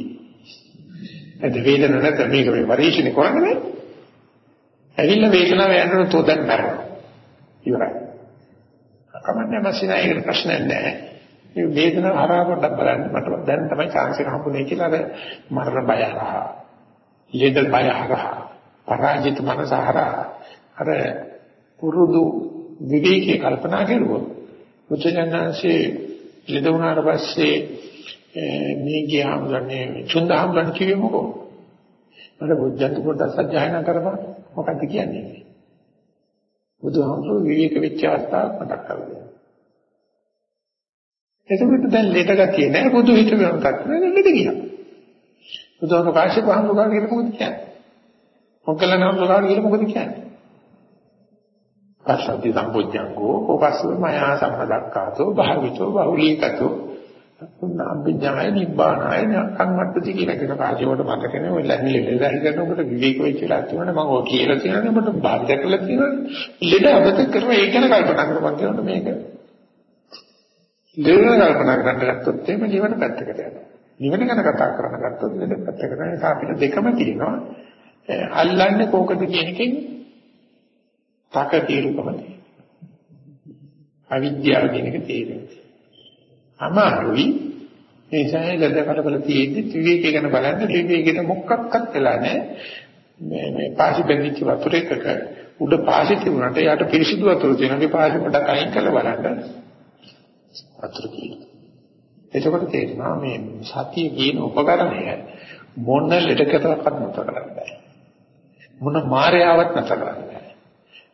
එද වේදනාවක් නැත්නම් මේක මේ පරිශීලනය කරන්නේ ඇවිල්ලා වේදනාව යනකොට තෝදන් මරනවා ඉවරයි. කමන්නේ මැසිනා ඒකට ප්‍රශ්නයක් නැහැ. මේ වේදනාව හරහා පොඩ්ඩක් බලන්න මට දැන් තමයි chance එක හම්බුනේ කියලා අර මරණ බය හරහා, ලෙඩ බය හරහා, පරාජිත මනස හරහා අර පුරුදු විවේකී කල්පනා කරුවොත් මුචනන්සේ ලෙඩ වුණාට පස්සේ මේ ගියාම ගන්නේ චුන්දහම් ගන්න කිව්වේ මොකෝ? මට බුද්ධන්ත පොඩ්ඩක් සත්‍යයනා කරපන් මොකක්ද කියන්නේ? බුදුහාමුදුරුවෝ විවේක වෙච්ච අවස්ථාවක් මතක් කරගන්නවා. එතකොට දැන් ලෙඩ ගතිය නෑ බුදු හිත වෙනකත් නෑ ලෙඩ ගියා. බුදුහාමුදුරුවෝ කාශ්‍යප හාමුදුරුවෝ කියලා මොකද කියන්නේ? මොකලන හාමුදුරුවෝ කියලා මොකද කියන්නේ? පස්සද්ධි සම්පෝඥංගෝ ඕපස්සෝ මයා සම්පදක්කාතෝ භාවිතෝ බහුලීකතෝ අභිඥාය නිබ්බානාය කම්මට්ටති කියලා කියන කාර්යවලට මතකනේ ඔය ලැහිලි ලෙඩ හිතනකොට විවේක වෙච්ච ඉලා තියෙනවනේ. මම ඔය කියලා තියෙනනේ මට බාධා කරලා තියෙනවනේ. ලෙඩ අමතක කරලා ඒක ගැන කල්පනා කරපන් කියනකොට මේක ලෙඩ කල්පනා කරන්න ගත්තොත් එimhe ජීවන පැත්තකට යනවා. නිවන ගැන කතා කරන්න ගත්තොත් ලෙඩ පැත්තකට යනවා. ඒක අපිට දෙකම තියෙනවා. අල්ලන්නේ කෝකද කියන එකෙන් තක తీරුකම තියෙනවා අවිද්‍යාව කියන එක තේරෙන්නේ අමාරුයි. ඒ නිසා ලද කලබල තියෙද්දි විවේකී ගැන බලන්න. විවේකීට මොකක්වත් වෙලා නැහැ. මේ මේ පාසි බැඳිච්ච වතුර එකක උඩ පාසි තිබුණාට යාට පිරිසිදු වතුර තියෙනවා. ඒ පාසි පොඩක් අයින් කරලා බලන්න. වතුර කියනවා එතකොට තේරෙනවා මේ සතිය කියන උපකරණය මොන ලෙඩකටවත් නැතර කරන්න බෑ. මොන මායාවක් නැතර කරන්න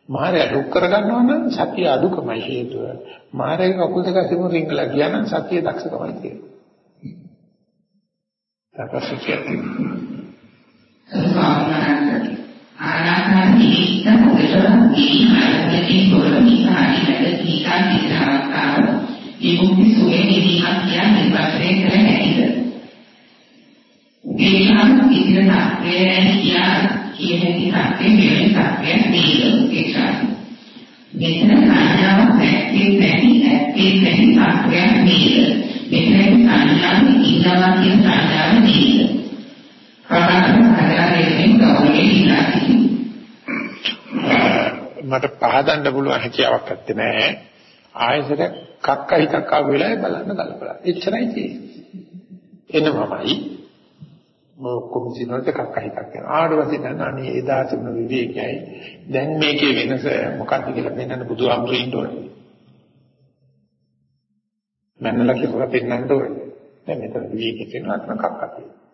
මාරය දුක් කරගන්නවා නම් සතිය අදුකමයි හේතුව. මාරය කකුල් දෙක සිමු රිංගලා ගියා නම් සතිය දක්ෂකමයි තියෙන්නේ. තපස්සිය. ආනාපානී සම්පූර්ණ දීහාරදී පොළොමිකාරිනද දීකා දිහාකාර විමුක්ති සුවේ නිවීමක් කියන නිර්වචනය කර හැකිද? ඒකම ඉතිරි තාක්ෂණය කියා කියන තාක්ෂණය මෙවැනි තාක්ෂණයක් නේද ඒකයි. මෙතන සංඥාවක් නැති නැති ඇත්තේ නැති තාක්ෂණයක් නේද? මෙතන සංඥාවක් ඉන්නවා කියන සංඥාවක් නේද? මට පහදන්න පුළුවන් හැකියාවක් නැත්තේ නෑ. ආයෙසර කක්ක හිතක් ආව වෙලාවේ බලන්න ගලපලා. එච්චරයි තියෙන්නේ. එනමමයි කොමිසිනෝට කක්ක හිතක් යනවා. ආඩවසින් අනේ එදා තිබුණ විවේකයයි දැන් මේකේ වෙනස මොකක්ද කියලා පෙන්වන්න බුදුහාමුදුරු ඉන්න ඕනේ. මන්නලා කියලා පෙන්වන්න ඕනේ. දැන් මෙතන විවේකේ තියෙනවා කක්ක තියෙනවා.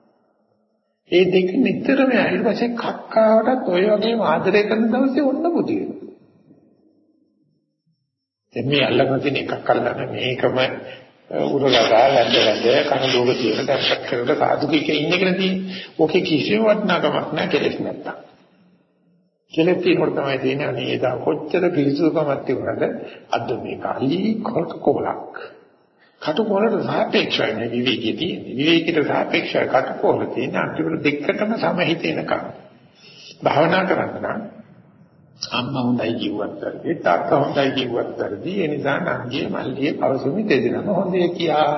ඒ දෙක නිතරම ඊට පස්සේ කක්කාවටත් ඔය වගේම ආදරය කරන දවසේ ඔන්න බුදි වෙනවා. දැන් මේ අල්ලගෙන තියෙන එකක් කරලා මේකම උරගා වැද්ද වැද්ද කන ලෝක තියෙන දැක්ක කරලා සාදු කික ඉන්න කියලා තියෙන්නේ. ඕකේ කිසිම වටිනාකමක් නැහැ කෙලෙස් නැත්තම්. කෙලෙස් තියෙනකොට තමයි තියෙන්නේ අනේ එදා කොච්චර පිරිසුදුකමක් තිබුණාද අද මේක අලි කොල්ක කොලක්. කටුකොලට සාපේක්ෂයි මේ විවේකයේ තියෙන්නේ. විවේකයට සාපේක්ෂව කටුකොල තියෙන අන්තිමට දෙකටම සමහිතේනකම්. භාවනා කරන්න නම් අම්මා හොඳයි කිව්වත් හරි තාත්තා හොඳයි කිව්වත් හරි ඒ නිසා නංගියේ මල්ලියේ පවසුමි දෙදෙනාම හොඳේ කියා.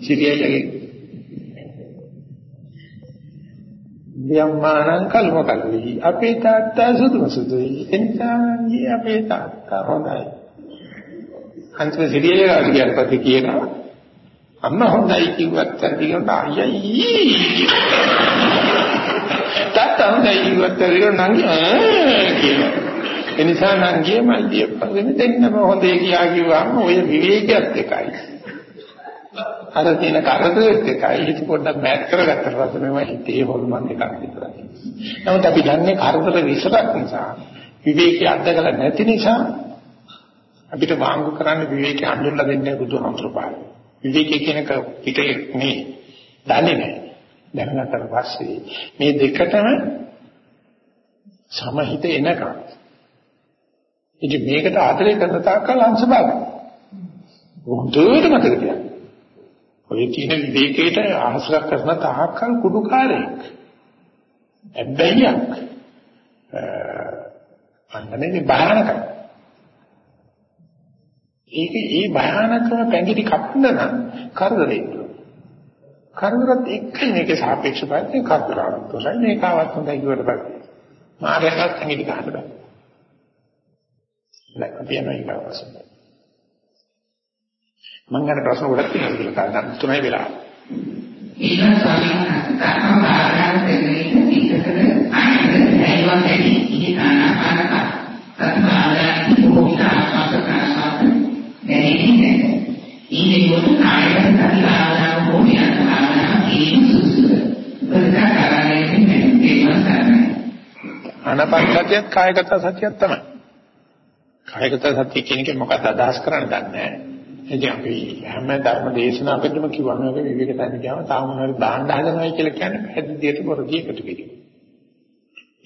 සිරියලගේ යම්මානං කල්ම කල්වි අපේ තාත්තා සුදු සුදුයි. එනිසා නංගියේ අපේ තාත්තා හොඳයි. අන්තිම සිරියලගේ ආදි කියනපත් කියනවා අම්මා හොඳයි කිව්වත් හරි කියනවා අයියයි. තාත්තා හොඳයි කිව්වත් හරි නංගි කියනවා. ඒ නිසා නංගිය මල්ලිය පස්සේ දෙන්නම හොඳේ කියා කිව්වම ඔය විවේකයක් එකයි. අර තියෙන කරදරෙත් එකයි. හිත පොඩ්ඩක් මෑත් කරගත්තට පස්සේ මේවා හිතේ හොල්මන් එකක් විතරයි. නමුත් අපි දන්නේ කරදර විසරක් නිසා විවේකී අත්දකලා නැති නිසා අපිට වාංගු කරන්න විවේකී අඳුරලා දෙන්නේ බුදුහාමුදුරුවෝ. විවේකී කියන එක පිටේ මේ දන්නේ නැහැ. දැනගත්තට පස්සේ මේ දෙකටම සමහිත එනකම් ඉතින් මේකට ආදරය කරන තාක්කල් අංශභාග හොඳට මතක තියාගන්න. ඔය තියෙන විවේකයට ආශ්‍රය කරන තාක්කල් කුඩුකාරයෙක්. ඇබ්බැහියක්. අන්නනේ භයානකයි. ඒක ඒ භයානකම පැංගිටි කපන්න නම් කරදරේ. කරදරත් එක්කයි මේකේ සාපේක්ෂ පැත්තේ කරදරාවක් තෝරයි මේකවත් හොඳයි කියවට බෑ. මායයන්වත් ඇඟිලි ගන්න බෑ. දැන් අපි යනවා ඊගාවසෙන්. මම ගන්න ප්‍රශ්න ගොඩක් තියෙනවා කියලා කාරණා තුනයි වෙලා. ඊළඟ ස්වාමීන් ආරාධනා දෙන්නේ පිටතට අයින් ඇයිවන් ඇයි ඉතින් ආනාපානක කර්මාලයන් බොහෝ ආස්වාද කරනවා. දැනෙන්නේ නැහැ. ඊයේ මොකද කායයට සතිආදාන හොමියන් ආනාපානසතියත් කායගත සතියක් තමයි. කායගත සතිය කියන එක මොකක්ද අදහස් කරන්නේ දන්නේ නැහැ. ඉතින් අපි හැම ධර්ම දේශනාවකදීම කියවම මේක විවේක තැන කියවම තාම මොනවාරි දාන්න හදනවා කියලා කියන්නේ පැහැදිලියට වරදී එකතු කිරීම.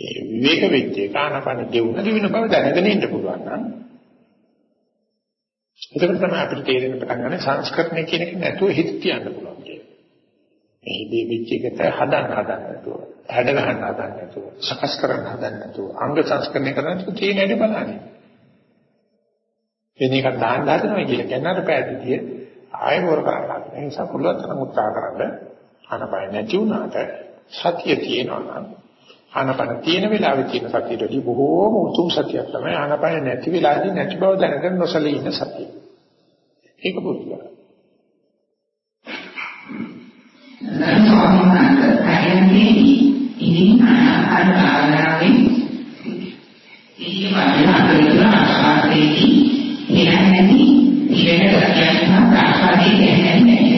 ඒ විවේක වෙච්චේ කානපන දෙවුන දිවින බව දැනගෙන ඉන්න පුළුවන් නම් එතකොට තමයි අපිට තේරෙන්න පටන් ගන්න සංස්කරණය කියන එක නැතුව හිත තියන්න පුළුවන් කියන්නේ. මේ දේ වෙච්ච එකට හදන්න හදන්න නැතුව, හැඩ ගන්න හදන්න නැතුව, සකස් කරන්න හදන්න නැතුව, අංග සංස්කරණය කරන්න නැතුව තියෙන හැටි බලන්නේ. වෙන එකක් දාන්න හදනවා කියලා කියනකට පැහැදිලිය ආයෙ වර කරන්න. ඒ නිසා පුළුවන් තරම් උත්සාහ කරන්න. අනපය නැති වුණාට සතිය තියෙනවා නම් ආනපන තියෙන වෙලාවේ තියෙන සතියටදී බොහෝම උතුම් සතියක් තමයි ආනපන නැති වෙලාවේදී නැති බව දැනගෙන නොසලී ඉන්න සතිය. ඒක පුදුමයි. ස්වාමීන් ඉතින් අර ආරාමේ ඉතින් අපේ ආශාසේදී ඉරන්නේ ඉරන ගැටන ආශාසයේ දැනෙන්නේ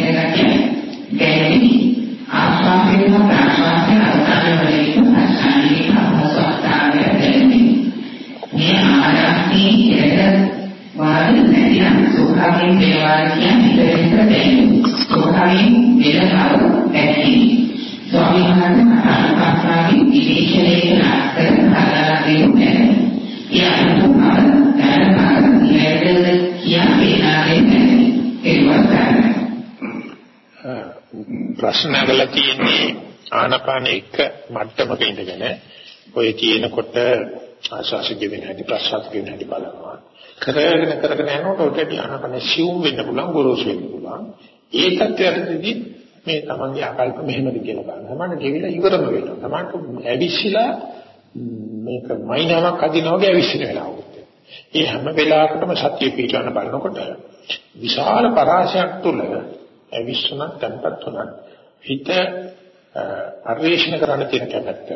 නැහැ ගැටෙන්නේ ආශාසයේ ආශාසයේ අවතාරවලින් අසන්නේ අවසත්තාවය දැනෙන්නේ මේ ආරාමේ ඉරන වාද නැතිනම් සෝභාවෙන් දේවාල කියන්නේ ඉතින් දැනෙන්නේ සෝභාවෙන් වෙනව ඇති ස්වාමීන් වහන්සේ අනුකම්පාවෙන් විශේෂණයේ නාස්තර හදාගන්නේ නැහැ. ඒ අනුකම්පාව දැනගන්න ලැබෙන කියන්නේ නැහැ. ප්‍රශ්න අහලා තියෙන්නේ ආනපාන එක මට්ටමක ඉඳගෙන ඔය තියෙනකොට ආශාස ගෙවෙන හැටි ප්‍රසාද ගෙවෙන හැටි බලනවා. කරගෙන කරගෙන යනකොට ඔකට ආනපාන සිවුම් වෙන්න පුළුවන් ගොරෝසු වෙන්න පුළුවන්. ඒ තත්ත්වයටදී මේ තමන්ගේ ආකල්ප මෙහෙමද කියලා බලන්න. සමහර ගෙවිලා ඉවරම වෙනවා. සමහරට ඇවිස්සලා මේක මයිනාවක් අදිනා වගේ ඇවිස්සෙන වෙලාවකට. ඒ හැම වෙලාවකටම සත්‍ය පිටවන බලනකොට විශාල පරාසයක් තුල ඇවිස්සුණක් tempat උනත් හිත පරිශන කරන්න තියෙන කැමැත්ත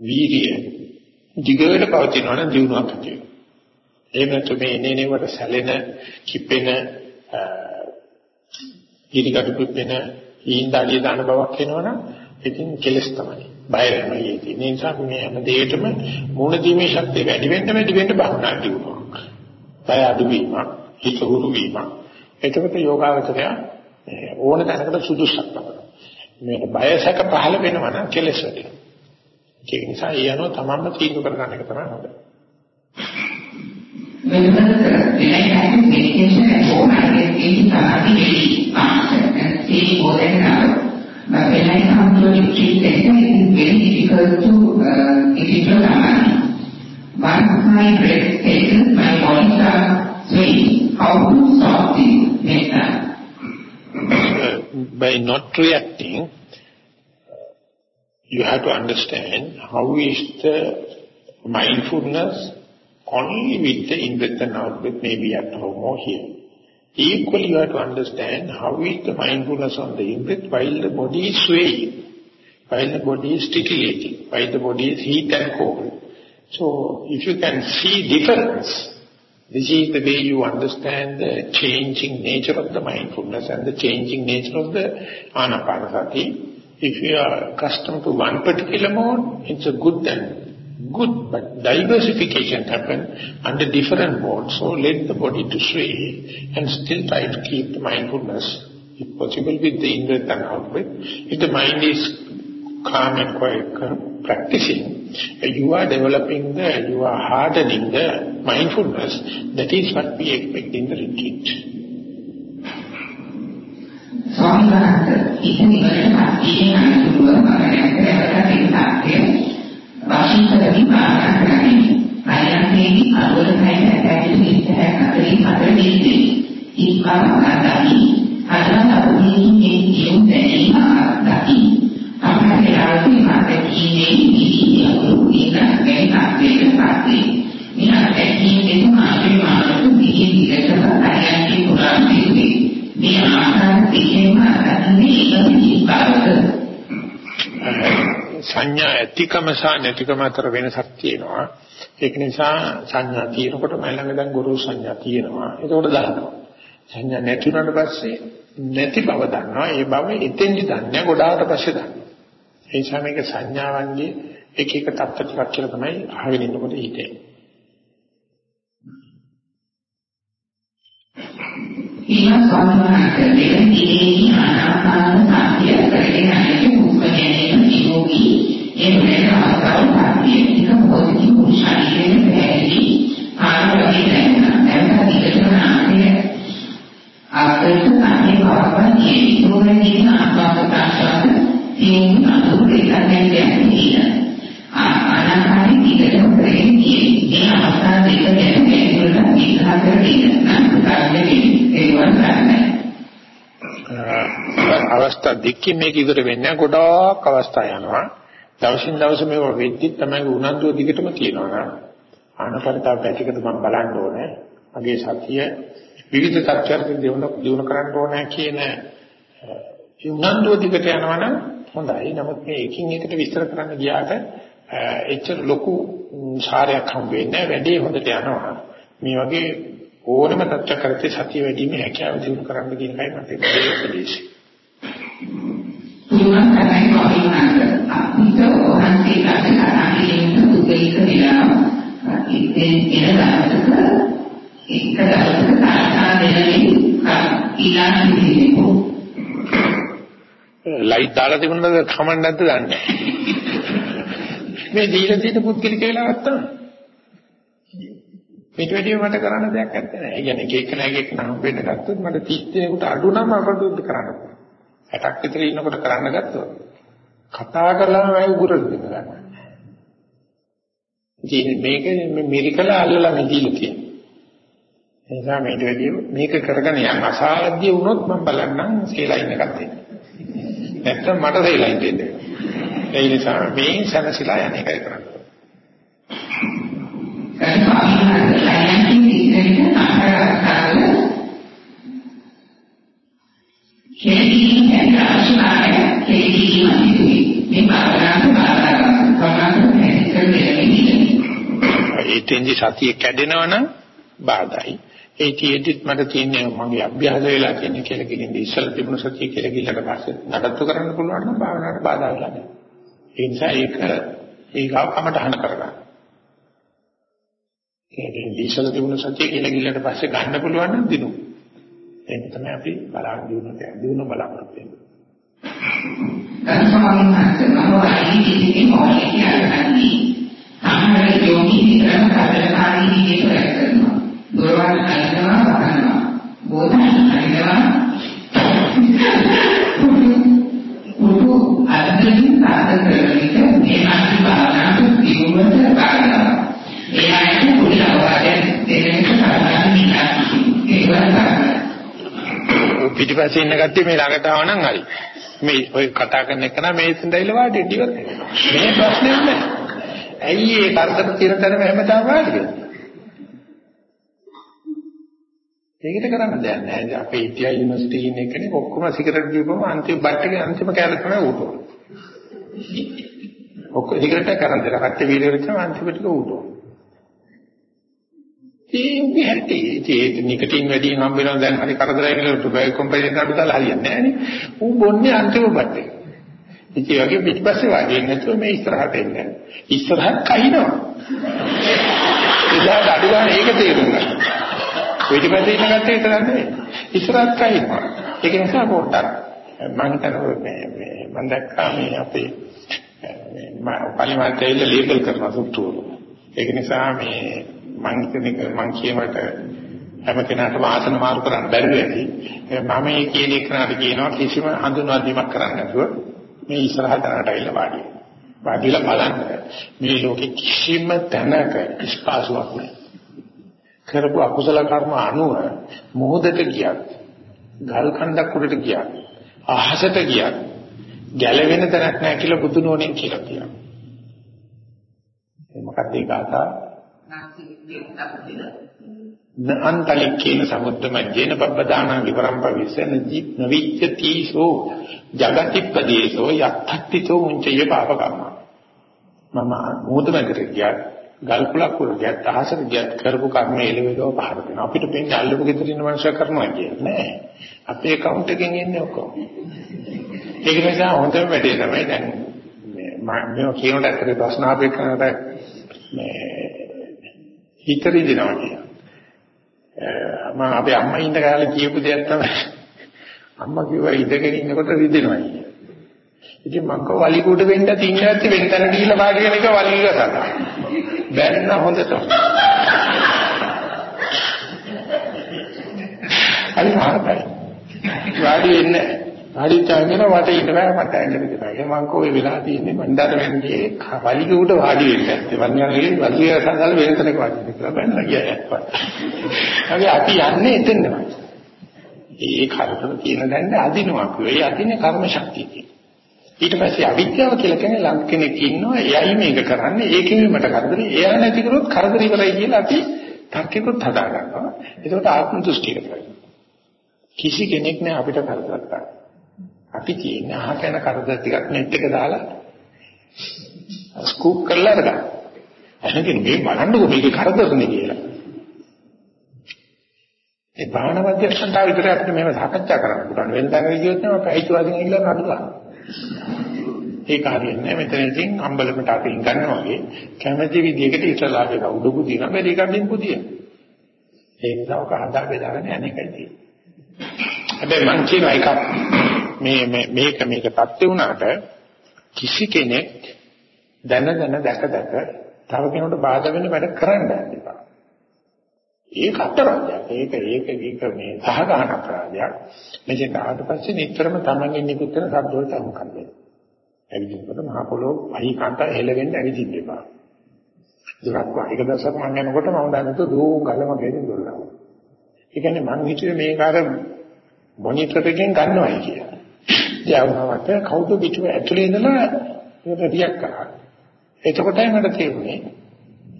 වීර්යය දිගට පවතිනවා නම් දිනුවක් ඇති වෙනවා. එහෙම නැත්නම් මේ එනේ නෙවට සැලෙන කිපෙන ඊටිකට පිපෙන ඊඳාලිය දාන බවක් එනවනම් ඉතින් කෙලස් තමයි. බය වෙනවා ඒ නිසා මේ හැම දෙයකටම මුණ දීමේ ශක්තිය වැඩි වෙන්න වැඩි වෙන්න බහුණා දිනුවක්. බය අඩුවීමක්, හිත හුරු වීමක්. එතකොට යෝගාවචරය ඕන තැනකට සුදුසුක් තමයි. මේ බයසක පහළ වෙනවා නම් කෙලස් වැඩි. ඒ නිසා ඒ අනුව තමන්ම තීන්දුව කරගන්න එක තමයි හොඳ. Whenever when I practice meditation at home, I get really thoroughly very fast and stay more than an hour. But when I come to a retreat center, it is very difficult to uh, get into samadhi. Once my breath settles, my body starts swaying. How to stop this metta? by not reacting, you have to understand how is the mindfulness only with the in-breath and out-breath, maybe at home or here. Equally, you have to understand how is the mindfulness on the in-breath while the body is swaying, while the body is titillating, while the body is heat and cold. So, if you can see difference, this is the way you understand the changing nature of the mindfulness and the changing nature of the anapanasati. If you are accustomed to one particular mode, it's a good and good, but diversification happen under different modes. So let the body to sway and still try to keep the mindfulness, if possible, with the in-breath and out-breath. If the mind is calm and quiet practicing, you are developing the, you are hardening the mindfulness. That is what we expect in the retreat. ස්වාමීන් වහන්සේ ඉතින් ඉවරට පස්සේ අනුතුරුව මම දැක්කේ වාශී කරමින් පාරක් කරන්නේ. අයන්තේදී අරවලකයි ඇටි ඉස්සරහ අතරින් අතර දෙන්නේ. ඉක්කා අදානි අදලා අපුණින් මේ කියුම් දැනීම අදානි. අපේ ආදී මාතේ කීනේ ඉන්නේ උරුින ගැන අපේ පාතේ. මිනා ඇකිනේ මාගේ මානතු දිගේ දිගට අයන්ති පුරා දෙන්නේ. මේ ආකාර දෙකේම අදන්නේ ඉස්සරහ සංඥා ඇතිකම සහ නැතිකම අතර වෙනසක් තියෙනවා. ඒක නිසා සංඥා තියෙනකොට මම ළඟ දැන් ගුරු සංඥා තියෙනවා. ඒකෝට දානවා. සංඥා නැති වුණාට පස්සේ නැති බව දන්නවා. ඒ බව එතෙන්දි දන්නේ ගොඩාට පස්සේ දන්නවා. ඒ නිසා මේක සංඥාවන්ගේ එක එක තත්ත්ව ටිකක් කියලා තමයි අහගෙන ඉන්නකොට හිතෙන්නේ. ඊළඟ සම්මානකදී ඉන්නේ ආනාපාන සතිය කරගෙන යන්නේ මුඛයෙන් නිරෝගී. ඒ වෙන ආකාරය පිටික පොඩි ශරීරයෙන් පැහැදිලි ආරෝග්‍ය දැනන දැනගන්න ආකාරය ආකාරයට අනේ භාවනාවේ ඉතුරුනේ ආකාර ප්‍රාසාද තියෙන අනුරේ දැනගන්නේ ආනාපාන පිටික ප්‍රේමී ඒ අවස්ථාව දෙක ගැන මේකට විස්තර කරගෙන නම් කාර්යයේ ඒවන් ගන්නයි අවස්ථා දෙකකින් මේක ඉවර වෙන්නේ ගොඩාක් අවස්ථා යනවා. දවසින් දවස මේක වෙද්දි තමයි උනන්දුව දිගටම තියෙනවා. ආනපනතාව පැතිකද මම බලන්න ඕනේ. මගේ සතිය විවිධ තත්ත්වයන් දිනු දිනු කරන්න ඕනේ කියන උනන්දුව දිගට යනවනම් හොඳයි. නමුත් මේ එකින් එකට විස්තර කරන්න ගියාට එච්චර ලොකු සාරයක් හම් වෙන්නේ වැඩේ හොඳට යනවා. මේ වගේ ඕනම තත්ත්ව කරත්තේ සතිය වැඩි වීම හැකියාව දිනු කරන්න කියන එකයි මට මේ උපදේශය. තුමන් තමයි වහිනාට අපිට ඔහන්සේ කතාන්නේ දුකේක වෙලා ඉතින් එන දවසක එක දවසක තාත්තා දෙන්නේ ඊළඟ දිනේ ලයිට් දාලා තිබුණාද කමක් නැද්ද දන්නේ මේ දීලා තියෙන පුද්ගලික වෙලාවක් තමයි මේට වැඩිය මට කරන්න දෙයක් නැත්තේ නෑ. ඒ කියන්නේ එක එක නැග එක නම් වෙන්න ගත්තොත් මට 30 දෙනෙකුට අඩු නම් අපට කරන්න පුළුවන්. 60ක් විතර ඉන්නකොට කරන්න ගත්තොත් කතා කළාම අය උගුර දෙන්න ගන්නවා. ඉතින් මේක මිරිකල අල්ලලා මෙදීලා තියෙනවා. ඒ නිසා මේට වැඩි මේක කරගෙන යන්න අසාධ්‍ය වුණොත් මම බලන්නම් සීලයින් එකක් දෙන්න. නැත්තම් මට සීලයින් දෙන්න. ඒ නිසා මේ සනසිලා යන එකයි කරන්නේ. කෙනෙකුට දැන ආශාවය කෙරෙහි මේ භාවනාව භාවනාව ඒතෙන්දි සතිය කැඩෙනවනම් බාධායි. ඒ තියෙද්දිත් මට තියෙන්නේ මගේ අභ්‍යාස වෙලා තියෙන කියලා කියන්නේ ඉස්සල තිබුණු සතිය කියලා කිල්ලට පස්සේ නඩත්තු කරන්න පුළුවන් නම් භාවනාවට බාධා වෙලා නැහැ. ඒ නිසා ඒක ඒකව කමටහන කරගන්න. ඒ කියන්නේ ඉස්සල තිබුණු සතිය කියලා කිල්ලට පස්සේ ගන්න පුළුවන් නම් දිනු. ඒක තමයි අපි බලාගෙන දිනුන දිනුන බලාපොරොත්තු වෙන්නේ. සම්මානයෙන් මම වගේ මොකක්ද කියන්නේ සමහර යෝගී විතරම කතරකාරී විදිහට වැඩ කරනවා. දොරවල් අරිනවා වහනවා. බෝධන අරිනවා. උඩු අදින් සාධන කරගෙන මේ මානසික භාවනාවට දියුණුවට කාරණා. ඒ අයට පොඩි අවවාදයක් දෙන්න සාධාරණ නිකන් පිටිපස්සේ ඉන්න කට්ටිය මේ ළඟට ආව නම් හරි. මේ ඔය කතා කරන එක නම් මේ ඉතින්දයිල වාඩි ඉවර. මේ ප්‍රශ්නේ නැහැ. ඇයි ඒ කරදර තියෙන තැනම හැමදාම වාඩි වෙන්නේ? ඒකට කරන්න දෙයක් නැහැ. අපේ ඉතිහාස යුනිවර්සිටි ඉන්න එකනේ ඔක්කොම සිගරට් දීපම අන්තිම බට් එකේ අන්තිම කෑල්ල තමයි ඌටෝ. ඔක්කොම සිගරට් එක කරන් දෙලා කට්ටි වීඩියෝ එකම අන්තිම ටික ඌටෝ. ඒ හැටි ඒ නිකටින් වැඩි හම්බ වෙනවා දැන් හරි කරදරයි කියලා ටොබැකෝ කම්පැනි එකට අඩු දාලා හරියන්නේ නැහැ නේ. ඌ බොන්නේ අන්තිම බට් එක. ඉතින් වගේ පිටිපස්සේ වාඩි වෙන්නේ නැතුව මේ ඉස්සරහට එන්නේ. ඉස්සරහට කයින්නවා. එදාට අඩු ගන්න ඒක තේරුම් ගන්න. පිටිපස්සේ ඉන්න කට්ටිය විතර නෙවෙයි. ඉස්සරහට කයින්නවා. ඒක නිසා පොඩ්ඩක් මම හිතනවා මේ මේ මම දැක්කා මේ අපේ මේ පරිමාතයල ලේබල් කරන සුත්තුවල. ඒක නිසා මේ මම හිතන්නේ මම කියවට හැම කෙනාටම ආසන මාරු කරන්න බැරි වෙයි. මම මේ කියන එක නට කියනවා කිසිම හඳුන්වා කරන්න නැතුව මේ ඉස්සරහට ආටයිලා වාඩි වාඩිලා බලන්න මේ ලෝකෙ කිසිම තැනක ස්පාසුවක් නැහැ කරපු අකුසල කර්ම අනුව මොහොතට ගියත් ගල් කන්දක් උඩට ගියත් අහසට ගියත් ගැලවෙන තැනක් නැහැ කියලා බුදුනෝණෙන් කියලා කියනවා. ඒ මොකක්ද ඒ කතා? අන්තලිකේන සමුද්දම ජේන පබ්බදාන විවරම් පවිසන ජීත් නවිච්ඡති සෝ జగතිප්පදේසෝ යත්තත්තිතෝ මුංචය පාපකම්ම මම මොහොතකට ගියත් ගල් කුලක් වල ගියත් අහසට ගියත් කරපු කර්ම එළවෙලව පහර දෙනවා අපිට පෙන්නේ අල්ලපු ගෙදර ඉන්න මනුස්සය කරනවා කියන්නේ නෑ අපේ account එකෙන් එන්නේ ඔක්කොම ඒක නිසා හොඳම වැඩේ තමයි දැන් මේ මම කියනට ඇත්තට ප්‍රශ්න අපේ කරනට මේ හිතරිදිනවා කියන්නේ මම අපේ අම්මා ඉන්න කාලේ කියපු දෙයක් තමයි අම්මා කිව්වා ඉඳගෙන ඉන්නකොට රිදෙනවා කියලා. ඉතින් මම කව වලිකුඩ වෙන්න තින්න නැති වෙන තැන ගිහිල්ලා වාඩි වෙන එක වලිග කරා. බැන්න හොඳට. අනි මාතයි. වාඩි වෙන්නේ වාඩි චාගෙන වට ඉන්න බෑ මට ඇන්න විතරයි. මම කෝ ඒ වෙලා තියෙන්නේ මන්දාර වෙන්නේ වලිග උඩ වාඩි වෙන්න ඇත්තේ. වන්‍යගේ වලිග සඳහන් වෙන තැනක වාඩි වෙන්න කියලා බැන්න ගියා. අපි අපි යන්නේ එතනමයි. ඒ කරදර තියෙන දැන්න අදිනවා කිව්වේ. ඒ අදින්නේ කර්ම ශක්තිය කියන්නේ. ඊට පස්සේ අවිද්‍යාව කියලා කියන්නේ ලං කෙනෙක් ඉන්නවා එයයි මේක කරන්නේ ඒකෙම මට කරදරේ එයා නැති කරොත් කරදර ඉවරයි කියලා අපි තක්කෙකුත් හදා ගන්නවා. ඒකට ආත්ම දෘෂ්ටියකට කිසි කෙනෙක් නෑ අපිට කරදර කරන්න. අපි කියන්නේ අහක යන කරදර ටිකක් නෙට් එක දාලා ස්කූප් කරලා අරගන්න. එහෙනම් මේ බලන්නකො මේක කරදරනේ කියලා. ඒ භාවනා මධ්‍යස්ථාන විතර අපිට මේව සාකච්ඡා කරන්න පුළුවන්. වෙන තැනක ගියොත් නම් අපි අයිතිවාසිකම් ඉල්ලන්න නඩු ගන්න. ඒක හරියන්නේ නැහැ. මෙතන ඉතින් අම්බලමට අපි ගන්නවා වගේ කැමැති විදිහකට ඉස්සලා අපේ උඩු පුදින වැඩි කඩින් පුදිය. ඒ නිසා ඔක හදා බෙදාගෙන යන එකයි තියෙන්නේ. හැබැයි මං කියන එක මේ මේ මේක මේක තත්ත්ව වුණාට කිසි කෙනෙක් දැන දැන දැක දැක තව කෙනෙකුට බාධා වෙන වැඩ කරන්න යන්න එපා. ඒක අපරාධයක්. ඒක ඒක ඒක මේ සහගහන අපරාධයක්. මෙතෙන් ආවට පස්සේ නිතරම තමන්ගේ නිකුත් වෙන ශබ්ද වලට අහුම්කම් දෙන්න. ඇවිදිනකොට මහ පොළොව අහිකාන්ත හෙලවෙන්න ඇවිදින්න එපා. දුරක් වායක දසක් මම යනකොට මම දැනතු දෝ ගලම ගෙනින් දුන්නා. ඒ කියන්නේ මං හිතුවේ මේක අර මොනිටර් එකෙන් ගන්නවයි කියලා. යාවනවට කවුද පිටුව ඇතුලේ ඉඳලා ඒක රියැක්ට් කරා. එතකොටයි මට තේරුනේ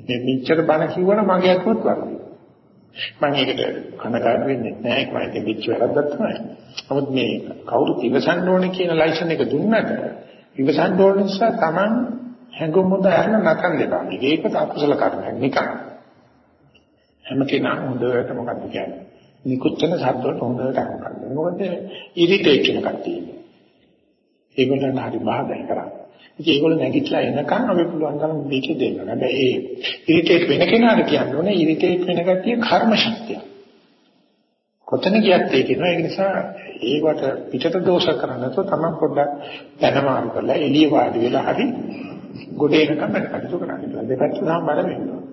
මේ මෙච්චර බණ කිව්වනම් මගේ අත්වත් වරදී. මම ඒකට කනගාටු වෙන්නේ නැහැ ඒක මම දෙවිච්ච වැරද්දක් තමයි. නමුත් මේ කවුරුත් ඉවසන්න ඕනේ කියන ලයිසන් එක දුන්නට ඉවසන්න ඕන නිසා Taman හැඟුම් මොද අරන නැතන් දෙපා. මේකට අකුසල කර්මයක් නිකන්. හැම කෙනා හොඳට මොකක්ද කියන්නේ? නිකුත් වෙන ශබ්ද වලට හොඳට අහන්න. මොකද ඉරිටේට් වෙන කට්ටිය. ඒගොල්ලන් හරි බාධා කරන්නේ. ඉතින් ඒගොල්ලෝ නැගිටලා එනකන් අපි පුළුවන් තරම් මේක දෙන්න. හැබැයි ඒ ඉරිටේට් වෙන කෙනාට කියන්න ඕනේ ඉරිටේට් වෙන කතිය කර්ම ශක්තිය. කොතන ගියත් ඒක නෝ ඒ නිසා ඒවට පිටත දෝෂ කරන්නේ නැතුව තමයි පොඩ්ඩක් දැනමාරු කරලා එළිය වාඩි වෙලා හරි ගොඩ එනකම් වැඩ කටයුතු කරන්න. දෙපැත්ත සම්බර වෙන්න ඕනේ.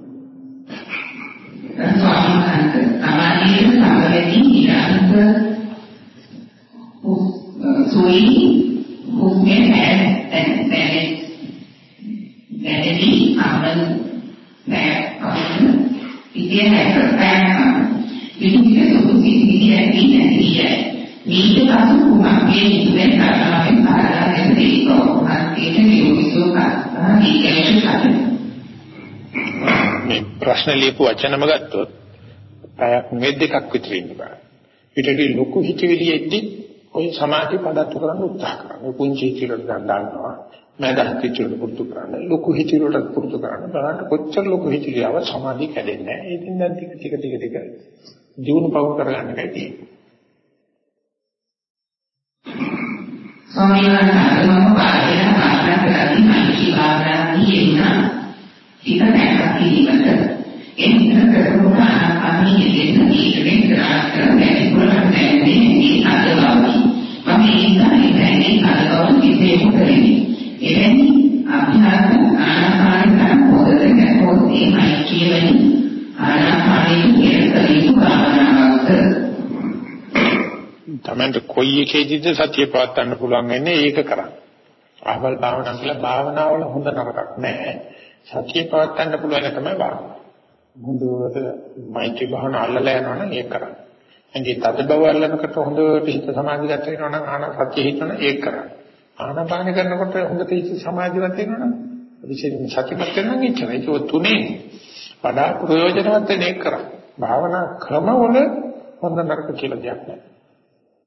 සමාධියේ සමවැදී නිරන්තර සෝයි මුන්නේ නැහැ දැනෙලි අමන නැහැ ඉතින් හැටපෑම විදුලිය සුදුසු විදියට ඉන්නේ මේක පසු කුමක්ගේ ඉන්නේ කරනවෙන් ආරාධන දෙකෝ මාර්ගයේ නියෝගිසෝ කරා දීකේෂ මේ ප්‍රශ්න ලියපු වචනම ගත්තොත් පැයක් මේ දෙකක් විතර ඉන්න බෑ. ඊටදී ලොකු හිතවිලියෙද්දි ඔය සමාධි පදත්තු කරන්න උත්සාහ කරනවා. පුංචි හිතවිලට ගන්නවා. මෑදහත් හිතවිලට පුරුදු කරන්න. ලොකු හිතවිලට පුරුදු කරන්න. බලන්න කොච්චර ලොකු හිතවිලියව සමාධි කැඩෙන්නේ නැහැ. ඉතින් දැන් ටික ටික ටික ටික දිනු පව කරගන්න එකයි තියෙන්නේ. ස්වාමීන් වහන්සේ මම පාඩේ ආරම්භ කරන්නේ මානසික ආරම්භය නා. ඉත නැක්ක කිරීමට එන්න කරපු ආනාපානී දෙන්න ඊටෙන් කරාට බැරි වුණා නැහැ මේ අදවවි මම ඉන්නේ නැහැ අදවවි කිසිේ කරන්නේ එවැනි අභ්‍යාස ආනාපාන පොදේ නැතොත් එමයි කියවෙන්නේ ආනාපානී කියන භාවනාවක් තමන්ට කොයි එකේදීද සතිය පවත්වන්න පුළුවන් වෙන්නේ ඒක කරන්න. ආවල් භාවනා කියලා භාවනාවල හොඳ නරකක් නැහැ. සතිය පවත්වන්න පුළුවන් තමයි භාවනාව. හොඳට මෛත්‍රී භාවනා අල්ලලා යනවනම් ඒක කරන්න. එංගේ තද බව අල්ලනකොට හොඳට හිත සමාධිගත වෙනවා නම් ආන සත්‍ය හිතන ඒක කරන්න. ආනාපාන කරනකොට හොඳට හිත සමාධිගත වෙනවා නම් විශේෂයෙන් සතිපත් වෙනවා ඉච්චන. ඒක තුනේ වඩා ප්‍රයෝජනවත් වෙන එක කරන්න. භාවනා ක්‍රමවල හොඳ නරක කියලා දෙයක් නැහැ.